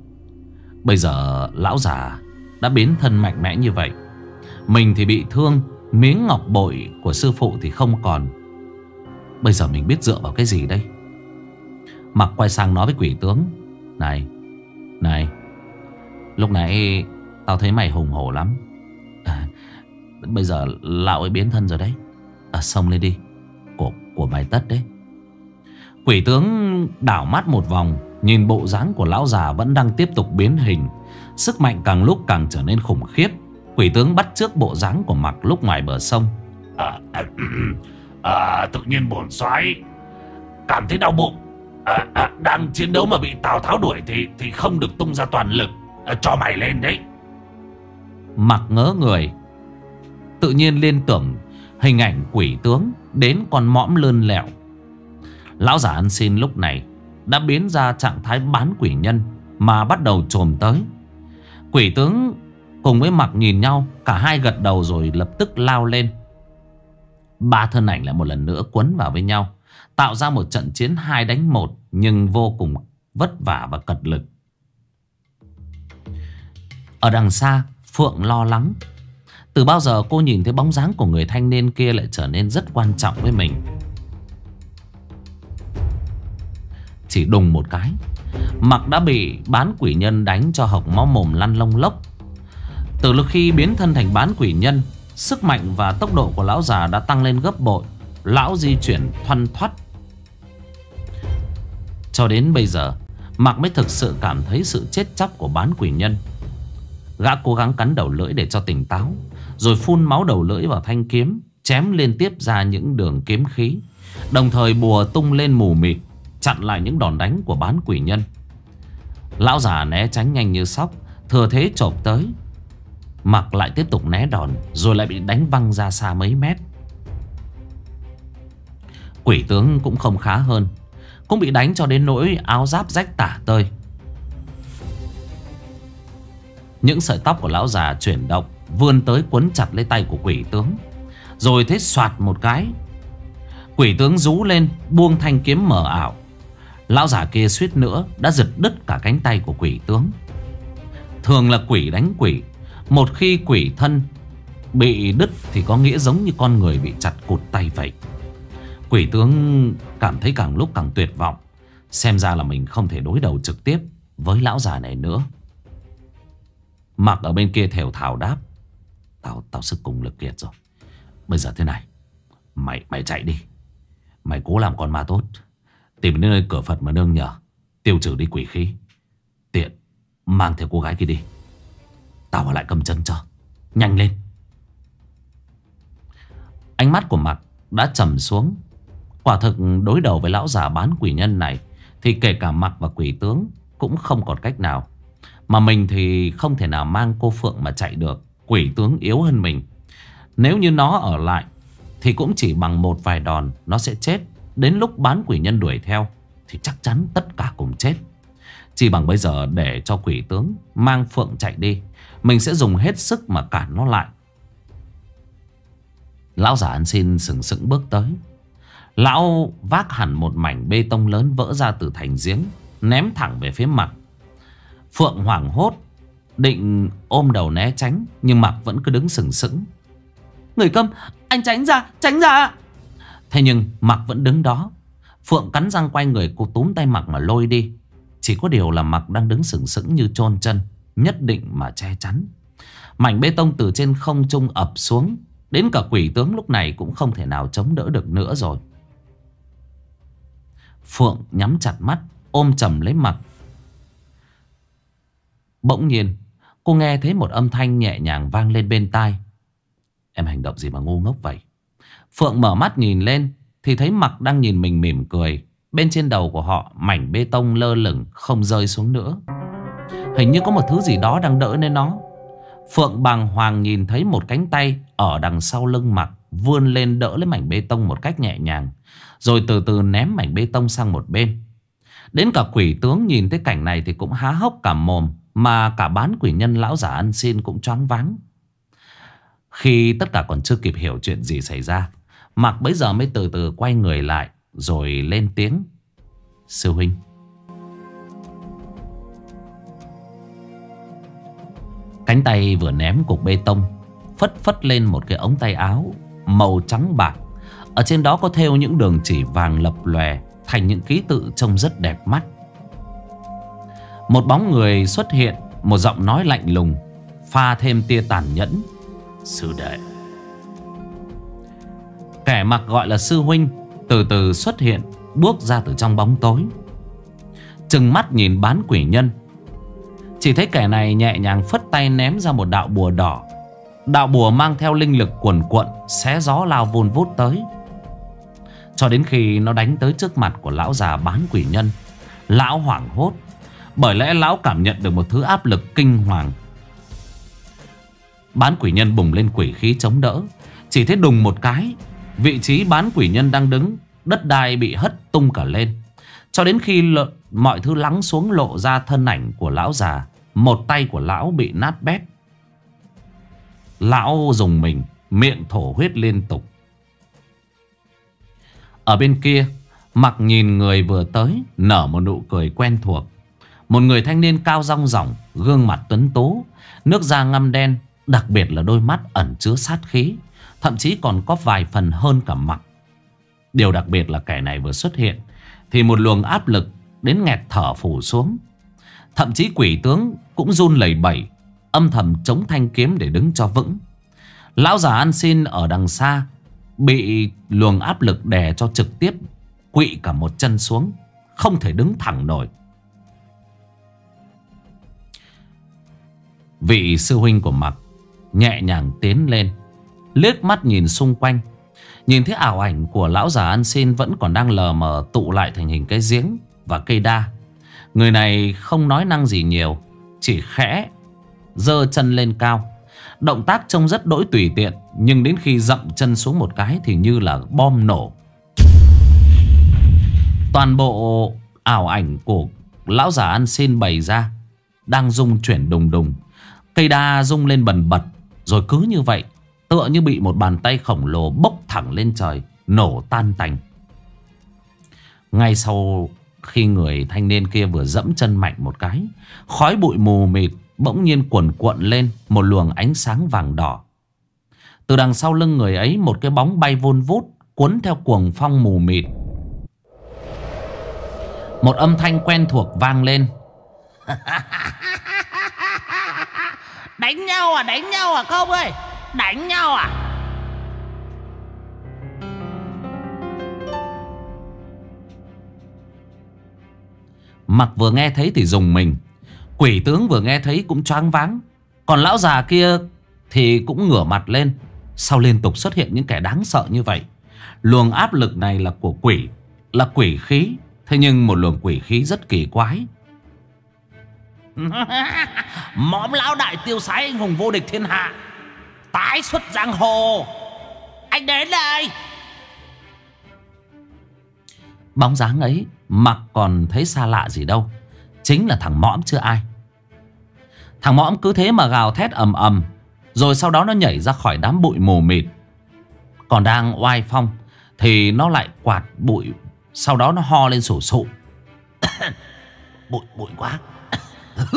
Bây giờ lão già Đã biến thân mạnh mẽ như vậy, Mình thì bị thương Miếng ngọc bội của sư phụ thì không còn. Bây giờ mình biết dựa vào cái gì đây? Mặc quay sang nói với quỷ tướng. Này Này Lúc nãy Tao thấy mày hùng hổ lắm. À, Bây giờ lão ấy biến thân rồi đấy. À, Xông lên đi. Của, của mày tất đấy. Quỷ tướng đảo mắt một vòng Nhìn bộ dáng của lão già vẫn đang tiếp tục biến hình. Sức mạnh càng lúc càng trở nên khủng khiếp. Quỷ tướng bắt trước bộ dáng của mặc lúc ngoài bờ sông. À, à, [CLEARS THROAT] à, Tự nhiên bổn xoáy. Cảm thấy đau bụng. À, à, Đang chiến đấu mà bị Tào Tháo đuổi Thì thì không được tung ra toàn lực. À, Cho mày lên đấy. Mặc ngớ người. Tự nhiên liên tưởng Hình ảnh quỷ tướng Đến con mõm lươn lẹo. Lão giả ăn xin lúc này Đã biến ra trạng thái bán quỷ nhân Mà bắt đầu trồm tới. Quỷ tướng cùng với mặc nhìn nhau, Cả hai gật đầu rồi lập tức lao lên. Ba thân ảnh lại một lần nữa quấn vào với nhau, Tạo ra một trận chiến hai đánh một, Nhưng vô cùng vất vả và cật lực. Ở đằng xa, Phượng lo lắng. Từ bao giờ cô nhìn thấy bóng dáng của người thanh niên kia Lại trở nên rất quan trọng với mình? Chỉ đùng một cái, Mặc đã bị bán quỷ nhân đánh cho hộc máu mồm lăn lông lốc. Từ lúc khi biến thân thành bán quỷ nhân, Sức mạnh và tốc độ của lão già đã tăng lên gấp bội. Lão di chuyển thoăn thoắt. Cho đến bây giờ, Mạc mới thực sự cảm thấy sự chết chóc của bán quỷ nhân. Gã cố gắng cắn đầu lưỡi để cho tỉnh táo, Rồi phun máu đầu lưỡi vào thanh kiếm, Chém liên tiếp ra những đường kiếm khí, Đồng thời bùa tung lên mù mịt, Chặn lại những đòn đánh của bán quỷ nhân. Lão già né tránh nhanh như sóc, Thừa thế chộp tới Mặc lại tiếp tục né đòn, Rồi lại bị đánh văng ra xa mấy mét. Quỷ tướng cũng không khá hơn, Cũng bị đánh cho đến nỗi áo giáp rách tả tơi. Những sợi tóc của lão già chuyển động, Vươn tới quấn chặt lấy tay của quỷ tướng, Rồi thế soạt một cái. Quỷ tướng rú lên, Buông thanh kiếm mở ảo. Lão già kia suýt nữa Đã giật đứt cả cánh tay của quỷ tướng. Thường là quỷ đánh quỷ một khi quỷ thân Bị đứt thì có nghĩa giống như con người bị chặt cụt tay vậy. Quỷ tướng cảm thấy càng lúc càng tuyệt vọng, Xem ra là mình không thể đối đầu trực tiếp Với lão già này nữa. Mặc ở bên kia thều thào đáp, Tao tao sức cùng lực kiệt rồi. Bây giờ thế này, Mày mày chạy đi. Mày cố làm con ma tốt, Tìm đến nơi cửa Phật mà nương nhờ, Tiêu trừ đi quỷ khí. Tiện, Mang theo cô gái kia đi. Tao ở lại cầm chân cho. Nhanh lên. Ánh mắt của Mặc đã trầm xuống. Quả thực đối đầu với lão già bán quỷ nhân này Thì kể cả Mặc và quỷ tướng Cũng không còn cách nào. Mà mình thì không thể nào mang cô Phượng mà chạy được. Quỷ tướng yếu hơn mình. Nếu như nó ở lại Thì cũng chỉ bằng một vài đòn Nó sẽ chết. Đến lúc bán quỷ nhân đuổi theo Thì chắc chắn tất cả cùng chết. Chỉ bằng bây giờ để cho quỷ tướng Mang Phượng chạy đi. Mình sẽ dùng hết sức mà cản nó lại. Lão giả ăn xin sừng sững bước tới. Lão vác hẳn một mảnh bê tông lớn vỡ ra từ thành giếng, Ném thẳng về phía mặt. Phượng hoảng hốt, Định ôm đầu né tránh, Nhưng mặt vẫn cứ đứng sừng sững. Người câm, Anh tránh ra Tránh ra! Thế nhưng mặt vẫn đứng đó. Phượng cắn răng quay người cô túm tay mặt mà lôi đi. Chỉ có điều là mặt đang đứng sừng sững như chôn chân. Nhất định mà che chắn. Mảnh bê tông từ trên không trung ập xuống, Đến cả quỷ tướng lúc này cũng không thể nào chống đỡ được nữa rồi. Phượng nhắm chặt mắt, Ôm chầm lấy mặt. Bỗng nhiên, Cô nghe thấy một âm thanh nhẹ nhàng vang lên bên tai. Em hành động gì mà ngu ngốc vậy? Phượng mở mắt nhìn lên, Thì thấy mặt đang nhìn mình mỉm cười. Bên trên đầu của họ, Mảnh bê tông lơ lửng, không rơi xuống nữa. Hình như có một thứ gì đó đang đỡ lên nó. Phượng bàng hoàng nhìn thấy một cánh tay Ở đằng sau lưng mặt Vươn lên đỡ lấy mảnh bê tông một cách nhẹ nhàng, Rồi từ từ ném mảnh bê tông sang một bên. Đến cả quỷ tướng nhìn thấy cảnh này Thì cũng há hốc cả mồm, Mà cả bán quỷ nhân lão giả ăn xin cũng choáng váng. Khi tất cả còn chưa kịp hiểu chuyện gì xảy ra, Mạc bấy giờ mới từ từ quay người lại, Rồi lên tiếng. Sư huynh Cánh tay vừa ném cục bê tông, Phất phất lên một cái ống tay áo Màu trắng bạc. Ở trên đó có thêu những đường chỉ vàng lập lòe Thành những ký tự trông rất đẹp mắt. Một bóng người xuất hiện, Một giọng nói lạnh lùng, Pha thêm tia tàn nhẫn. Sư đệ. Kẻ mặc gọi là sư huynh Từ từ xuất hiện, Bước ra từ trong bóng tối. Trừng mắt nhìn bán quỷ nhân chỉ thấy kẻ này nhẹ nhàng phất tay ném ra một đạo bùa đỏ. Đạo bùa mang theo linh lực cuồn cuộn, Xé gió lao vun vút tới. Cho đến khi nó đánh tới trước mặt của lão già bán quỷ nhân, Lão hoảng hốt, Bởi lẽ lão cảm nhận được một thứ áp lực kinh hoàng. Bán quỷ nhân bùng lên quỷ khí chống đỡ, Chỉ thấy đùng một cái, Vị trí bán quỷ nhân đang đứng, Đất đai bị hất tung cả lên. Cho đến khi mọi thứ lắng xuống lộ ra thân ảnh của lão già một tay của lão bị nát bét. Lão dùng mình, Miệng thổ huyết liên tục. Ở bên kia, Mặc nhìn người vừa tới, Nở một nụ cười quen thuộc. Một người thanh niên cao rong ròng, Gương mặt tuấn tố Nước da ngăm đen, Đặc biệt là đôi mắt ẩn chứa sát khí, Thậm chí còn có vài phần hơn cả mặt. Điều đặc biệt là kẻ này vừa xuất hiện, Thì một luồng áp lực Đến nghẹt thở phủ xuống. Thậm chí quỷ tướng cũng run lẩy bẩy, Âm thầm chống thanh kiếm để đứng cho vững. Lão già ăn xin ở đằng xa Bị luồng áp lực đè cho trực tiếp, Quỵ cả một chân xuống, Không thể đứng thẳng nổi. Vị sư huynh của mặc Nhẹ nhàng tiến lên, Liếc mắt nhìn xung quanh, Nhìn thấy ảo ảnh của lão già ăn xin Vẫn còn đang lờ mờ tụ lại thành hình cái giếng Và cây đa. Người này không nói năng gì nhiều, Chỉ khẽ dơ chân lên cao. Động tác trông rất đỗi tùy tiện, Nhưng đến khi dậm chân xuống một cái Thì như là bom nổ. Toàn bộ ảo ảnh của lão già ăn xin bày ra, Đang rung chuyển đùng đùng. Cây đa rung lên bần bật, Rồi cứ như vậy, Tựa như bị một bàn tay khổng lồ bốc thẳng lên trời, Nổ tan tành. Ngay sau khi người thanh niên kia vừa dẫm chân mạnh một cái, Khói bụi mù mịt Bỗng nhiên cuộn cuộn lên Một luồng ánh sáng vàng đỏ. Từ đằng sau lưng người ấy, Một cái bóng bay vun vút, Cuốn theo cuồng phong mù mịt. Một âm thanh quen thuộc vang lên. [LAUGHS] Đánh nhau à đánh nhau à không ơi. Đánh nhau à? Mặc vừa nghe thấy thì dùng mình. Quỷ tướng vừa nghe thấy cũng choáng váng. Còn lão già kia thì cũng ngửa mặt lên. Sao liên tục xuất hiện những kẻ đáng sợ như vậy? Luồng áp lực này là của quỷ, Là quỷ khí. Thế nhưng một luồng quỷ khí rất kỳ quái. [LAUGHS] Mõm lão đại tiêu sái anh hùng vô địch thiên hạ. Tái xuất giang hồ. Anh đến đây. Bóng dáng ấy Mặc còn thấy xa lạ gì đâu. Chính là thằng mõm chưa ai. Thằng mõm cứ thế mà gào thét ầm ầm, Rồi sau đó nó nhảy ra khỏi đám bụi mù mịt. Còn đang oai phong Thì nó lại quạt bụi, Sau đó nó ho lên sổ sụ. [COUGHS] Bụi bụi quá. [COUGHS]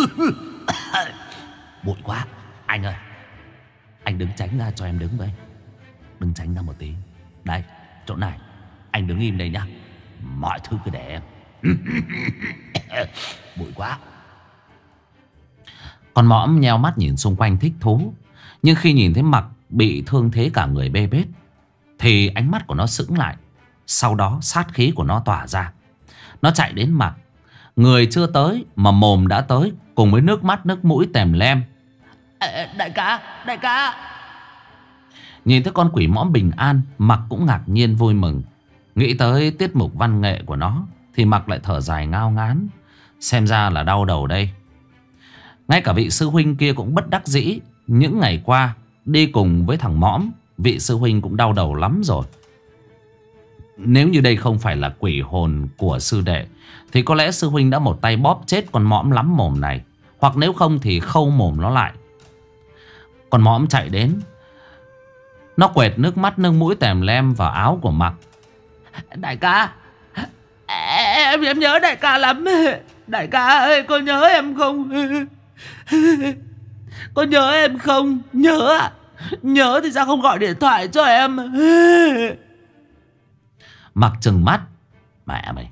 Bụi quá. Anh ơi, Anh đứng tránh ra cho em đứng với Đứng tránh ra một tí. Đây, chỗ này. Anh đứng im đây nhá. Mọi thứ cứ để em. [LAUGHS] Bụi quá. Con mõm nheo mắt nhìn xung quanh thích thú Nhưng khi nhìn thấy mặt bị thương thế cả người bê bết Thì ánh mắt của nó sững lại. Sau đó sát khí của nó tỏa ra. Nó chạy đến mặt. Người chưa tới mà mồm đã tới Cùng với nước mắt nước mũi tèm lem. Đại ca Đại ca. Nhìn thấy con quỷ mõm bình an Mặc cũng ngạc nhiên vui mừng Nghĩ tới tiết mục văn nghệ của nó, Thì Mặc lại thở dài ngao ngán. Xem ra là đau đầu đây. Ngay cả vị sư huynh kia cũng bất đắc dĩ. Những ngày qua, Đi cùng với thằng mõm, Vị sư huynh cũng đau đầu lắm rồi. Nếu như đây không phải là quỷ hồn của sư đệ, Thì có lẽ sư huynh đã một tay bóp chết con mõm lắm mồm này. Hoặc nếu không thì khâu mồm nó lại. Con mõm chạy đến. Nó quẹt nước mắt, nâng mũi tèm lem vào áo của Mặc. Đại ca. Em em nhớ đại ca lắm. Đại ca ơi, có nhớ em không? Có nhớ em không? Nhớ à Nhớ thì sao không gọi điện thoại cho em? Mặc chừng mắt. Mẹ mày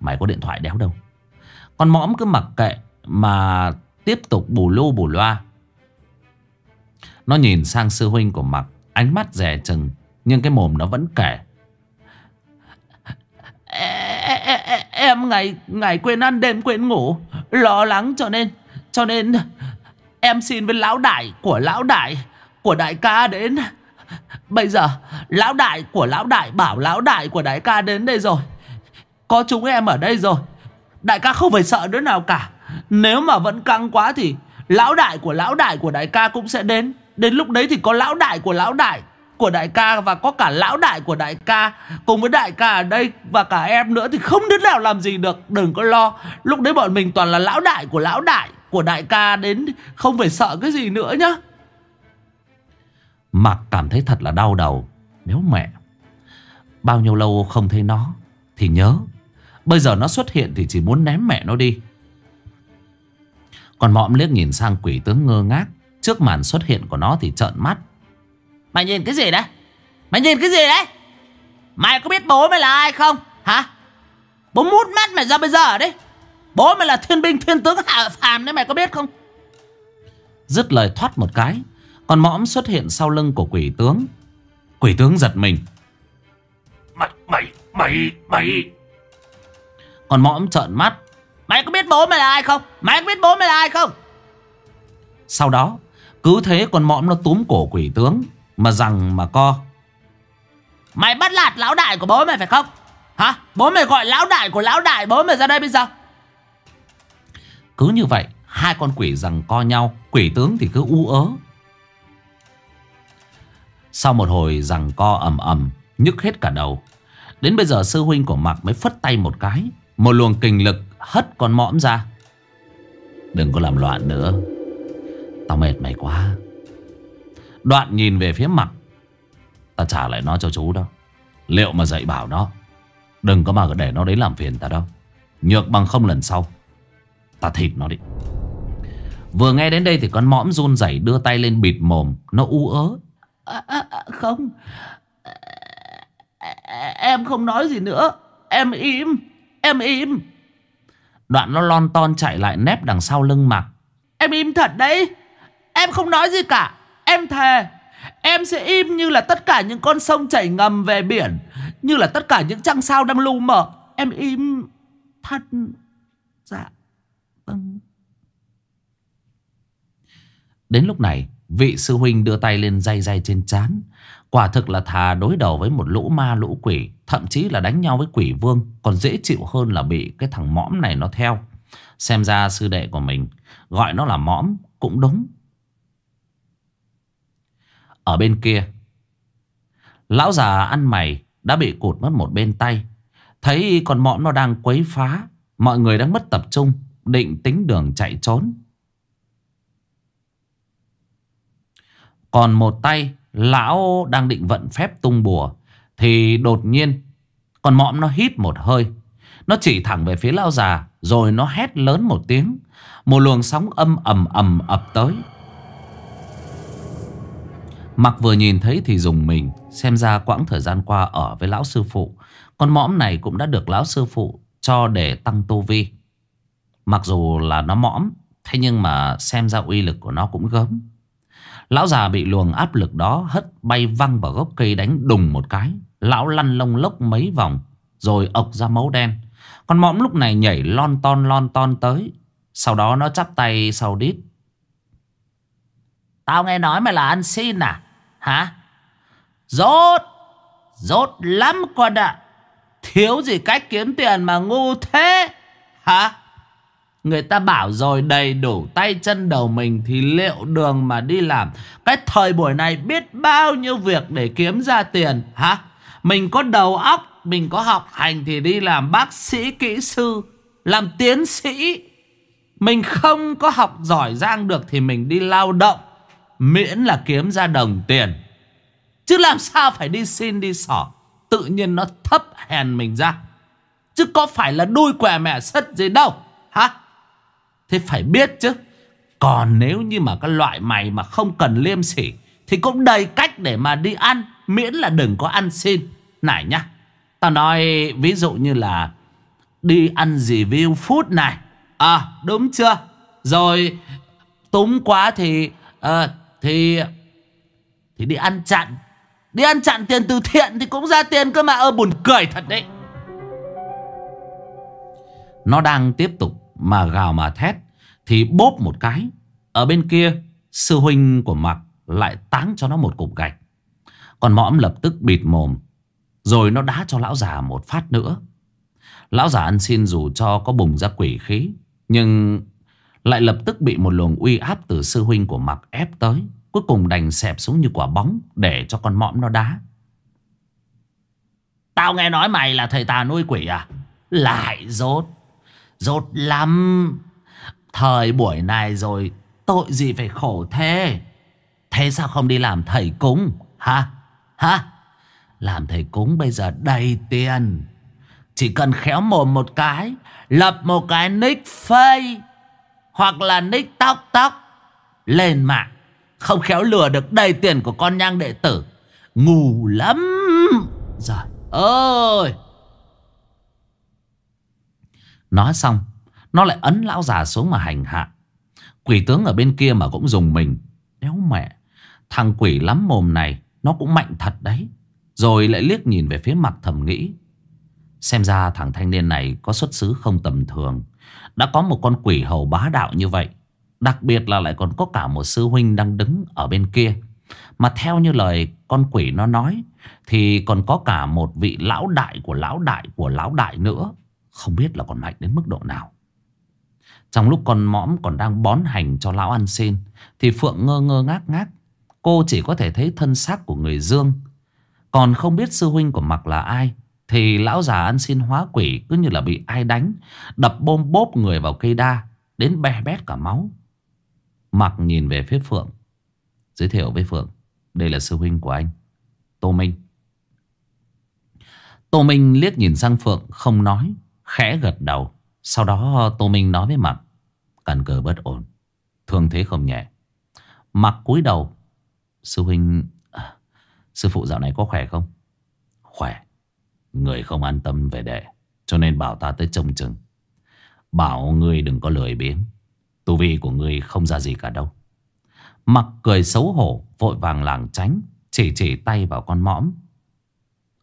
Mày có điện thoại đéo đâu. Con mõm cứ mặc kệ Mà tiếp tục bù lô bù loa. Nó nhìn sang sư huynh của Mặc, Ánh mắt rẻ chừng, Nhưng cái mồm nó vẫn kể. Em ngày ngày quên ăn, đêm quên ngủ. Lo lắng cho nên Cho nên Em xin với lão đại của lão đại, Của đại ca đến. Bây giờ, lão đại của lão đại Bảo lão đại của đại ca đến đây rồi. Có chúng em ở đây rồi. Đại ca không phải sợ đứa nào cả. Nếu mà vẫn căng quá thì Lão đại của lão đại của đại ca cũng sẽ đến. Đến lúc đấy thì có lão đại của lão đại của đại ca và có cả lão đại của đại ca. Cùng với đại ca ở đây và cả em nữa thì không đứa nào làm gì được, đừng có lo. Lúc đấy bọn mình toàn là lão đại của lão đại của đại ca đến không phải sợ cái gì nữa nhá. Mặc cảm thấy thật là đau đầu. Nếu mẹ. Bao nhiêu lâu không thấy nó Thì nhớ. Bây giờ nó xuất hiện thì chỉ muốn ném mẹ nó đi. Còn mõm liếc nhìn sang quỷ tướng ngơ ngác. Trước màn xuất hiện của nó thì trợn mắt. Mày nhìn cái gì đấy? Mày nhìn cái gì đấy? Mày có biết bố mày là ai không? Hả? Bố mút mắt mày ra bây giờ đấy. Bố mày là thiên binh thiên tướng hạ phàm đấy mày có biết không? Dứt lời thoát một cái Con mõm xuất hiện sau lưng của quỷ tướng. Quỷ tướng giật mình. Mày, mày, mày, mày. Con mõm trợn mắt. Mày có biết bố mày là ai không? Mày có biết bố mày là ai không? Sau đó Cứ thế con mõm nó túm cổ quỷ tướng Mà rằng mà co. Mày bắt lạt lão đại của bố mày phải không? Hả? Bố mày gọi lão đại của lão đại bố mày ra đây bây giờ. Cứ như vậy Hai con quỷ rằng co nhau Quỷ tướng thì cứ u ớ. Sau một hồi rằng co ầm ầm Nhức hết cả đầu. Đến bây giờ sư huynh của Mạc mới phất tay một cái Một luồng kình lực hất con mõm ra. Đừng có làm loạn nữa. Tao mệt mày quá Đoạn nhìn về phía mặt. Ta trả lại nó cho chú đâu Liệu mà dạy bảo nó? Đừng có mà để nó đến làm phiền ta đâu. Nhược bằng không lần sau. Ta thịt nó đi. Vừa nghe đến đây thì con mõm run rẩy đưa tay lên bịt mồm. Nó u ớ. À, à, à, Không. Em không nói gì nữa. Em im. Em im. Đoạn nó lon ton chạy lại nép đằng sau lưng mặc Em im thật đấy. Em không nói gì cả Em thề, Em sẽ im như là tất cả những con sông chảy ngầm về biển, Như là tất cả những trăng sao đang lu mờ. Em im Thật Dạ Vâng. Đến lúc này, Vị sư huynh đưa tay lên day day trên chán Quả thực là thà đối đầu với một lũ ma, lũ quỷ, Thậm chí là đánh nhau với quỷ vương, Còn dễ chịu hơn là bị cái thằng mõm này nó theo. Xem ra sư đệ của mình, Gọi nó là mõm, cũng đúng. Ở bên kia. Lão già ăn mày Đã bị cụt mất một bên tay. Thấy con mõm nó đang quấy phá, Mọi người đang mất tập trung, Định tính đường chạy trốn. Còn một tay, Lão đang định vận phép tung bùa, Thì đột nhiên Con mõm nó hít một hơi. Nó chỉ thẳng về phía lão già, Rồi nó hét lớn một tiếng. Một luồng sóng âm ầm ầm ập tới. Mặc vừa nhìn thấy thì dùng mình, Xem ra quãng thời gian qua ở với lão sư phụ Con mõm này cũng đã được lão sư phụ Cho để tăng tu vi Mặc dù là nó mõm, Thế nhưng mà xem ra uy lực của nó cũng gớm Lão già bị luồng áp lực đó hất bay văng vào gốc cây đánh đùng một cái. Lão lăn lông lốc mấy vòng, rồi ộc ra máu đen. Con mõm lúc này nhảy lon ton lon ton tới. Sau đó nó chắp tay sau đít. Tao nghe nói mày là ăn xin à? Hả? Rốt! Rốt lắm con ạ! Thiếu gì cách kiếm tiền mà ngu thế? Hả? Người ta bảo rồi đầy đủ tay chân đầu mình thì liệu đường mà đi làm. Cái thời buổi này biết bao nhiêu việc để kiếm ra tiền. Hả? Mình có đầu óc, mình có học hành thì đi làm bác sĩ, kỹ sư, làm tiến sĩ. Mình không có học giỏi giang được thì mình đi lao động. Miễn là kiếm ra đồng tiền. Chứ làm sao phải đi xin đi sỏ. Tự nhiên nó thấp hèn mình ra. Chứ có phải là đuôi què mẹ sất gì đâu. Hả? Thế phải biết chứ Còn nếu như mà cái loại mày mà không cần liêm sỉ Thì cũng đầy cách để mà đi ăn Miễn là đừng có ăn xin Này nhá Tao nói ví dụ như là Đi ăn gì view food này À đúng chưa Rồi túng quá thì uh, thì Thì đi ăn chặn. Đi ăn chặn tiền từ thiện thì cũng ra tiền cơ mà. Ơ, buồn cười thật đấy. Nó đang tiếp tục mà gào mà thét, thì bóp một cái. Ở bên kia, sư huynh của mặc lại táng cho nó một cục gạch. Còn mõm lập tức bịt mồm. Rồi nó đá cho lão già một phát nữa. Lão già ăn xin dù cho có bùng ra quỷ khí, nhưng lại lập tức bị một luồng uy áp từ sư huynh của mặc ép tới, cuối cùng đành xẹp xuống như quả bóng để cho con mõm nó đá Tao nghe nói mày là thầy tà nuôi quỷ à? Lại rốt. Rốt lắm. Thời buổi này rồi, tội gì phải khổ thế. Thế sao không đi làm thầy cúng? Hả? Hả? Làm thầy cúng bây giờ đầy tiền. Chỉ cần khéo mồm một cái. Lập một cái nick face. Hoặc là nick tóc tóc. Lên mạng. Không khéo lừa được đầy tiền của con nhang đệ tử. Ngu lắm. Rồi ơi. Nói xong, Nó lại ấn lão già xuống mà hành hạ Quỷ tướng ở bên kia mà cũng dùng mình Đéo mẹ, Thằng quỷ lắm mồm này, Nó cũng mạnh thật đấy Rồi lại liếc nhìn về phía mặt thầm nghĩ Xem ra thằng thanh niên này có xuất xứ không tầm thường đã có một con quỷ hầu bá đạo như vậy, Đặc biệt là lại còn có cả một sư huynh đang đứng ở bên kia. Mà theo như lời con quỷ nó nói, Thì còn có cả một vị lão đại của lão đại của lão đại nữa. Không biết là còn mạnh đến mức độ nào. Trong lúc con mõm còn đang bón hành cho lão ăn xin, Thì Phượng ngơ ngơ ngác ngác, Cô chỉ có thể thấy thân xác của người Dương. Còn không biết sư huynh của Mặc là ai thì lão già ăn xin hóa quỷ Cứ như là bị ai đánh, Đập bôm bốp người vào cây đa, Đến bè bét cả máu. Mặc nhìn về phía Phượng, Giới thiệu với Phượng, Đây là sư huynh của anh, Tô Minh. Tô Minh liếc nhìn sang Phượng, không nói, Khẽ gật đầu. Sau đó Tô Minh nói với Mặc càn cờ bất ổn, Thương thế không nhẹ. Mặc cúi đầu, Sư huynh à, Sư phụ dạo này có khỏe không? Khỏe. Người không an tâm về đệ Cho nên bảo ta tới trông chừng. Bảo ngươi đừng có lười biếng, Tu vi của ngươi không ra gì cả đâu. Mặc cười xấu hổ, Vội vàng làng tránh, Chỉ chỉ tay vào con mõm.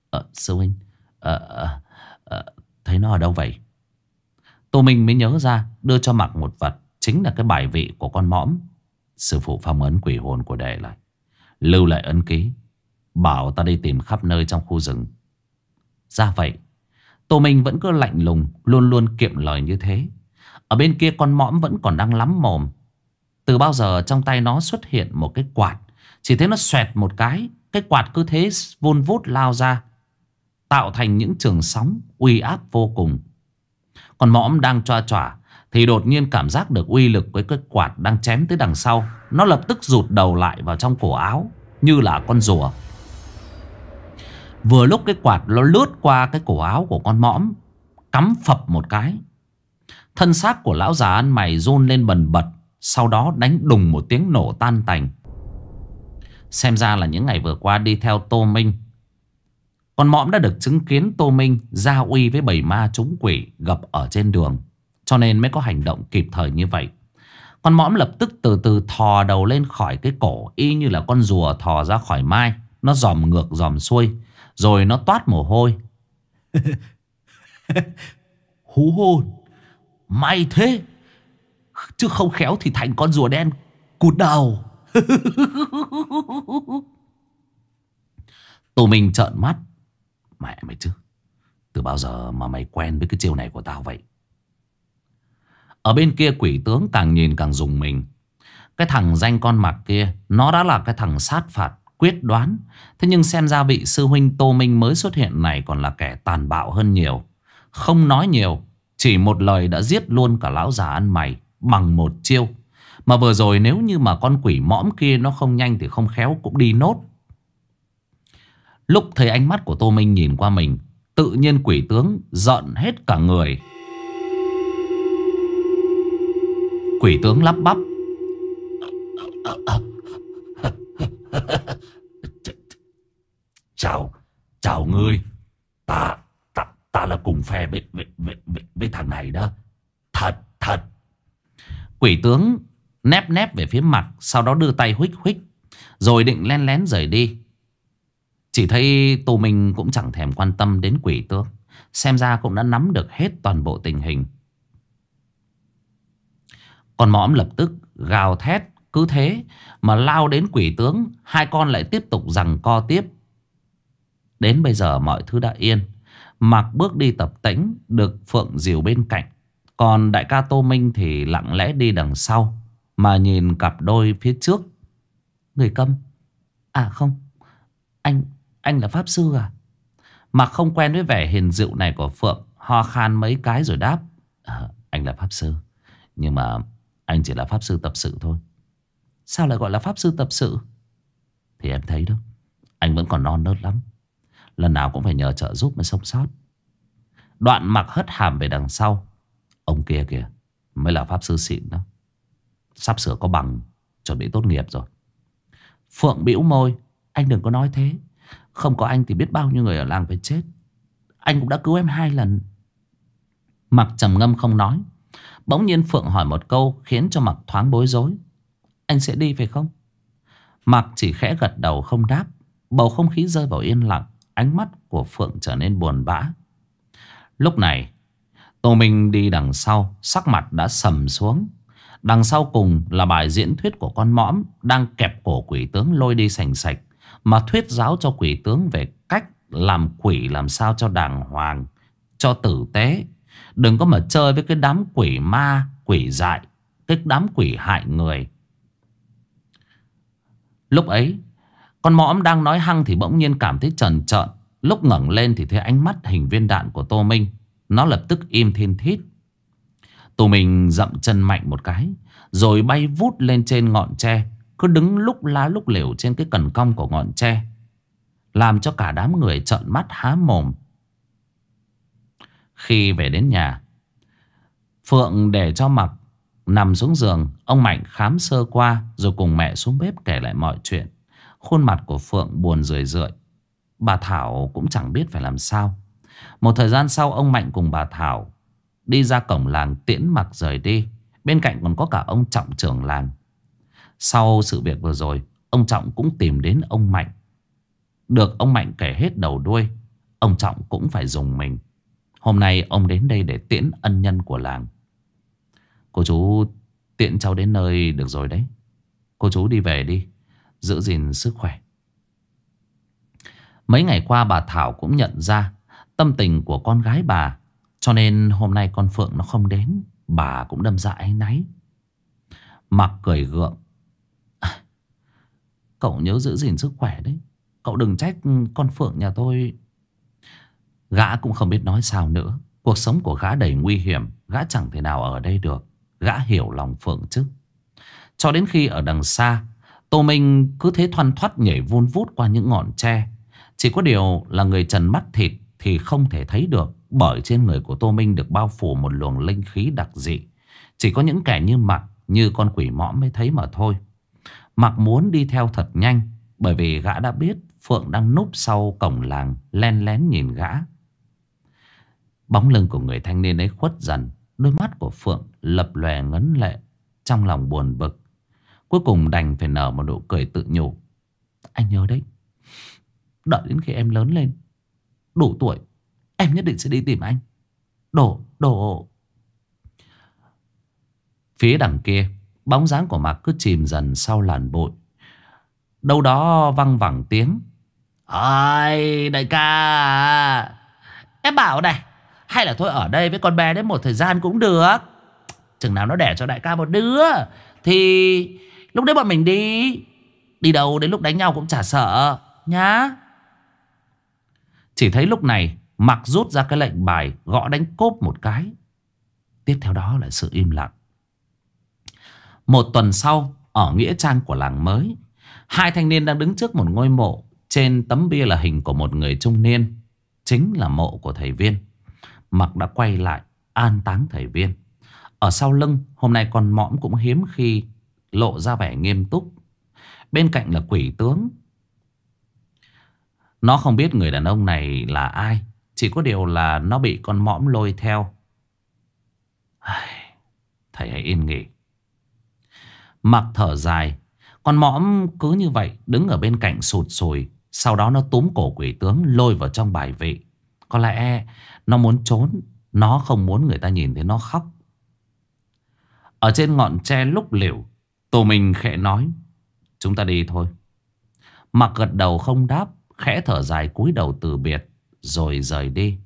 Ờ sư huynh Ờ ờ ờ Thấy nó ở đâu vậy? Tô Minh mới nhớ ra, Đưa cho mặc một vật, Chính là cái bài vị của con mõm. Sư phụ phong ấn quỷ hồn của đệ lại, Lưu lại ấn ký. Bảo ta đi tìm khắp nơi trong khu rừng. Ra vậy, Tô Minh vẫn cứ lạnh lùng, Luôn luôn kiệm lời như thế. Ở bên kia con mõm vẫn còn đang lắm mồm. Từ bao giờ trong tay nó xuất hiện một cái quạt, Chỉ thấy nó xoẹt một cái Cái quạt cứ thế vun vút lao ra, Tạo thành những trường sóng Uy áp vô cùng. Còn mõm đang choa chỏa Thì đột nhiên cảm giác được uy lực với cái quạt đang chém tới đằng sau. Nó lập tức rụt đầu lại vào trong cổ áo, Như là con rùa. Vừa lúc cái quạt nó lướt qua cái cổ áo của con mõm, Cắm phập một cái. Thân xác của lão già ăn mày run lên bần bật, Sau đó đánh đùng một tiếng nổ tan tành. Xem ra là những ngày vừa qua đi theo Tô Minh. Con mõm đã được chứng kiến Tô Minh giao uy với bầy ma trúng quỷ Gặp ở trên đường, Cho nên mới có hành động kịp thời như vậy. Con mõm lập tức từ từ thò đầu lên khỏi cái cổ, Y như là con rùa thò ra khỏi mai. Nó dòm ngược dòm xuôi. Rồi nó toát mồ hôi. [LAUGHS] Hú hồn. May thế. Chứ không khéo thì thành con rùa đen Cụt đầu. [LAUGHS] Tô Minh trợn mắt. Mẹ mày chứ. Từ bao giờ mà mày quen với cái chiêu này của tao vậy? Ở bên kia quỷ tướng càng nhìn càng dùng mình. Cái thằng danh con mặc kia Nó đã là cái thằng sát phạt Quyết đoán. Thế nhưng xem ra vị sư huynh Tô Minh mới xuất hiện này Còn là kẻ tàn bạo hơn nhiều. Không nói nhiều, Chỉ một lời đã giết luôn cả lão già ăn mày Bằng một chiêu. Mà vừa rồi nếu như mà con quỷ mõm kia Nó không nhanh thì không khéo cũng đi nốt. Lúc thấy ánh mắt của Tô Minh nhìn qua mình, Tự nhiên quỷ tướng giận hết cả người. Quỷ tướng lắp bắp. Chào Chào ngươi. Ta Ta, ta là cùng phe với, với, với, với, với thằng này đó. Thật thật. Quỷ tướng nép nép về phía mặt Sau đó đưa tay huých huých Rồi định len lén rời đi. Chỉ thấy Tô Minh cũng chẳng thèm quan tâm đến quỷ tướng Xem ra cũng đã nắm được hết toàn bộ tình hình. Con mõm lập tức gào thét Cứ thế mà lao đến quỷ tướng Hai con lại tiếp tục rằng co tiếp. Đến bây giờ mọi thứ đã yên. Mặc bước đi tập tĩnh Được Phượng dìu bên cạnh. Còn đại ca Tô Minh thì lặng lẽ đi đằng sau Mà nhìn cặp đôi phía trước. Người câm. À không Anh anh là Pháp Sư à? Mặc không quen với vẻ hiền dịu này của Phượng Ho khan mấy cái rồi đáp. À, Anh là Pháp Sư. Nhưng mà anh chỉ là Pháp Sư tập sự thôi. Sao lại gọi là Pháp Sư tập sự? Thì em thấy đó Anh vẫn còn non nớt lắm. Lần nào cũng phải nhờ trợ giúp mới sống sót. Đoạn mặc hất hàm về đằng sau. Ông kia kìa, Mới là pháp sư xịn đó. Sắp sửa có bằng, Chuẩn bị tốt nghiệp rồi. Phượng bĩu môi, Anh đừng có nói thế. Không có anh thì biết bao nhiêu người ở làng phải chết. Anh cũng đã cứu em hai lần. Mặc trầm ngâm không nói. Bỗng nhiên Phượng hỏi một câu Khiến cho Mặc thoáng bối rối. Anh sẽ đi phải không? Mặc chỉ khẽ gật đầu không đáp. Bầu không khí rơi vào yên lặng. Ánh mắt của Phượng trở nên buồn bã. Lúc này, Tô Minh đi đằng sau, Sắc mặt đã sầm xuống. Đằng sau cùng là bài diễn thuyết của con mõm Đang kẹp cổ quỷ tướng lôi đi sành sạch, Mà thuyết giáo cho quỷ tướng về cách Làm quỷ làm sao cho đàng hoàng, Cho tử tế. Đừng có mà chơi với cái đám quỷ ma, quỷ dại, Cái đám quỷ hại người. Lúc ấy con mõm đang nói hăng thì bỗng nhiên cảm thấy trần trợn. Lúc ngẩng lên thì thấy ánh mắt hình viên đạn của Tô Minh. Nó lập tức im thiên thít. Tô Minh dậm chân mạnh một cái, Rồi bay vút lên trên ngọn tre. Cứ đứng lúc lá lúc liều trên cái cần cong của ngọn tre, Làm cho cả đám người trợn mắt há mồm. Khi về đến nhà, Phượng để cho mặc Nằm xuống giường. Ông Mạnh khám sơ qua Rồi cùng mẹ xuống bếp kể lại mọi chuyện. Khuôn mặt của Phượng buồn rười rượi. Bà Thảo cũng chẳng biết phải làm sao. Một thời gian sau, ông Mạnh cùng bà Thảo Đi ra cổng làng tiễn mặc rời đi. Bên cạnh còn có cả ông Trọng trưởng làng. Sau sự việc vừa rồi, Ông Trọng cũng tìm đến ông Mạnh. Được ông Mạnh kể hết đầu đuôi, Ông Trọng cũng phải dùng mình. Hôm nay ông đến đây để tiễn ân nhân của làng. Cô chú tiện cháu đến nơi được rồi đấy. Cô chú đi về đi. Giữ gìn sức khỏe. Mấy ngày qua bà Thảo cũng nhận ra Tâm tình của con gái bà Cho nên hôm nay con Phượng nó không đến Bà cũng đâm dạ ra áy náy Mặc cười gượng à, Cậu nhớ giữ gìn sức khỏe đấy Cậu đừng trách con Phượng nhà tôi. Gã cũng không biết nói sao nữa Cuộc sống của gã đầy nguy hiểm Gã chẳng thể nào ở đây được Gã hiểu lòng Phượng chứ. Cho đến khi ở đằng xa Tô Minh cứ thế thoăn thoắt nhảy vun vút qua những ngọn tre. Chỉ có điều là người trần mắt thịt Thì không thể thấy được, Bởi trên người của Tô Minh được bao phủ một luồng linh khí đặc dị. Chỉ có những kẻ như mặc Như con quỷ mõm mới thấy mà thôi. Mặc muốn đi theo thật nhanh, Bởi vì gã đã biết Phượng đang núp sau cổng làng, Len lén nhìn gã. Bóng lưng của người thanh niên ấy khuất dần, Đôi mắt của Phượng lập lòe ngấn lệ, Trong lòng buồn bực. Cuối cùng đành phải nở một nụ cười tự nhủ. Anh nhớ đấy. Đợi đến khi em lớn lên Đủ tuổi Em nhất định sẽ đi tìm anh. Đổ, đổ Phía đằng kia Bóng dáng của Mạc cứ chìm dần sau làn bụi. Đâu đó văng vẳng tiếng. Ôi đại ca. Em bảo này hay là thôi ở đây với con bé đến một thời gian cũng được. Chừng nào nó đẻ cho đại ca một đứa Thì lúc đấy bọn mình đi. Đi đâu đến lúc đánh nhau cũng chả sợ, Nhá. Chỉ thấy lúc này Mặc rút ra cái lệnh bài Gõ đánh cốp một cái. Tiếp theo đó là sự im lặng. Một tuần sau, Ở Nghĩa Trang của làng mới, Hai thanh niên đang đứng trước một ngôi mộ. Trên tấm bia là hình của một người trung niên, Chính là mộ của thầy Viên. Mặc đã quay lại, an táng thầy viên. Ở sau lưng, hôm nay con mõm cũng hiếm khi lộ ra vẻ nghiêm túc. Bên cạnh là quỷ tướng. Nó không biết người đàn ông này là ai. Chỉ có điều là nó bị con mõm lôi theo. Thầy hãy yên nghỉ. Mặc thở dài. Con mõm cứ như vậy đứng ở bên cạnh sụt sùi. Sau đó nó túm cổ quỷ tướng lôi vào trong bài vị. Có lẽ nó muốn trốn, Nó không muốn người ta nhìn thấy nó khóc Ở trên ngọn tre lúc liều Tô Minh khẽ nói, Chúng ta đi thôi. Mặc gật đầu không đáp, Khẽ thở dài cúi đầu từ biệt, Rồi rời đi.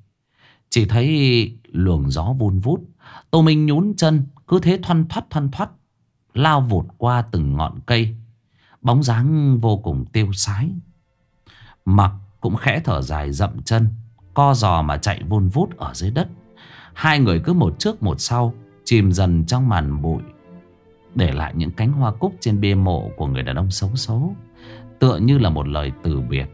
Chỉ thấy luồng gió vun vút Tô Minh nhún chân, Cứ thế thoăn thoắt thoăn thoắt, Lao vụt qua từng ngọn cây. Bóng dáng vô cùng tiêu sái. Mặc cũng khẽ thở dài dậm chân, Co giò mà chạy vun vút ở dưới đất. Hai người cứ một trước một sau, Chìm dần trong màn bụi. Để lại những cánh hoa cúc trên bia mộ Của người đàn ông xấu xố, Tựa như là một lời từ biệt.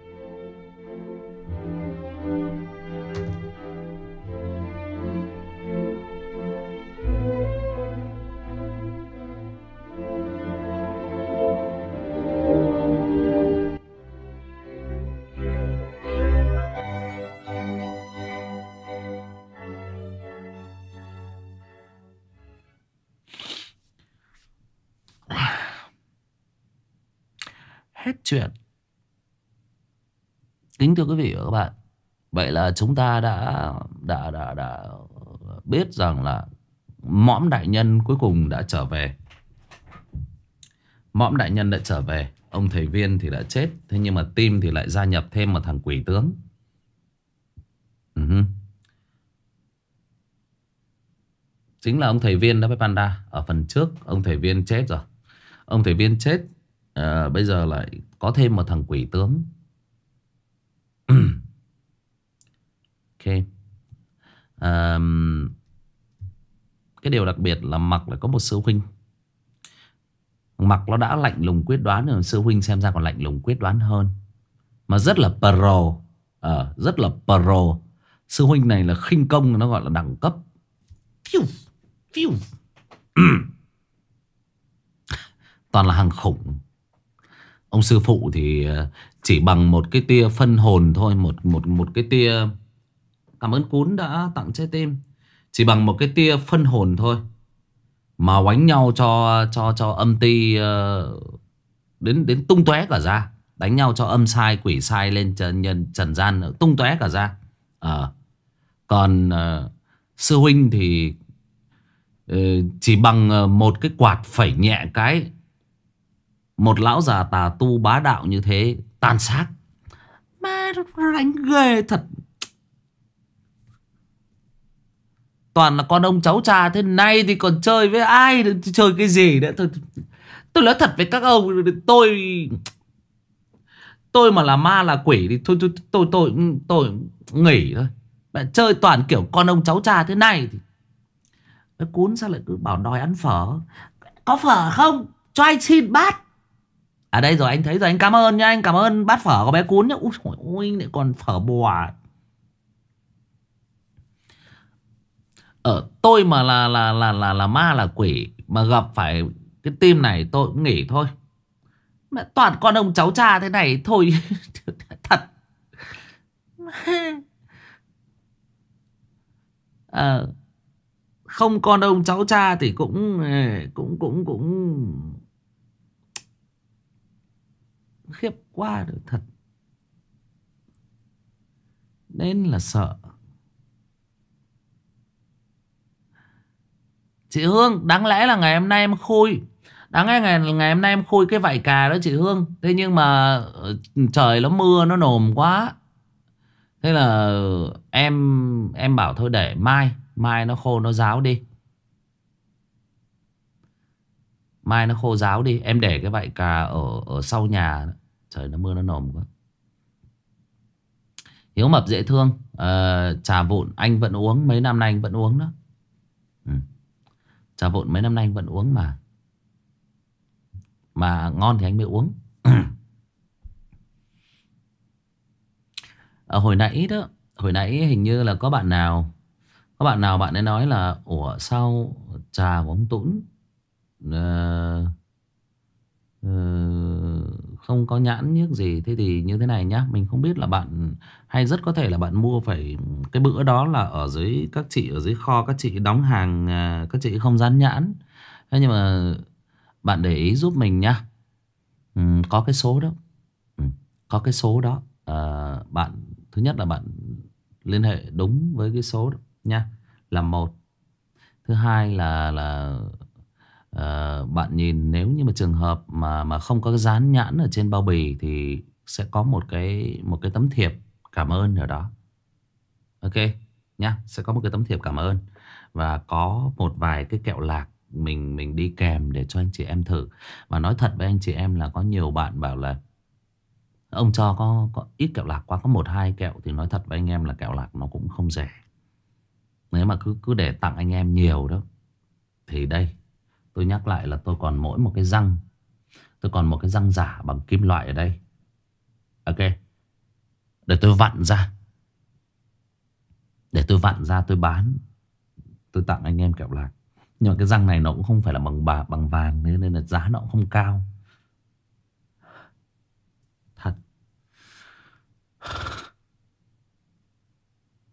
Chuyện. Kính thưa quý vị và các bạn, vậy là chúng ta đã đã đã đã biết rằng là mõm đại nhân cuối cùng đã trở về. Mõm đại nhân đã trở về, ông thầy viên thì đã chết, thế nhưng mà tim thì lại gia nhập thêm một thằng quỷ tướng. Ừ uh -huh. Chính là ông thầy viên đó với Panda Ở phần trước ông thầy viên chết rồi Ông thầy viên chết à, Bây giờ lại có thêm một thằng quỷ tướng. [CLEARS THROAT] Ok. À, Cái điều đặc biệt là mặc là có một sư huynh. Mặc nó đã lạnh lùng quyết đoán rồi Sư huynh xem ra còn lạnh lùng quyết đoán hơn. Mà rất là pro à, Rất là pro. Sư huynh này là khinh công Nó gọi là đẳng cấp. Phiu, phiu. [CLEARS THROAT] Toàn là hàng khủng. Ông sư phụ thì ờ, chỉ bằng một cái tia phân hồn thôi Một một một cái tia Cảm ơn cún đã tặng trái tim. Chỉ bằng một cái tia phân hồn thôi Mà oánh nhau cho cho cho âm ti uh, Đến đến tung tóe cả ra. Đánh nhau cho âm sai quỷ sai lên trần, nhân, trần gian ờ, Tung tóe cả ra. À, Còn uh, sư huynh thì uh, Chỉ bằng một cái quạt phẩy nhẹ cái một lão già tà tu bá đạo như thế Tan xác Má đánh ghê thật. Toàn là con ông cháu cha thế này Thì còn chơi với ai? Chơi cái gì nữa? Tôi, tôi nói thật với các ông Tôi Tôi mà là ma là quỷ Thì thôi tôi tôi tôi, tôi, tôi nghỉ thôi. Bạn chơi toàn kiểu con ông cháu cha thế này thì Cái cún sao lại cứ bảo đòi ăn phở? Có phở không? Cho anh xin bát. À đây rồi anh thấy rồi anh cảm ơn nha Anh cảm ơn bát phở của bé cún nhá. Úi trời ơi lại còn phở bò Ở tôi mà là là là là là ma là quỷ Mà gặp phải cái tim này tôi cũng nghỉ thôi. Mẹ toàn con ông cháu cha thế này Thôi. [LAUGHS] Thật. À, Không con ông cháu cha thì cũng Cũng cũng cũng khiếp quá được thật. Nên là sợ. Chị Hương, đáng lẽ là ngày hôm nay em khui. Đáng lẽ ngày ngày hôm nay em khui cái vải cà đó chị Hương. Thế nhưng mà ờ, trời nó mưa, nó nồm quá. Thế là em em bảo thôi để mai mai nó khô nó ráo đi. Mai nó khô ráo đi, Em để cái vải cà ở ở sau nhà. Trời nó mưa nó nồm quá. Hiếu mập dễ thương. À, Trà vụn anh vẫn uống Mấy năm nay anh vẫn uống đó. Ừ. Trà vụn mấy năm nay anh vẫn uống mà. Mà ngon thì anh mới uống. À, [CLEARS THROAT] Hồi nãy đó Hồi nãy hình như là có bạn nào Có bạn nào bạn ấy nói là Ủa sao trà của ông Tũng uh, Ờ, không có nhãn nhức gì. Thế thì như thế này nhá mình không biết là bạn hay rất có thể là bạn mua phải cái bữa đó là ở dưới các chị ở dưới kho các chị đóng hàng à, các chị không dán nhãn. Thế nhưng mà bạn để ý giúp mình nhá. Ừ, có cái số đó. Ừ, có cái số đó. À, bạn thứ nhất là bạn liên hệ đúng với cái số đó nha là một. Thứ hai là là Ờ, bạn nhìn nếu như mà trường hợp mà mà không có cái dán nhãn ở trên bao bì thì sẽ có một cái một cái tấm thiệp cảm ơn ở đó. Ok nhá, sẽ có một cái tấm thiệp cảm ơn và có một vài cái kẹo lạc mình mình đi kèm để cho anh chị em thử. Và nói thật với anh chị em là có nhiều bạn bảo là ông cho có, có ít kẹo lạc quá có một hai kẹo thì nói thật với anh em là kẹo lạc nó cũng không rẻ. Nếu mà cứ cứ để tặng anh em nhiều đó thì đây Tôi nhắc lại là tôi còn mỗi một cái răng. Tôi còn một cái răng giả bằng kim loại ở đây. Ok. Để tôi vặn ra. Để tôi vặn ra tôi bán. Tôi tặng anh em kẹo lạc. Nhưng mà cái răng này nó cũng không phải là bằng bà, bằng vàng Nên là giá nó cũng không cao. Thật.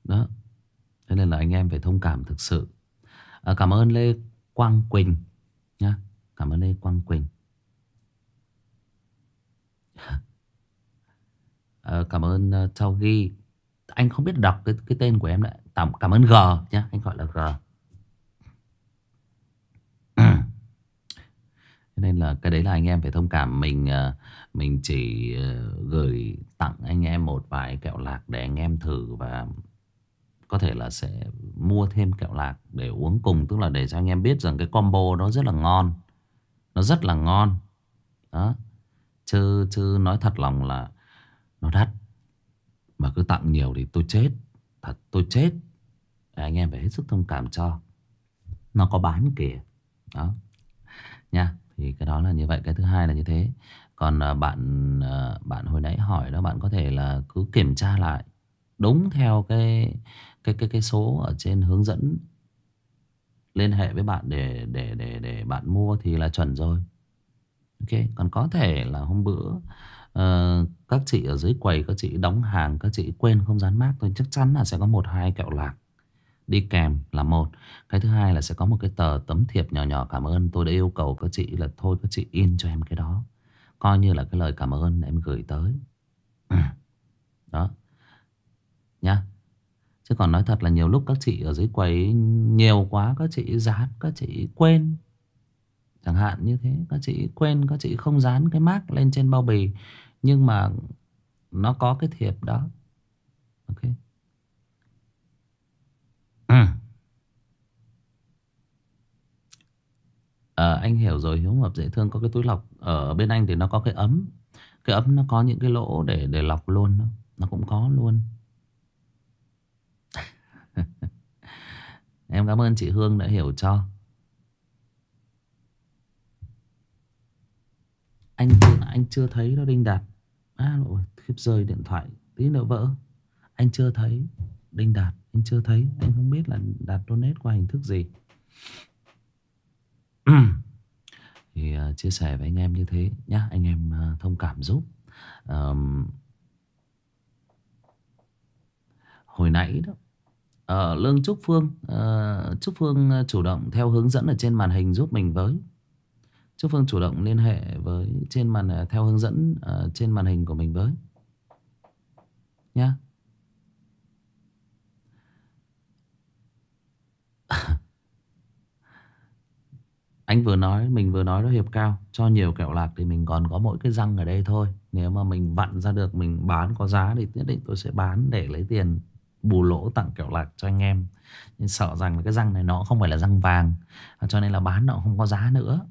Đó. Thế nên là anh em phải thông cảm thực sự. À, Cảm ơn Lê Quang Quỳnh cảm ơn Lê Quang Quỳnh. À, [LAUGHS] cảm ơn ờ, uh, Châu Ghi anh không biết đọc cái cái tên của em đấy cảm cảm ơn G nhá anh gọi là G. [CLEARS THROAT] Nên là cái đấy là anh em phải thông cảm mình ờ, mình chỉ gửi tặng anh em một vài kẹo lạc để anh em thử và có thể là sẽ mua thêm kẹo lạc để uống cùng tức là để cho anh em biết rằng cái combo đó rất là ngon nó rất là ngon. Đó. Chứ chứ nói thật lòng là nó đắt. Mà cứ tặng nhiều thì tôi chết. Thật, tôi chết. Anh em phải hết sức thông cảm cho. Nó có bán kìa. Đó. Nha, thì cái đó là như vậy. Cái thứ hai là như thế. Còn à, bạn à, bạn hồi nãy hỏi đó, bạn có thể là cứ kiểm tra lại. Đúng theo cái cái cái cái số ở trên hướng dẫn liên hệ với bạn để để để để bạn mua thì là chuẩn rồi. Ok, còn có thể là hôm bữa uh, các chị ở dưới quầy các chị đóng hàng các chị quên không dán mác tôi chắc chắn là sẽ có một hai kẹo lạc đi kèm là một. Cái thứ hai là sẽ có một cái tờ tấm thiệp nhỏ nhỏ cảm ơn tôi đã yêu cầu các chị là thôi các chị in cho em cái đó. Coi như là cái lời cảm ơn em gửi tới. [CLEARS THROAT] Đó. Nhá. Chứ còn nói thật là nhiều lúc các chị ở dưới quầy nhiều quá các chị dán, các chị quên. Chẳng hạn như thế, các chị quên, các chị không dán cái mác lên trên bao bì. Nhưng mà nó có cái thiệp đó. Ok. Ừ. À, anh hiểu rồi Hiếu Mập dễ thương có cái túi lọc ở bên anh thì nó có cái ấm cái ấm nó có những cái lỗ để để lọc luôn nó cũng có luôn [LAUGHS] Em cảm ơn chị Hương đã hiểu cho. Anh anh chưa thấy nó Đinh Đạt. À lỗi khiếp rơi điện thoại Tí nữa vỡ. Anh chưa thấy Đinh Đạt Anh chưa thấy. Anh không biết là Đạt donate qua hình thức gì. [CLEARS THROAT] Thì uh, chia sẻ với anh em như thế nhá. Anh em uh, thông cảm giúp. Um, Hồi nãy đó ở Lương Trúc Phương uh, Trúc Phương ờ, chủ động theo hướng dẫn ở trên màn hình giúp mình với. Trúc Phương chủ động liên hệ với trên màn theo hướng dẫn uh, trên màn hình của mình với. Nhá [LAUGHS] Anh vừa nói Mình vừa nói đó hiệp cao. Cho nhiều kẹo lạc thì mình còn có mỗi cái răng ở đây thôi. Nếu mà mình vặn ra được Mình bán có giá thì nhất định tôi sẽ bán Để lấy tiền bù lỗ tặng kẹo lạc cho anh em Nhưng sợ rằng là cái răng này nó không phải là răng vàng à, Cho nên là bán nó không có giá nữa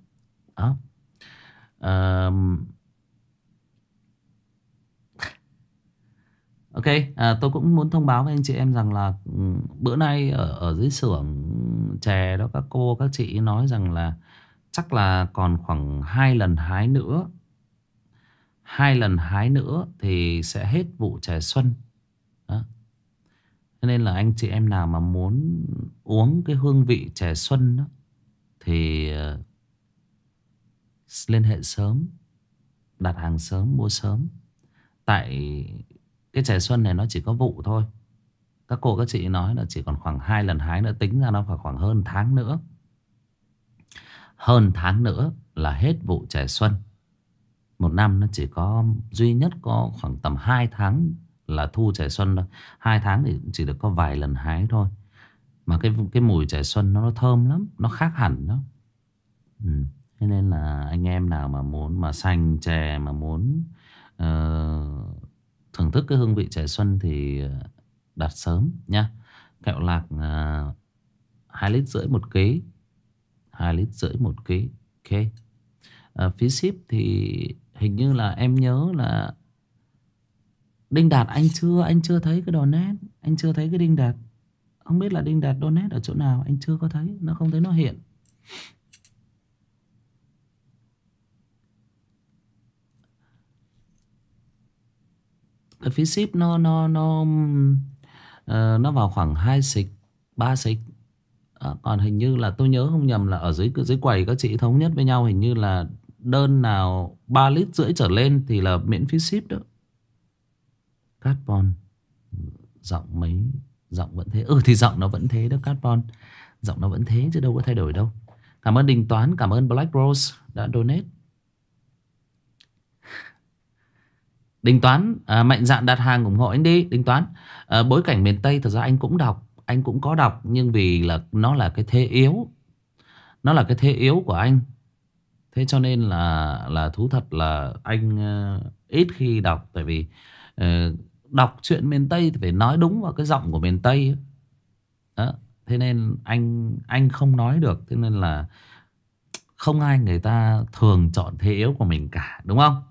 Đó uh, [LAUGHS] Ok, à, tôi cũng muốn thông báo với anh chị em rằng là ừ, bữa nay ở, ở dưới xưởng chè đó các cô các chị nói rằng là chắc là còn khoảng hai lần hái nữa. Hai lần hái nữa thì sẽ hết vụ chè xuân. Đó. Cho nên là anh chị em nào mà muốn uống cái hương vị trẻ xuân đó thì ờ, liên hệ sớm, đặt hàng sớm, mua sớm. Tại cái trẻ xuân này nó chỉ có vụ thôi Các cô các chị nói là chỉ còn khoảng hai lần hái nữa Tính ra nó phải khoảng hơn tháng nữa Hơn tháng nữa là hết vụ trẻ xuân Một năm nó chỉ có duy nhất có khoảng tầm 2 tháng là thu trẻ xuân thôi. Hai tháng thì chỉ được có vài lần hái thôi. Mà cái cái mùi trẻ xuân nó, nó thơm lắm Nó khác hẳn đó. Ừ. Thế nên là anh em nào mà muốn mà xanh chè mà muốn uh, thưởng thức cái hương vị trẻ xuân thì ờ, đặt sớm nha kẹo lạc ờ, uh, 2 lít rưỡi một ký. 2 lít rưỡi một ký ok. Uh, phí ship thì hình như là em nhớ là Đinh Đạt anh chưa anh chưa thấy cái donate anh chưa thấy cái Đinh Đạt. Không biết là Đinh Đạt donate ở chỗ nào anh chưa có thấy nó không thấy nó hiện. Ở phí ship nó nó nó uh, nó vào khoảng 2 xịch 3 xịch à, còn hình như là tôi nhớ không nhầm là ở dưới dưới quầy các chị thống nhất với nhau hình như là đơn nào 3 lít rưỡi trở lên thì là miễn phí ship đó carbon. Giọng mấy giọng vẫn thế. Ừ thì giọng nó vẫn thế đó carbon. Giọng nó vẫn thế chứ đâu có thay đổi đâu. Cảm ơn đình toán cảm ơn black rose đã donate. Đình Toán à, mạnh dạn đặt hàng ủng hộ anh đi Đình Toán. À, bối cảnh miền Tây thật ra anh cũng đọc anh cũng có đọc nhưng vì là nó là cái thế yếu. Nó là cái thế yếu của anh. Thế cho nên là là thú thật là anh uh, ít khi đọc tại vì uh, đọc chuyện miền Tây thì phải nói đúng vào cái giọng của miền Tây đó thế nên anh anh không nói được thế nên là không ai người ta thường chọn thế yếu của mình cả đúng không?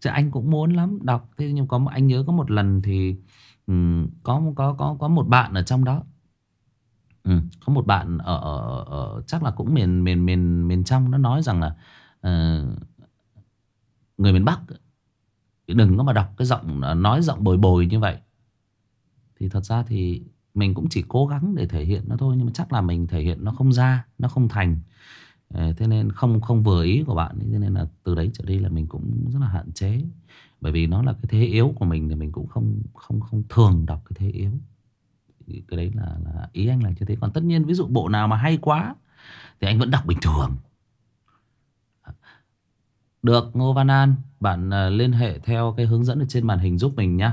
Chứ anh cũng muốn lắm đọc thế nhưng có anh nhớ có một lần thì um, có có có có một bạn ở trong đó. Ừ, có một bạn ở, ở, ở chắc là cũng miền miền miền miền trong nó nói rằng là uh, người miền Bắc đừng có mà đọc cái giọng nói giọng bồi bồi như vậy. Thì thật ra thì mình cũng chỉ cố gắng để thể hiện nó thôi nhưng mà chắc là mình thể hiện nó không ra nó không thành. Ờ, thế nên không không vừa ý của bạn thế nên là từ đấy trở đi là mình cũng rất là hạn chế. Bởi vì nó là cái thế yếu của mình thì mình cũng không không không thường đọc cái thế yếu. Thì cái đấy là, là ý anh là như thế. Còn tất nhiên ví dụ bộ nào mà hay quá thì anh vẫn đọc bình thường. Được Ngô Văn An. Bạn à, liên hệ theo cái hướng dẫn ở trên màn hình giúp mình nhé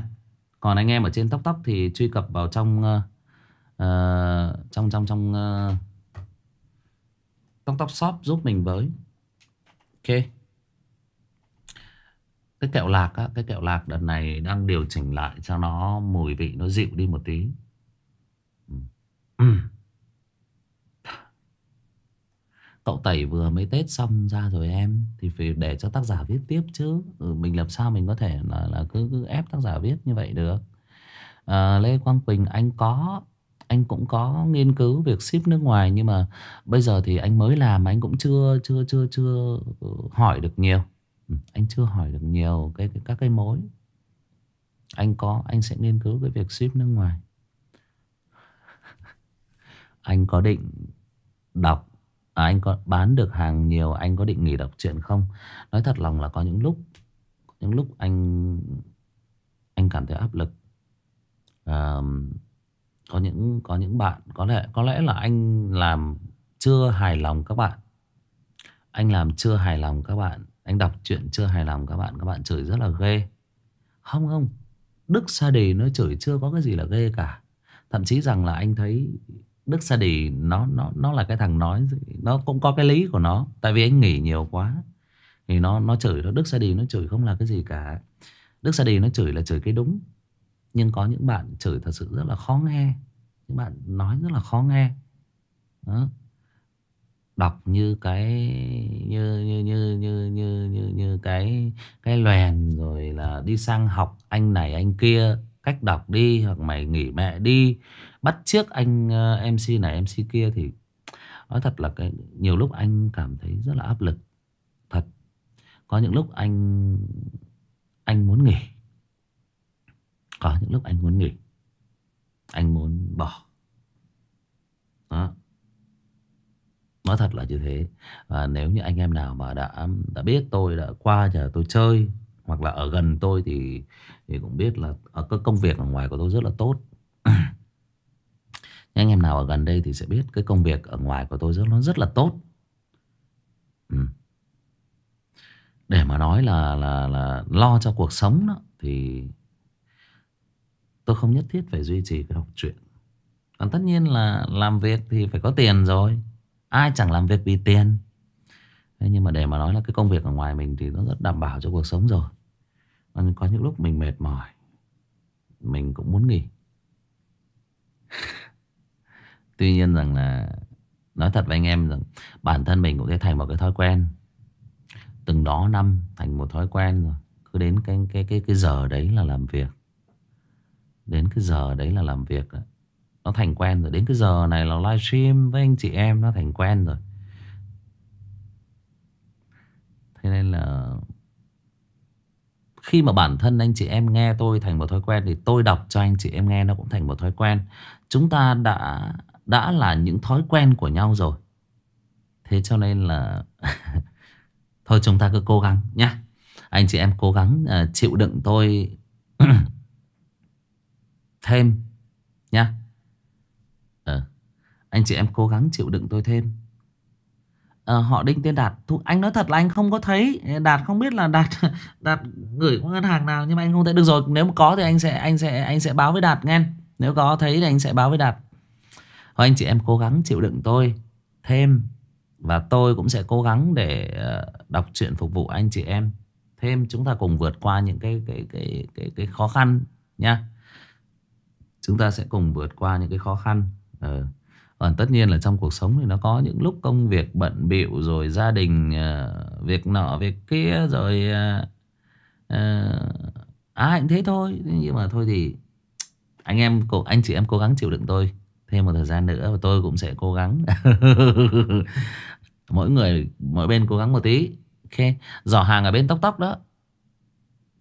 Còn anh em ở trên tóc tóc thì truy cập vào trong uh, Trong trong trong uh, Tóc tóc shop giúp mình với. Ok. Cái kẹo lạc á, Cái kẹo lạc đợt này đang điều chỉnh lại Cho nó mùi vị nó dịu đi một tí. Ừ. Cậu tẩy vừa mới Tết xong ra rồi em. Thì phải để cho tác giả viết tiếp chứ. Ừ, Mình làm sao mình có thể là, là cứ, cứ ép tác giả viết như vậy được. À, Lê Quang Quỳnh anh có Anh cũng có nghiên cứu việc ship nước ngoài Nhưng mà bây giờ thì anh mới làm Anh cũng chưa chưa chưa chưa ừ, hỏi được nhiều. Ừ, Anh chưa hỏi được nhiều cái, cái các cái mối. Anh có Anh sẽ nghiên cứu cái việc ship nước ngoài. [LAUGHS] Anh có định đọc à, Anh có bán được hàng nhiều Anh có định nghỉ đọc truyện không? Nói thật lòng là có những lúc Những lúc anh Anh cảm thấy áp lực. À, Có những có những bạn Có lẽ có lẽ là anh làm Chưa hài lòng các bạn. Anh làm chưa hài lòng các bạn. Anh đọc truyện chưa hài lòng các bạn Các bạn chửi rất là ghê. Không không. Đức Sa Đề nó chửi chưa có cái gì là ghê cả. Thậm chí rằng là anh thấy Đức Sa đì nó nó nó là cái thằng nói nó cũng có cái lý của nó tại vì anh nghỉ nhiều quá. Thì nó nó chửi nó Đức Sa đì nó chửi không là cái gì cả. Đức Sa đì nó chửi là chửi cái đúng nhưng có những bạn chửi thật sự rất là khó nghe những bạn nói rất là khó nghe. Đó. đọc như cái như như như như như như, như cái cái loèn rồi là đi sang học anh này anh kia cách đọc đi, hoặc mày nghỉ mẹ đi. Bắt trước anh ờ, MC này MC kia thì nói thật là cái, nhiều lúc anh cảm thấy rất là áp lực. Thật. Có những lúc anh anh muốn nghỉ. Có những lúc anh muốn nghỉ. Anh muốn bỏ. Đó. Nói thật là như thế. Và nếu như anh em nào mà đã đã biết tôi, đã qua giờ tôi chơi hoặc là ở gần tôi thì thì cũng biết là ở cái công việc ở ngoài của tôi rất là tốt. Anh em nào ở gần đây thì sẽ biết cái công việc ở ngoài của tôi rất, nó rất là tốt. Ừ. để mà nói là là là lo cho cuộc sống đó, thì tôi không nhất thiết phải duy trì cái đọc truyện. Còn tất nhiên là làm việc thì phải có tiền rồi. Ai chẳng làm việc vì tiền. Thế nhưng mà để mà nói là cái công việc ở ngoài mình thì nó rất đảm bảo cho cuộc sống rồi có những lúc mình mệt mỏi, Mình cũng muốn nghỉ. [LAUGHS] Tuy nhiên rằng là, Nói thật với anh em rằng Bản thân mình cũng sẽ thành một cái thói quen. Từng đó năm thành một thói quen rồi, Cứ đến cái cái cái cái giờ đấy là làm việc. Đến cái giờ đấy là làm việc Nó thành quen rồi, Đến cái giờ này là livestream với anh chị em, Nó thành quen rồi. Thế nên là khi mà bản thân anh chị em nghe tôi thành một thói quen Thì tôi đọc cho anh chị em nghe nó cũng thành một thói quen. Chúng ta đã đã là những thói quen của nhau rồi. Thế cho nên là [LAUGHS] Thôi chúng ta cứ cố gắng nhé Anh chị em cố gắng uh, chịu đựng tôi [CLEARS THROAT] Thêm nhá. Ờ. Anh chị em cố gắng chịu đựng tôi thêm uh, họ đinh tên đạt. Thu, anh nói thật là anh không có thấy. Đạt không biết là đạt [LAUGHS] đạt gửi qua ngân hàng nào nhưng mà anh không thấy. Được rồi nếu mà có thì anh sẽ anh sẽ anh sẽ báo với đạt nghe. Nếu có thấy thì anh sẽ báo với đạt. Thôi anh chị em cố gắng chịu đựng tôi thêm. Và tôi cũng sẽ cố gắng để ờ, đọc truyện phục vụ anh chị em thêm. Chúng ta cùng vượt qua những cái cái cái cái cái khó khăn nha chúng ta sẽ cùng vượt qua những cái khó khăn. Ừ còn tất nhiên là trong cuộc sống thì nó có những lúc công việc bận bịu rồi gia đình uh, việc nọ việc kia rồi uh, uh, ai cũng thế thôi. Nhưng mà thôi thì anh em anh chị em cố gắng chịu đựng tôi thêm một thời gian nữa và tôi cũng sẽ cố gắng. [LAUGHS] Mỗi người mỗi bên cố gắng một tí ok? Giỏ hàng ở bên tóc tóc đó.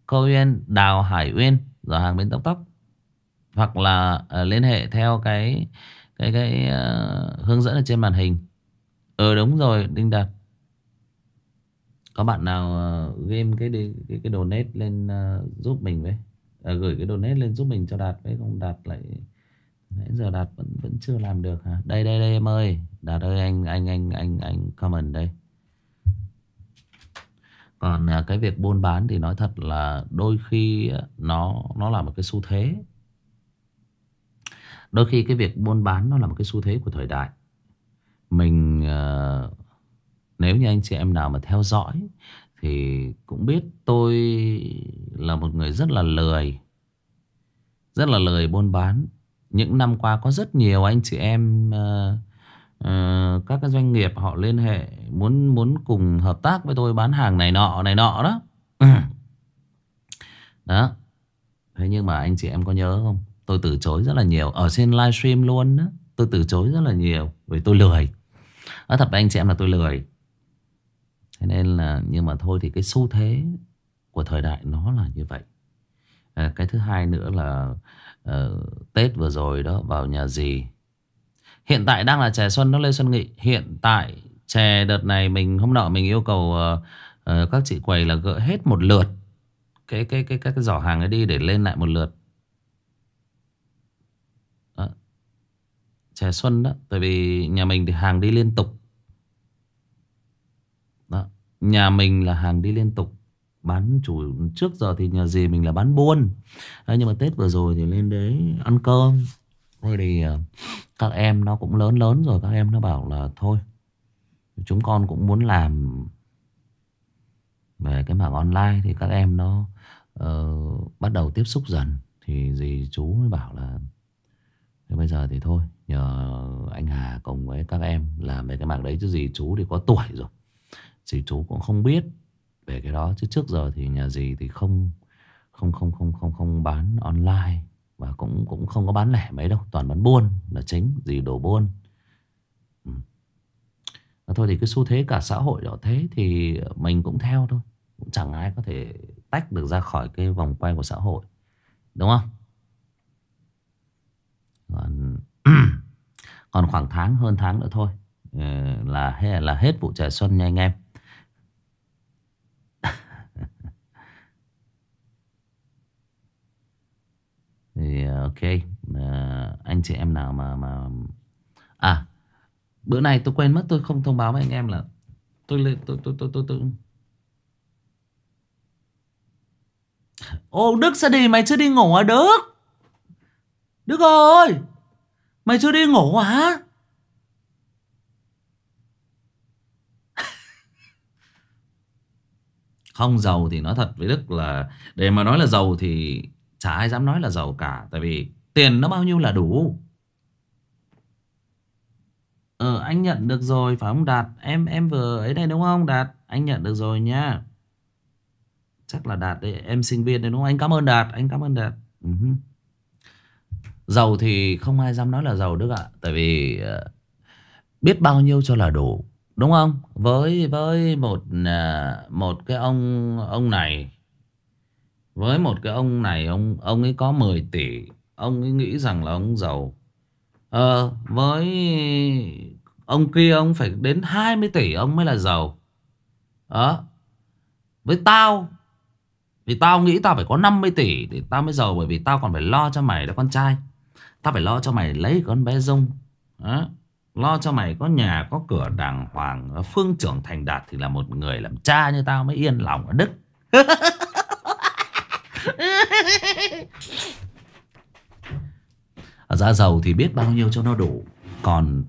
Cô uyên đào hải uyên giỏ hàng bên tóc tóc. Hoặc là uh, liên hệ theo cái cái cái uh, hướng dẫn ở trên màn hình. Ờ đúng rồi đinh đạt. Có bạn nào uh, game cái cái cái, cái donate lên uh, giúp mình với? À, gửi cái donate lên giúp mình cho đạt với không đạt lại nãy giờ đạt vẫn vẫn chưa làm được hả? Đây đây đây em ơi. Đạt ơi anh anh anh anh anh comment đây. Còn à, cái việc buôn bán thì nói thật là đôi khi nó nó là một cái xu thế đôi khi cái việc buôn bán nó là một cái xu thế của thời đại. Mình uh, nếu như anh chị em nào mà theo dõi thì cũng biết tôi là một người rất là lười rất là lười buôn bán. Những năm qua có rất nhiều anh chị em uh, uh, các cái doanh nghiệp họ liên hệ muốn muốn cùng hợp tác với tôi bán hàng này nọ này nọ đó. Đó. Thế nhưng mà anh chị em có nhớ không tôi từ chối rất là nhiều. Ở trên livestream luôn đó tôi từ chối rất là nhiều vì tôi lười. Nói thật với anh chị em là tôi lười. Thế nên là nhưng mà thôi thì cái xu thế của thời đại nó là như vậy. À, cái thứ hai nữa là uh, Tết vừa rồi đó vào nhà gì hiện tại đang là chè xuân nó Lê Xuân Nghị. Hiện tại chè đợt này mình hôm nọ mình yêu cầu uh, uh, các chị quầy là gỡ hết một lượt. Cái cái cái các cái giỏ hàng ấy đi để lên lại một lượt. Chè xuân đó tại vì nhà mình thì hàng đi liên tục. Đó. nhà mình là hàng đi liên tục. Bán chủ trước giờ thì nhà gì mình là bán buôn. Đấy, nhưng mà tết vừa rồi thì lên đấy ăn cơm. Rồi thì ờ, các em nó cũng lớn lớn rồi các em nó bảo là thôi chúng con cũng muốn làm về cái mảng online. Thì các em nó uh, bắt đầu tiếp xúc dần. Thì gì chú mới bảo là bây giờ thì thôi nhờ anh Hà cùng với các em làm về cái mảng đấy, chứ gì chú thì có tuổi rồi. Gì chú cũng không biết về cái đó, chứ trước giờ thì nhà gì thì không không không không không không bán online và cũng cũng không có bán lẻ mấy đâu. Toàn bán buôn là chính gì đồ buôn. Ừ. thôi thì cái xu thế cả xã hội đó thế thì mình cũng theo thôi. Cũng chẳng ai có thể tách được ra khỏi cái vòng quay của xã hội. Đúng không? Còn còn khoảng tháng hơn tháng nữa thôi. Ờ, là là hết vụ trẻ xuân nha anh em. [LAUGHS] Thì ờ, ok. À, anh chị em nào mà mà à bữa nay tôi quên mất tôi không thông báo với anh em là tôi lên tôi tôi tôi tôi tôi. Ô đức sao đi mày chưa đi ngủ à đức? Đức ơi! Mày chưa đi ngủ hả? [LAUGHS] Không, giàu thì nói thật với đức là để mà nói là giàu thì Chả ai dám nói là giàu cả, Tại vì tiền nó bao nhiêu là đủ. Ờ anh nhận được rồi phải không Đạt? Em em vừa ấy đây đúng không Đạt? Anh nhận được rồi nha. Chắc là Đạt đấy Em sinh viên đấy đúng không? Anh cảm ơn Đạt, Anh cảm ơn Đạt. Ừ uh -huh. Giàu thì không ai dám nói là giàu Đức ạ. Tại vì ờ, biết bao nhiêu cho là đủ, Đúng không? Với với một ờ, một cái ông ông này, với một cái ông này, ông ông ấy có 10 tỷ, Ông ấy nghĩ rằng là ông giàu. Ờ với ông kia ông phải đến 20 tỷ ông mới là giàu. Đó Với tao, Vì tao nghĩ tao phải có 50 tỷ Thì tao mới giàu bởi vì tao còn phải lo cho mày đó con trai. Tao phải lo cho mày lấy con bé Dung. Đó Lo cho mày có nhà, có cửa đàng hoàng Phương trưởng thành đạt thì là một người làm cha như tao mới yên lòng ở Đức. [LAUGHS] Ra giàu thì biết bao nhiêu cho nó đủ. Còn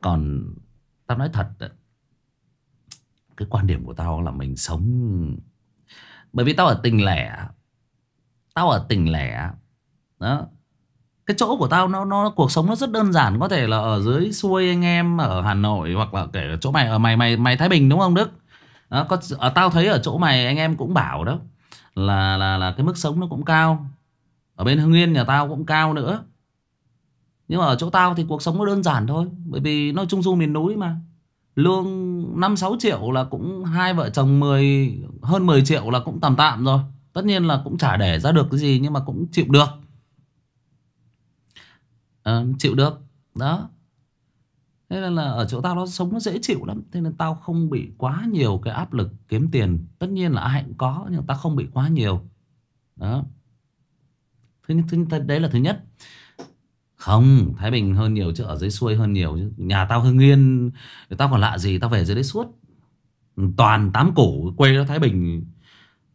Còn Tao nói thật Cái quan điểm của tao là mình sống. Bởi vì tao ở tỉnh lẻ, Tao ở tỉnh lẻ, Đó cái chỗ của tao nó nó cuộc sống nó rất đơn giản có thể là ở dưới xuôi anh em ở Hà Nội hoặc là kể ở chỗ mày ở mày mày mày Thái Bình đúng không Đức? Đó, có ở tao thấy ở chỗ mày anh em cũng bảo đó là là là cái mức sống nó cũng cao. Ở bên Hưng Yên nhà tao cũng cao nữa. Nhưng mà ở chỗ tao thì cuộc sống nó đơn giản thôi bởi vì nó trung du miền núi mà. Lương 5 6 triệu là cũng hai vợ chồng 10 hơn 10 triệu là cũng tầm tạm rồi. Tất nhiên là cũng chả để ra được cái gì nhưng mà cũng chịu được à, chịu được. Đó. Thế nên là ở chỗ tao nó sống nó dễ chịu lắm. Thế nên tao không bị quá nhiều cái áp lực kiếm tiền. Tất nhiên là ai cũng có nhưng tao không bị quá nhiều. Đó. Thứ, thứ đấy là thứ nhất. Không Thái Bình hơn nhiều chứ ở dưới xuôi hơn nhiều chứ. Nhà tao Hưng Yên tao còn lạ gì tao về dưới đấy suốt. Toàn tám củ quê đó Thái Bình.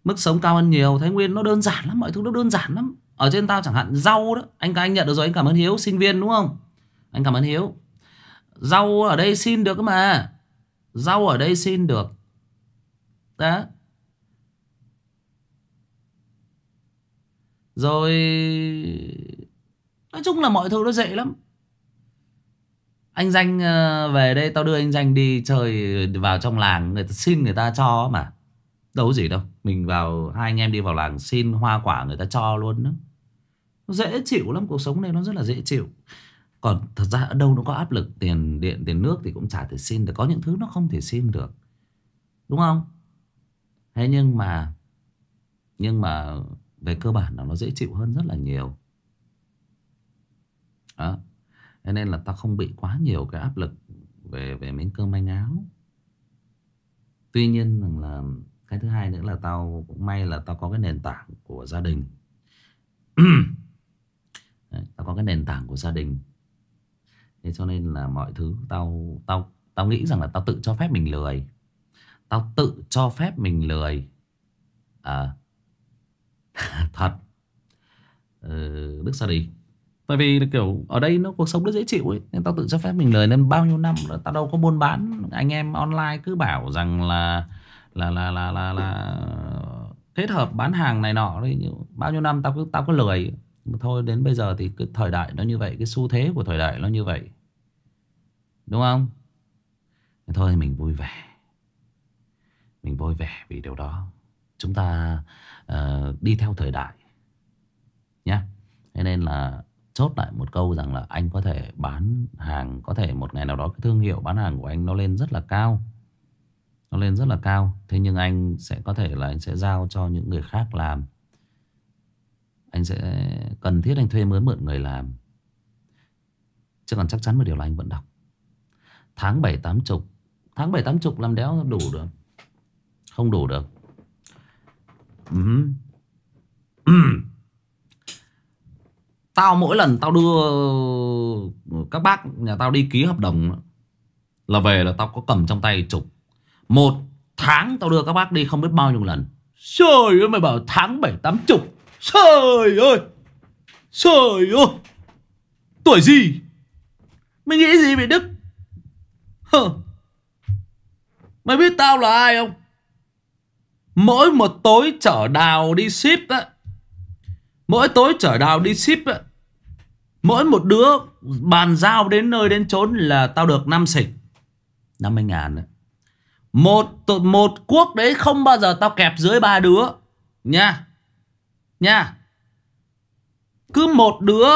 Mức sống cao hơn nhiều. Thái Nguyên nó đơn giản lắm mọi thứ nó đơn giản lắm ở trên tao chẳng hạn, rau đó. Anh anh nhận được rồi, anh cảm ơn Hiếu, sinh viên đúng không? Anh cảm ơn Hiếu. Rau ở đây xin được mà. Rau ở đây xin được. Đó. Rồi, nói chung là mọi thứ nó dễ lắm. Anh danh ờ, về đây tao đưa anh danh đi chơi vào trong làng, người ta xin người ta cho mà. Đâu có gì đâu. Mình vào, hai anh em đi vào làng xin hoa quả người ta cho luôn đó dễ chịu lắm, cuộc sống này nó rất là dễ chịu. Còn thật ra ở đâu nó có áp lực, tiền điện, tiền nước thì cũng chả thể xin được, có những thứ nó không thể xin được. Đúng không? Thế nhưng mà nhưng mà về cơ bản là nó dễ chịu hơn rất là nhiều. Đó. Thế nên là ta không bị quá nhiều cái áp lực về về miếng cơm manh áo. Tuy nhiên rằng là cái thứ hai nữa là tao, cũng may là tao có cái nền tảng của gia đình. [CLEARS THROAT] tao có cái nền tảng của gia đình. Thế cho nên là mọi thứ tao tao tao nghĩ rằng là tao tự cho phép mình lười. Tao tự cho phép mình lười. À [LAUGHS] thật. Ừ, đức sao đi. Tại vì kiểu ở đây nó cuộc sống nó dễ chịu ấy Nên tao tự cho phép mình lời nên bao nhiêu năm Tao đâu có buôn bán. Anh em online cứ bảo rằng là Là là là là, là Kết hợp bán hàng này nọ đấy Bao nhiêu năm tao cứ tao cứ lười. Thôi đến bây giờ thì cái thời đại nó như vậy Cái xu thế của thời đại nó như vậy. Đúng không? Thôi mình vui vẻ. Mình vui vẻ vì điều đó. Chúng ta uh, đi theo thời đại nhé Thế nên là chốt lại một câu rằng là anh có thể bán hàng có thể một ngày nào đó cái thương hiệu bán hàng của anh nó lên rất là cao. Nó lên rất là cao. Thế nhưng anh sẽ có thể là anh sẽ giao cho những người khác làm anh sẽ cần thiết anh thuê mới mượn người làm chứ còn chắc chắn một điều là anh vẫn đọc tháng bảy tám chục, tháng bảy tám chục làm đéo đủ được không đủ được. [CLEARS THROAT] Tao mỗi lần tao đưa các bác nhà tao đi ký hợp đồng là về là tao có cầm trong tay chục Một tháng tao đưa các bác đi không biết bao nhiêu lần. Trời ơi, mày bảo tháng bảy tám chục. Trời ơi. Trời ơi. Tuổi gì? Mày nghĩ gì vậy Đức? Hờ. Mày biết tao là ai không? Mỗi một tối chở đào đi ship á Mỗi tối chở đào đi ship á Mỗi một đứa bàn giao đến nơi đến chốn là tao được 5 xỉnh 50 ngàn đấy. Một, một cuốc đấy không bao giờ tao kẹp dưới ba đứa Nha Nha. Cứ một đứa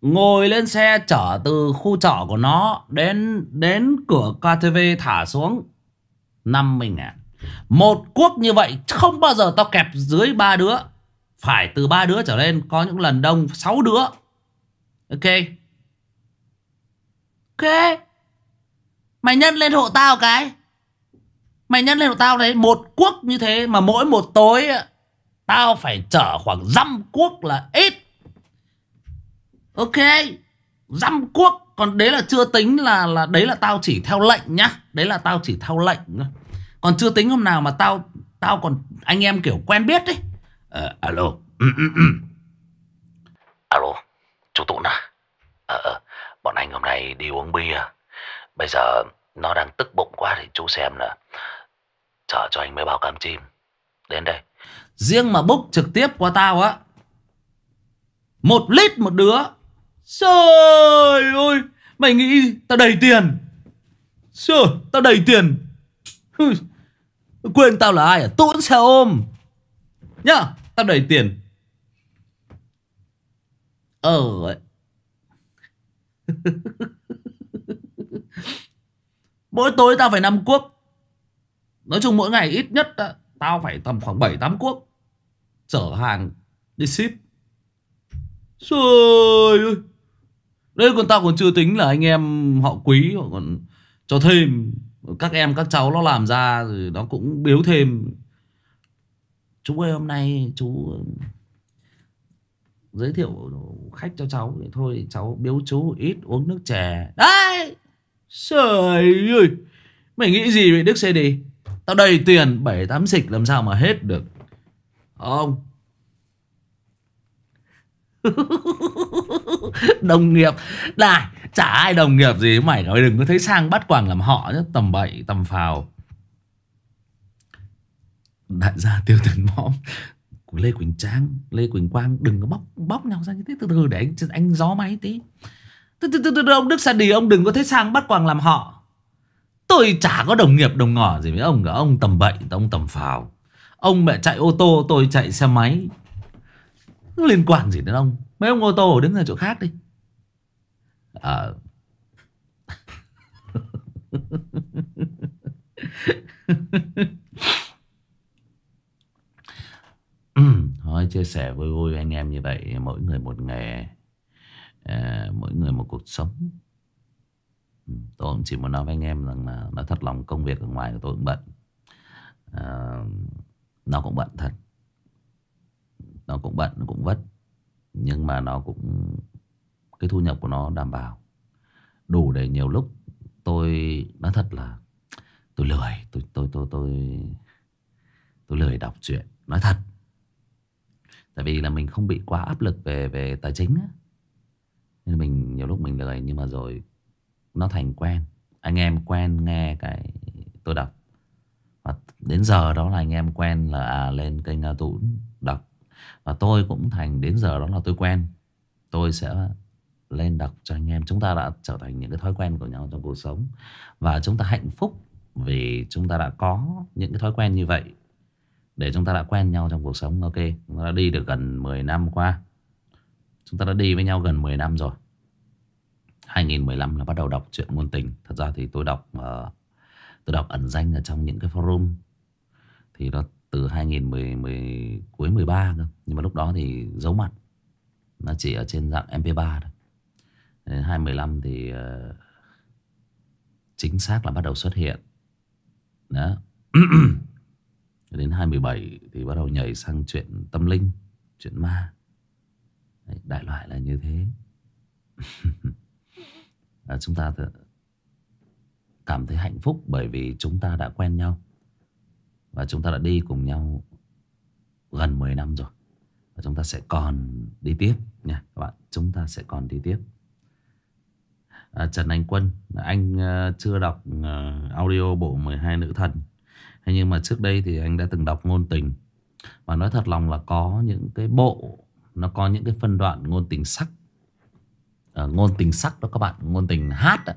Ngồi lên xe chở từ khu trọ của nó Đến đến cửa KTV thả xuống 50 ngàn. Một quốc như vậy không bao giờ tao kẹp dưới ba đứa. Phải từ ba đứa trở lên, Có những lần đông 6 đứa. Ok. Ok. Mày nhân lên hộ tao cái. Mày nhân lên hộ tao đấy. Một quốc như thế mà mỗi một tối Tao phải chở khoảng dăm cuốc là ít Ok Dăm cuốc Còn đấy là chưa tính là là Đấy là tao chỉ theo lệnh nhá Đấy là tao chỉ theo lệnh Còn chưa tính hôm nào mà tao Tao còn anh em kiểu quen biết đấy à, ờ, Alo ừ, ừ, ừ. Alo Chú Tụn à? Ờ, ờ, bọn anh hôm nay đi uống bia. Bây giờ nó đang tức bụng quá thì chú xem là chở cho anh mấy bao cam chim. Đến đây. Riêng mà bốc trực tiếp qua tao á. Một lít một đứa. Trời ơi, Mày nghĩ tao đầy tiền? Trời, tao đầy tiền. Quên tao là ai à? Tũn xe ôm. Nhá, Tao đầy tiền. Ờ [LAUGHS] Mỗi tối tao phải năm cuốc. Nói chung mỗi ngày ít nhất Tao phải tầm khoảng 7-8 cuốc Chở hàng đi ship. Trời ơi. Đây còn tao còn chưa tính là anh em họ quý Họ còn cho thêm. Các em, các cháu nó làm ra Rồi nó cũng biếu thêm. Chú ơi, hôm nay chú um, Giới thiệu khách cho cháu thì Thôi, cháu biếu chú ít uống nước chè. Đấy. Trời ơi. Mày nghĩ gì vậy Đức xe đi Tao đầy tiền 7-8 xịch làm sao mà hết được. Ờ, Không [LAUGHS] đồng nghiệp. Này, chả ai đồng nghiệp gì. Mày nói đừng có thấy sang bắt quàng làm họ nhé tầm bậy, tầm phào. Đại gia tiêu tiền mõm, của lê quỳnh trang, lê quỳnh quang, đừng có bóc bóc nhau ra như thế. Từ từ, để anh anh gió máy tí. Từ từ từ ông đức sa đi ông đừng có thấy sang bắt quàng làm họ tôi chả có đồng nghiệp đồng ngỏ gì với ông cả. Ông tầm bậy ông tầm phào. Ông mẹ chạy ô tô tôi chạy xe máy. Liên quan gì đến ông? Mấy ông ô tô đứng ở chỗ khác đi. À [LAUGHS] Thôi chia sẻ vui vui anh em như vậy Mỗi người một nghề à, Mỗi người một cuộc sống. Tôi cũng chỉ muốn nói với anh em rằng là nó thật lòng công việc ở ngoài của tôi cũng bận. À, Nó cũng bận thật. Nó cũng bận nó cũng vất. Nhưng mà nó cũng cái thu nhập của nó đảm bảo. Đủ để nhiều lúc tôi nói thật là tôi lười tôi tôi tôi tôi tôi lười đọc truyện nói thật. Tại vì là mình không bị quá áp lực về về tài chính á. Nên mình nhiều lúc mình lười nhưng mà rồi nó thành quen. Anh em quen nghe cái tôi đọc. Và đến giờ đó là anh em quen là à, lên kênh à, A Tũng đọc. Và tôi cũng thành đến giờ đó là tôi quen. Tôi sẽ lên đọc cho anh em. Chúng ta đã trở thành những cái thói quen của nhau trong cuộc sống. Và chúng ta hạnh phúc Vì chúng ta đã có những cái thói quen như vậy Để chúng ta đã quen nhau trong cuộc sống. Ok Chúng ta đã đi được gần 10 năm qua. Chúng ta đã đi với nhau gần 10 năm rồi. 2015 là bắt đầu đọc truyện ngôn tình Thật ra thì tôi đọc uh, Tôi đọc ẩn danh ở trong những cái forum Thì nó từ 2010 10, cuối 13 cơ. Nhưng mà lúc đó thì giấu mặt. Nó chỉ ở trên dạng MP3 thôi. Đến 2015 thì uh, chính xác là bắt đầu xuất hiện. Đó. [CLEARS THROAT] Đến 2017 thì bắt đầu nhảy sang chuyện tâm linh, chuyện ma. Đấy, đại loại là như thế. [LAUGHS] à, chúng ta cảm thấy hạnh phúc bởi vì chúng ta đã quen nhau. Và chúng ta đã đi cùng nhau gần 10 năm rồi. Và chúng ta sẽ còn đi tiếp nha các bạn. Chúng ta sẽ còn đi tiếp. À, Trần Anh Quân, anh uh, chưa đọc uh, audio bộ 12 nữ thần. Thế nhưng mà trước đây thì anh đã từng đọc ngôn tình. Và nói thật lòng là có những cái bộ, nó có những cái phân đoạn ngôn tình sắc. Uh, ngôn tình sắc đó các bạn, ngôn tình hát đó.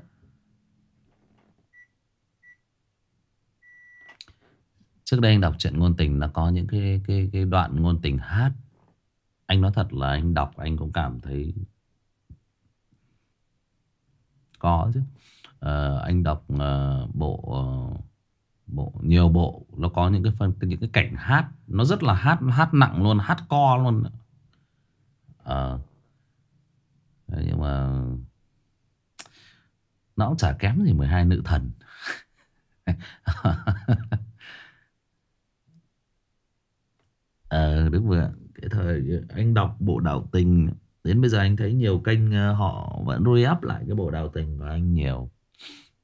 Trước đây anh đọc chuyện ngôn tình là có những cái, cái, cái đoạn ngôn tình hát. Anh nói thật là anh đọc Anh cũng cảm thấy Có chứ. À, Anh đọc uh, bộ uh, bộ nhiều bộ nó có những cái phần những cái cảnh hát. Nó rất là hát hát nặng luôn hát co luôn à, Ờ, nhưng mà nó cũng chả kém gì 12 nữ thần. [LAUGHS] Ờ đúng rồi Cái thời anh đọc bộ đào tình, Đến bây giờ anh thấy nhiều kênh ờ, họ vẫn re up lại cái bộ đào tình của anh nhiều.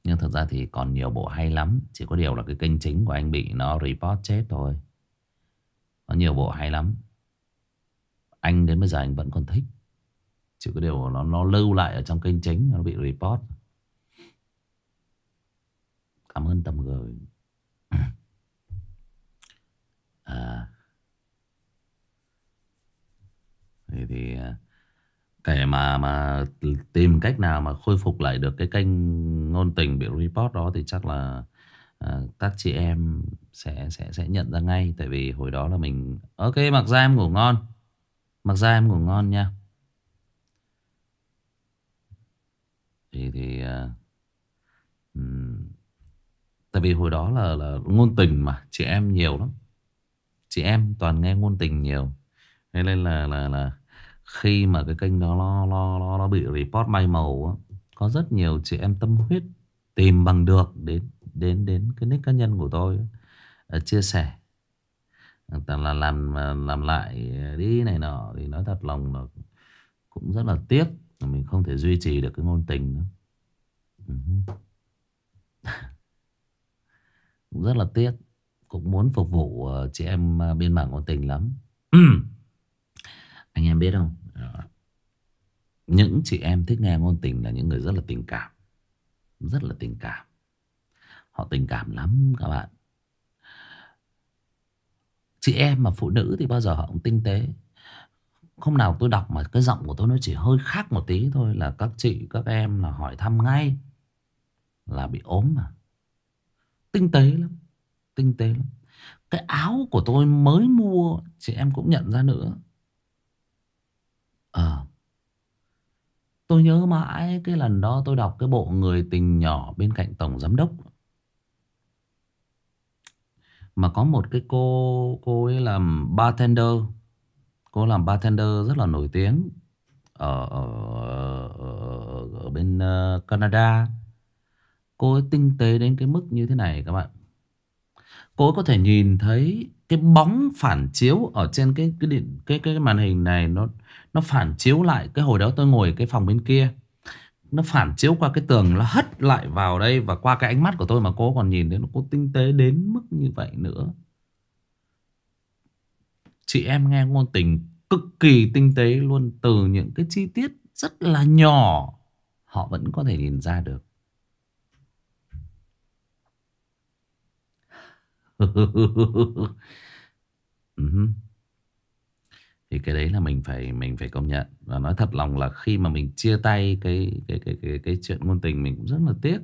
Nhưng thật ra thì còn nhiều bộ hay lắm, Chỉ có điều là cái kênh chính của anh bị nó report chết thôi. Có nhiều bộ hay lắm. Anh đến bây giờ anh vẫn còn thích. Chỉ có điều nó nó lưu lại ở trong kênh chính Nó bị report. Cảm ơn Tâm Gửi [CLEARS THROAT] À. Thì, thì à, kể mà mà tìm cách nào mà khôi phục lại được cái kênh ngôn tình bị report đó thì chắc là à, các chị em sẽ sẽ sẽ nhận ra ngay. Tại vì hồi đó là mình ok mặc ra em ngủ ngon. Mặc ra em ngủ ngon nha. Thì thì uh, tại vì hồi đó là là ngôn tình mà chị em nhiều lắm. Chị em toàn nghe ngôn tình nhiều. Thế nên là là là khi mà cái kênh đó nó nó nó, nó bị report bay màu á, có rất nhiều chị em tâm huyết tìm bằng được đến đến đến cái nick cá nhân của tôi uh, chia sẻ. Toàn là làm à, làm lại đi này nọ thì nói thật lòng là cũng rất là tiếc mình không thể duy trì được cái ngôn tình nữa. [LAUGHS] Cũng rất là tiếc. Cũng muốn phục vụ ờ, chị em ờ, bên mảng ngôn tình lắm. [CLEARS THROAT] Anh em biết không? Ờ. Những chị em thích nghe ngôn tình là những người rất là tình cảm. Rất là tình cảm. Họ tình cảm lắm các bạn. Chị em mà phụ nữ thì bao giờ họ cũng tinh tế không nào tôi đọc mà cái giọng của tôi nó chỉ hơi khác một tí thôi, là các chị, các em là hỏi thăm ngay, là bị ốm mà. Tinh tế lắm, tinh tế lắm. Cái áo của tôi mới mua, chị em cũng nhận ra nữa. Ờ tôi nhớ mãi cái lần đó tôi đọc cái bộ người tình nhỏ bên cạnh tổng giám đốc. Mà có một cái cô cô ấy làm bartender cô làm bartender rất là nổi tiếng ở ở, ở, ở bên uh, Canada. Cô ấy tinh tế đến cái mức như thế này các bạn. Cô ấy có thể nhìn thấy cái bóng phản chiếu ở trên cái cái điện cái cái màn hình này nó nó phản chiếu lại cái hồi đó tôi ngồi cái phòng bên kia. Nó phản chiếu qua cái tường nó hất lại vào đây và qua cái ánh mắt của tôi mà cô còn nhìn thấy nó có tinh tế đến mức như vậy nữa chị em nghe ngôn tình cực kỳ tinh tế luôn, từ những cái chi tiết rất là nhỏ, họ vẫn có thể nhìn ra được. [LAUGHS] Ừ Thì cái đấy là mình phải mình phải công nhận. Và nói thật lòng là khi mà mình chia tay cái cái cái cái cái chuyện ngôn tình mình cũng rất là tiếc.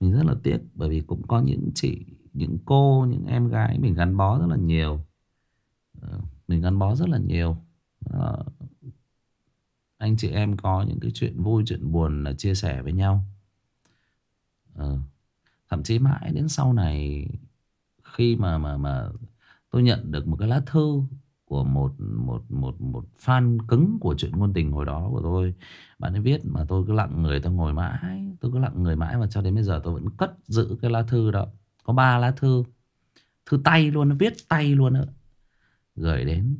Mình rất là tiếc bởi vì cũng có những chị, những cô, những em gái mình gắn bó rất là nhiều. Ờ, mình gắn bó rất là nhiều. À, anh chị em có những cái chuyện vui chuyện buồn là chia sẻ với nhau. À, thậm chí mãi đến sau này khi mà mà mà tôi nhận được một cái lá thư của một một một một fan cứng của chuyện ngôn tình hồi đó của tôi bạn ấy viết mà tôi cứ lặng người tôi ngồi mãi tôi cứ lặng người mãi mà cho đến bây giờ tôi vẫn cất giữ cái lá thư đó. Có ba lá thư thư tay luôn nó viết tay luôn đó gửi đến.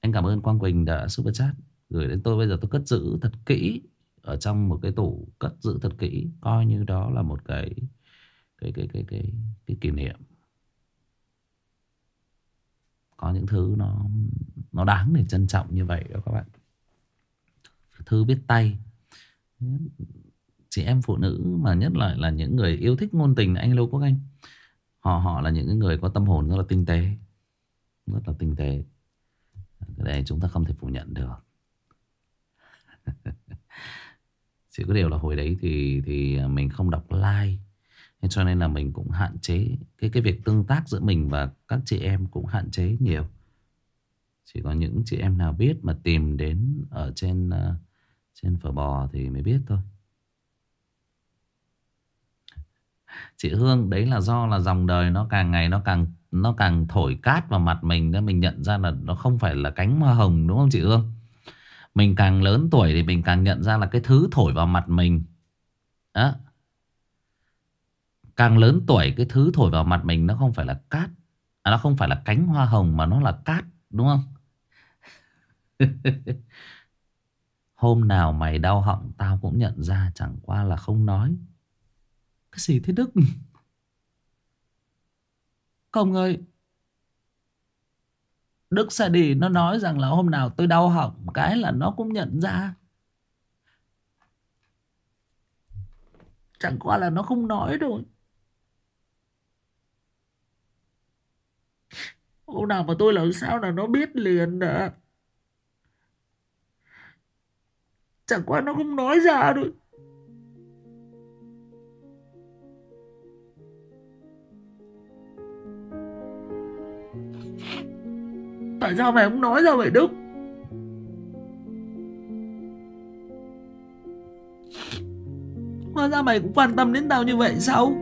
Anh cảm ơn Quang Quỳnh đã super chat, gửi đến tôi. Bây giờ tôi cất giữ thật kỹ ở trong một cái tủ, cất giữ thật kỹ, coi như đó là một cái cái cái cái cái cái kỷ niệm. Có những thứ nó nó đáng để trân trọng như vậy đó các bạn. Thư viết tay. Chị em phụ nữ mà nhất là là những người yêu thích ngôn tình, anh lâu quốc anh, họ họ là những người có tâm hồn rất là tinh tế rất là tinh tế cái này chúng ta không thể phủ nhận được [LAUGHS] chỉ có điều là hồi đấy thì thì mình không đọc like cho nên là mình cũng hạn chế cái cái việc tương tác giữa mình và các chị em cũng hạn chế nhiều. Chỉ có những chị em nào biết mà tìm đến ở trên ờ, trên phở bò thì mới biết thôi. Chị Hương, đấy là do là dòng đời nó càng ngày nó càng nó càng thổi cát vào mặt mình nên mình nhận ra là nó không phải là cánh hoa hồng đúng không chị Hương? Mình càng lớn tuổi thì mình càng nhận ra là cái thứ thổi vào mặt mình đó Càng lớn tuổi cái thứ thổi vào mặt mình nó không phải là cát à, Nó không phải là cánh hoa hồng mà nó là cát đúng không? [LAUGHS] Hôm nào mày đau họng tao cũng nhận ra chẳng qua là không nói Cái gì thế Đức? [LAUGHS] Công ơi, Đức sa đi nó nói rằng là hôm nào tôi đau hỏng Cái là nó cũng nhận ra. Chẳng qua là nó không nói thôi. Hôm nào mà tôi làm sao là nó biết liền đã. Chẳng qua nó không nói ra thôi. Tại sao mày không nói ra vậy, Đức? Hóa ra mày cũng quan tâm đến tao như vậy sao?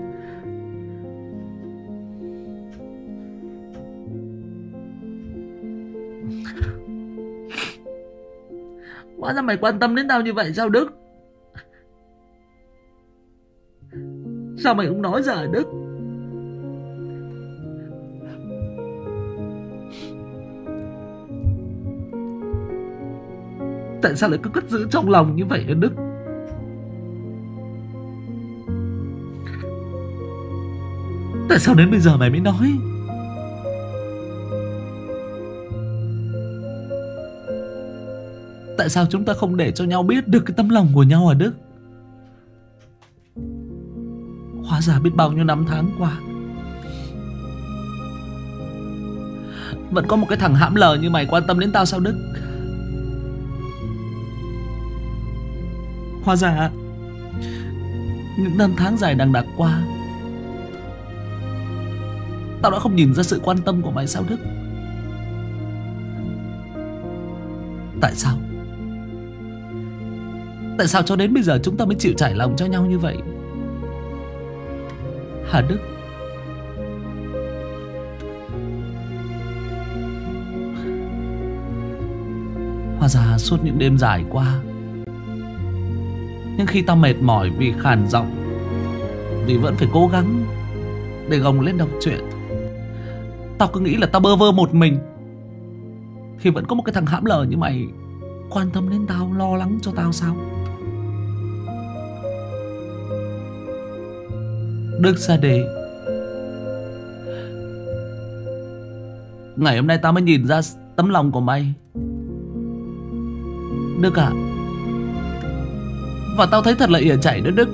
Hóa ra mày quan tâm đến tao như vậy sao, Đức? Sao mày không nói ra Đức? Tại sao lại cứ cất giữ trong lòng như vậy Đức? Tại sao đến bây giờ mày mới nói? Tại sao chúng ta không để cho nhau biết được cái tấm lòng của nhau hả Đức? Hóa ra biết bao nhiêu năm tháng qua, Vẫn có một cái thằng hãm lờ như mày quan tâm đến tao sao Đức? Hóa ra Những năm tháng dài đằng đặc qua, Tao đã không nhìn ra sự quan tâm của mày sao Đức? Tại sao? Tại sao cho đến bây giờ chúng ta mới chịu trải lòng cho nhau như vậy? Hà Đức. Hóa ra suốt những đêm dài qua nhưng khi tao mệt mỏi vì khàn giọng Vì vẫn phải cố gắng Để gồng lên đọc truyện. Tao cứ nghĩ là tao bơ vơ một mình. Khi vẫn có một cái thằng hãm lờ như mày, Quan tâm đến tao, Lo lắng cho tao sao? Đức ra đề Ngày hôm nay tao mới nhìn ra tấm lòng của mày. Đức ạ. Và tao thấy thật là ỉa chảy đó Đức.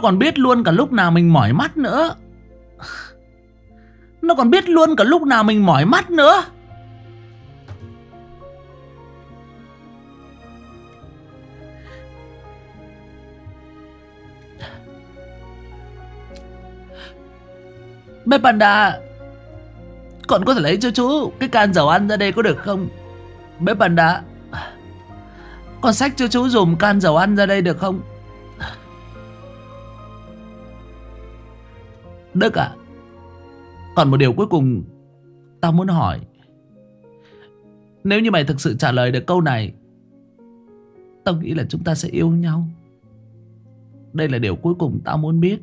Còn biết luôn cả lúc nào mình mỏi mắt nữa. Nó còn biết luôn cả lúc nào mình mỏi mắt nữa. Bé Panda Còn có thể lấy cho chú Cái can dầu ăn ra đây có được không? Bé Panda, Con sách cho chú dùng can dầu ăn ra đây được không? Đức ạ. Còn một điều cuối cùng Tao muốn hỏi. Nếu như mày thực sự trả lời được câu này, Tao nghĩ là chúng ta sẽ yêu nhau. Đây là điều cuối cùng tao muốn biết.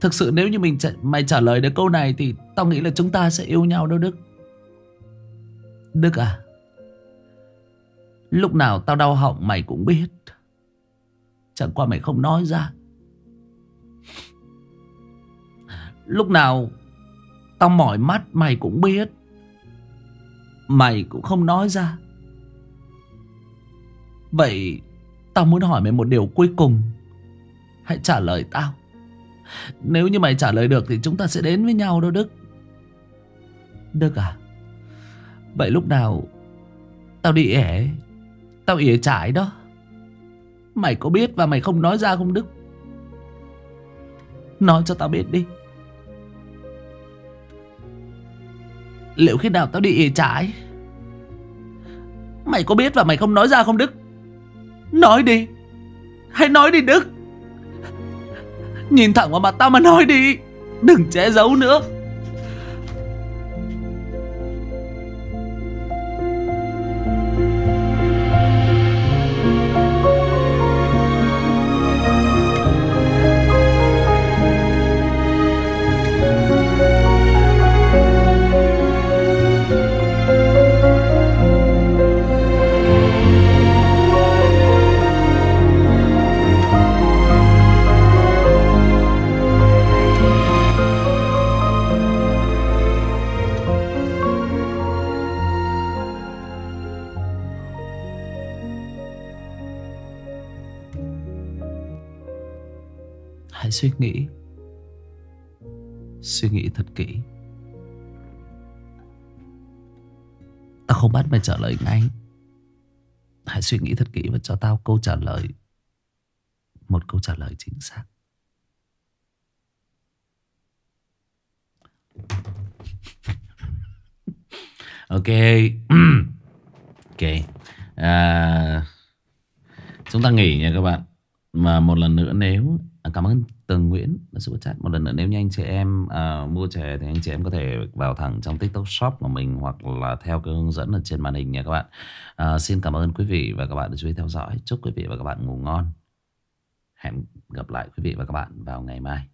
Thực sự nếu như mình mày trả lời được câu này Thì tao nghĩ là chúng ta sẽ yêu nhau đâu Đức. Đức à Lúc nào tao đau họng mày cũng biết. Chẳng qua mày không nói ra. Lúc nào Tao mỏi mắt, mày cũng biết. Mày cũng không nói ra. Vậy Tao muốn hỏi mày một điều cuối cùng. Hãy trả lời tao. Nếu như mày trả lời được Thì chúng ta sẽ đến với nhau đâu Đức. Đức à? Vậy lúc nào Tao đi ẻ, Tao ỉa trải đó. Mày có biết và mày không nói ra không, Đức? Nói cho tao biết đi. Liệu khi nào tao đi ỉa trái Mày có biết và mày không nói ra không Đức? Nói đi. Hãy nói đi Đức. Nhìn thẳng vào mặt tao mà nói đi. Đừng che giấu nữa. Suy nghĩ. Suy nghĩ thật kỹ. Tao không bắt mày trả lời ngay. Hãy suy nghĩ thật kỹ và cho tao câu trả lời. Một câu trả lời chính xác. [LAUGHS] Ok. [CLEARS THROAT] Ok. À, Chúng ta nghỉ nha các bạn. Mà một lần nữa nếu à, Cảm ơn Tường Nguyễn là super chat Một lần nữa nếu như anh chị em à, mua chè Thì anh chị em có thể vào thẳng trong TikTok shop của mình Hoặc là theo cái hướng dẫn ở trên màn hình nha các bạn. À, Xin cảm ơn quý vị và các bạn đã chú ý theo dõi. Chúc quý vị và các bạn ngủ ngon. Hẹn gặp lại quý vị và các bạn vào ngày mai.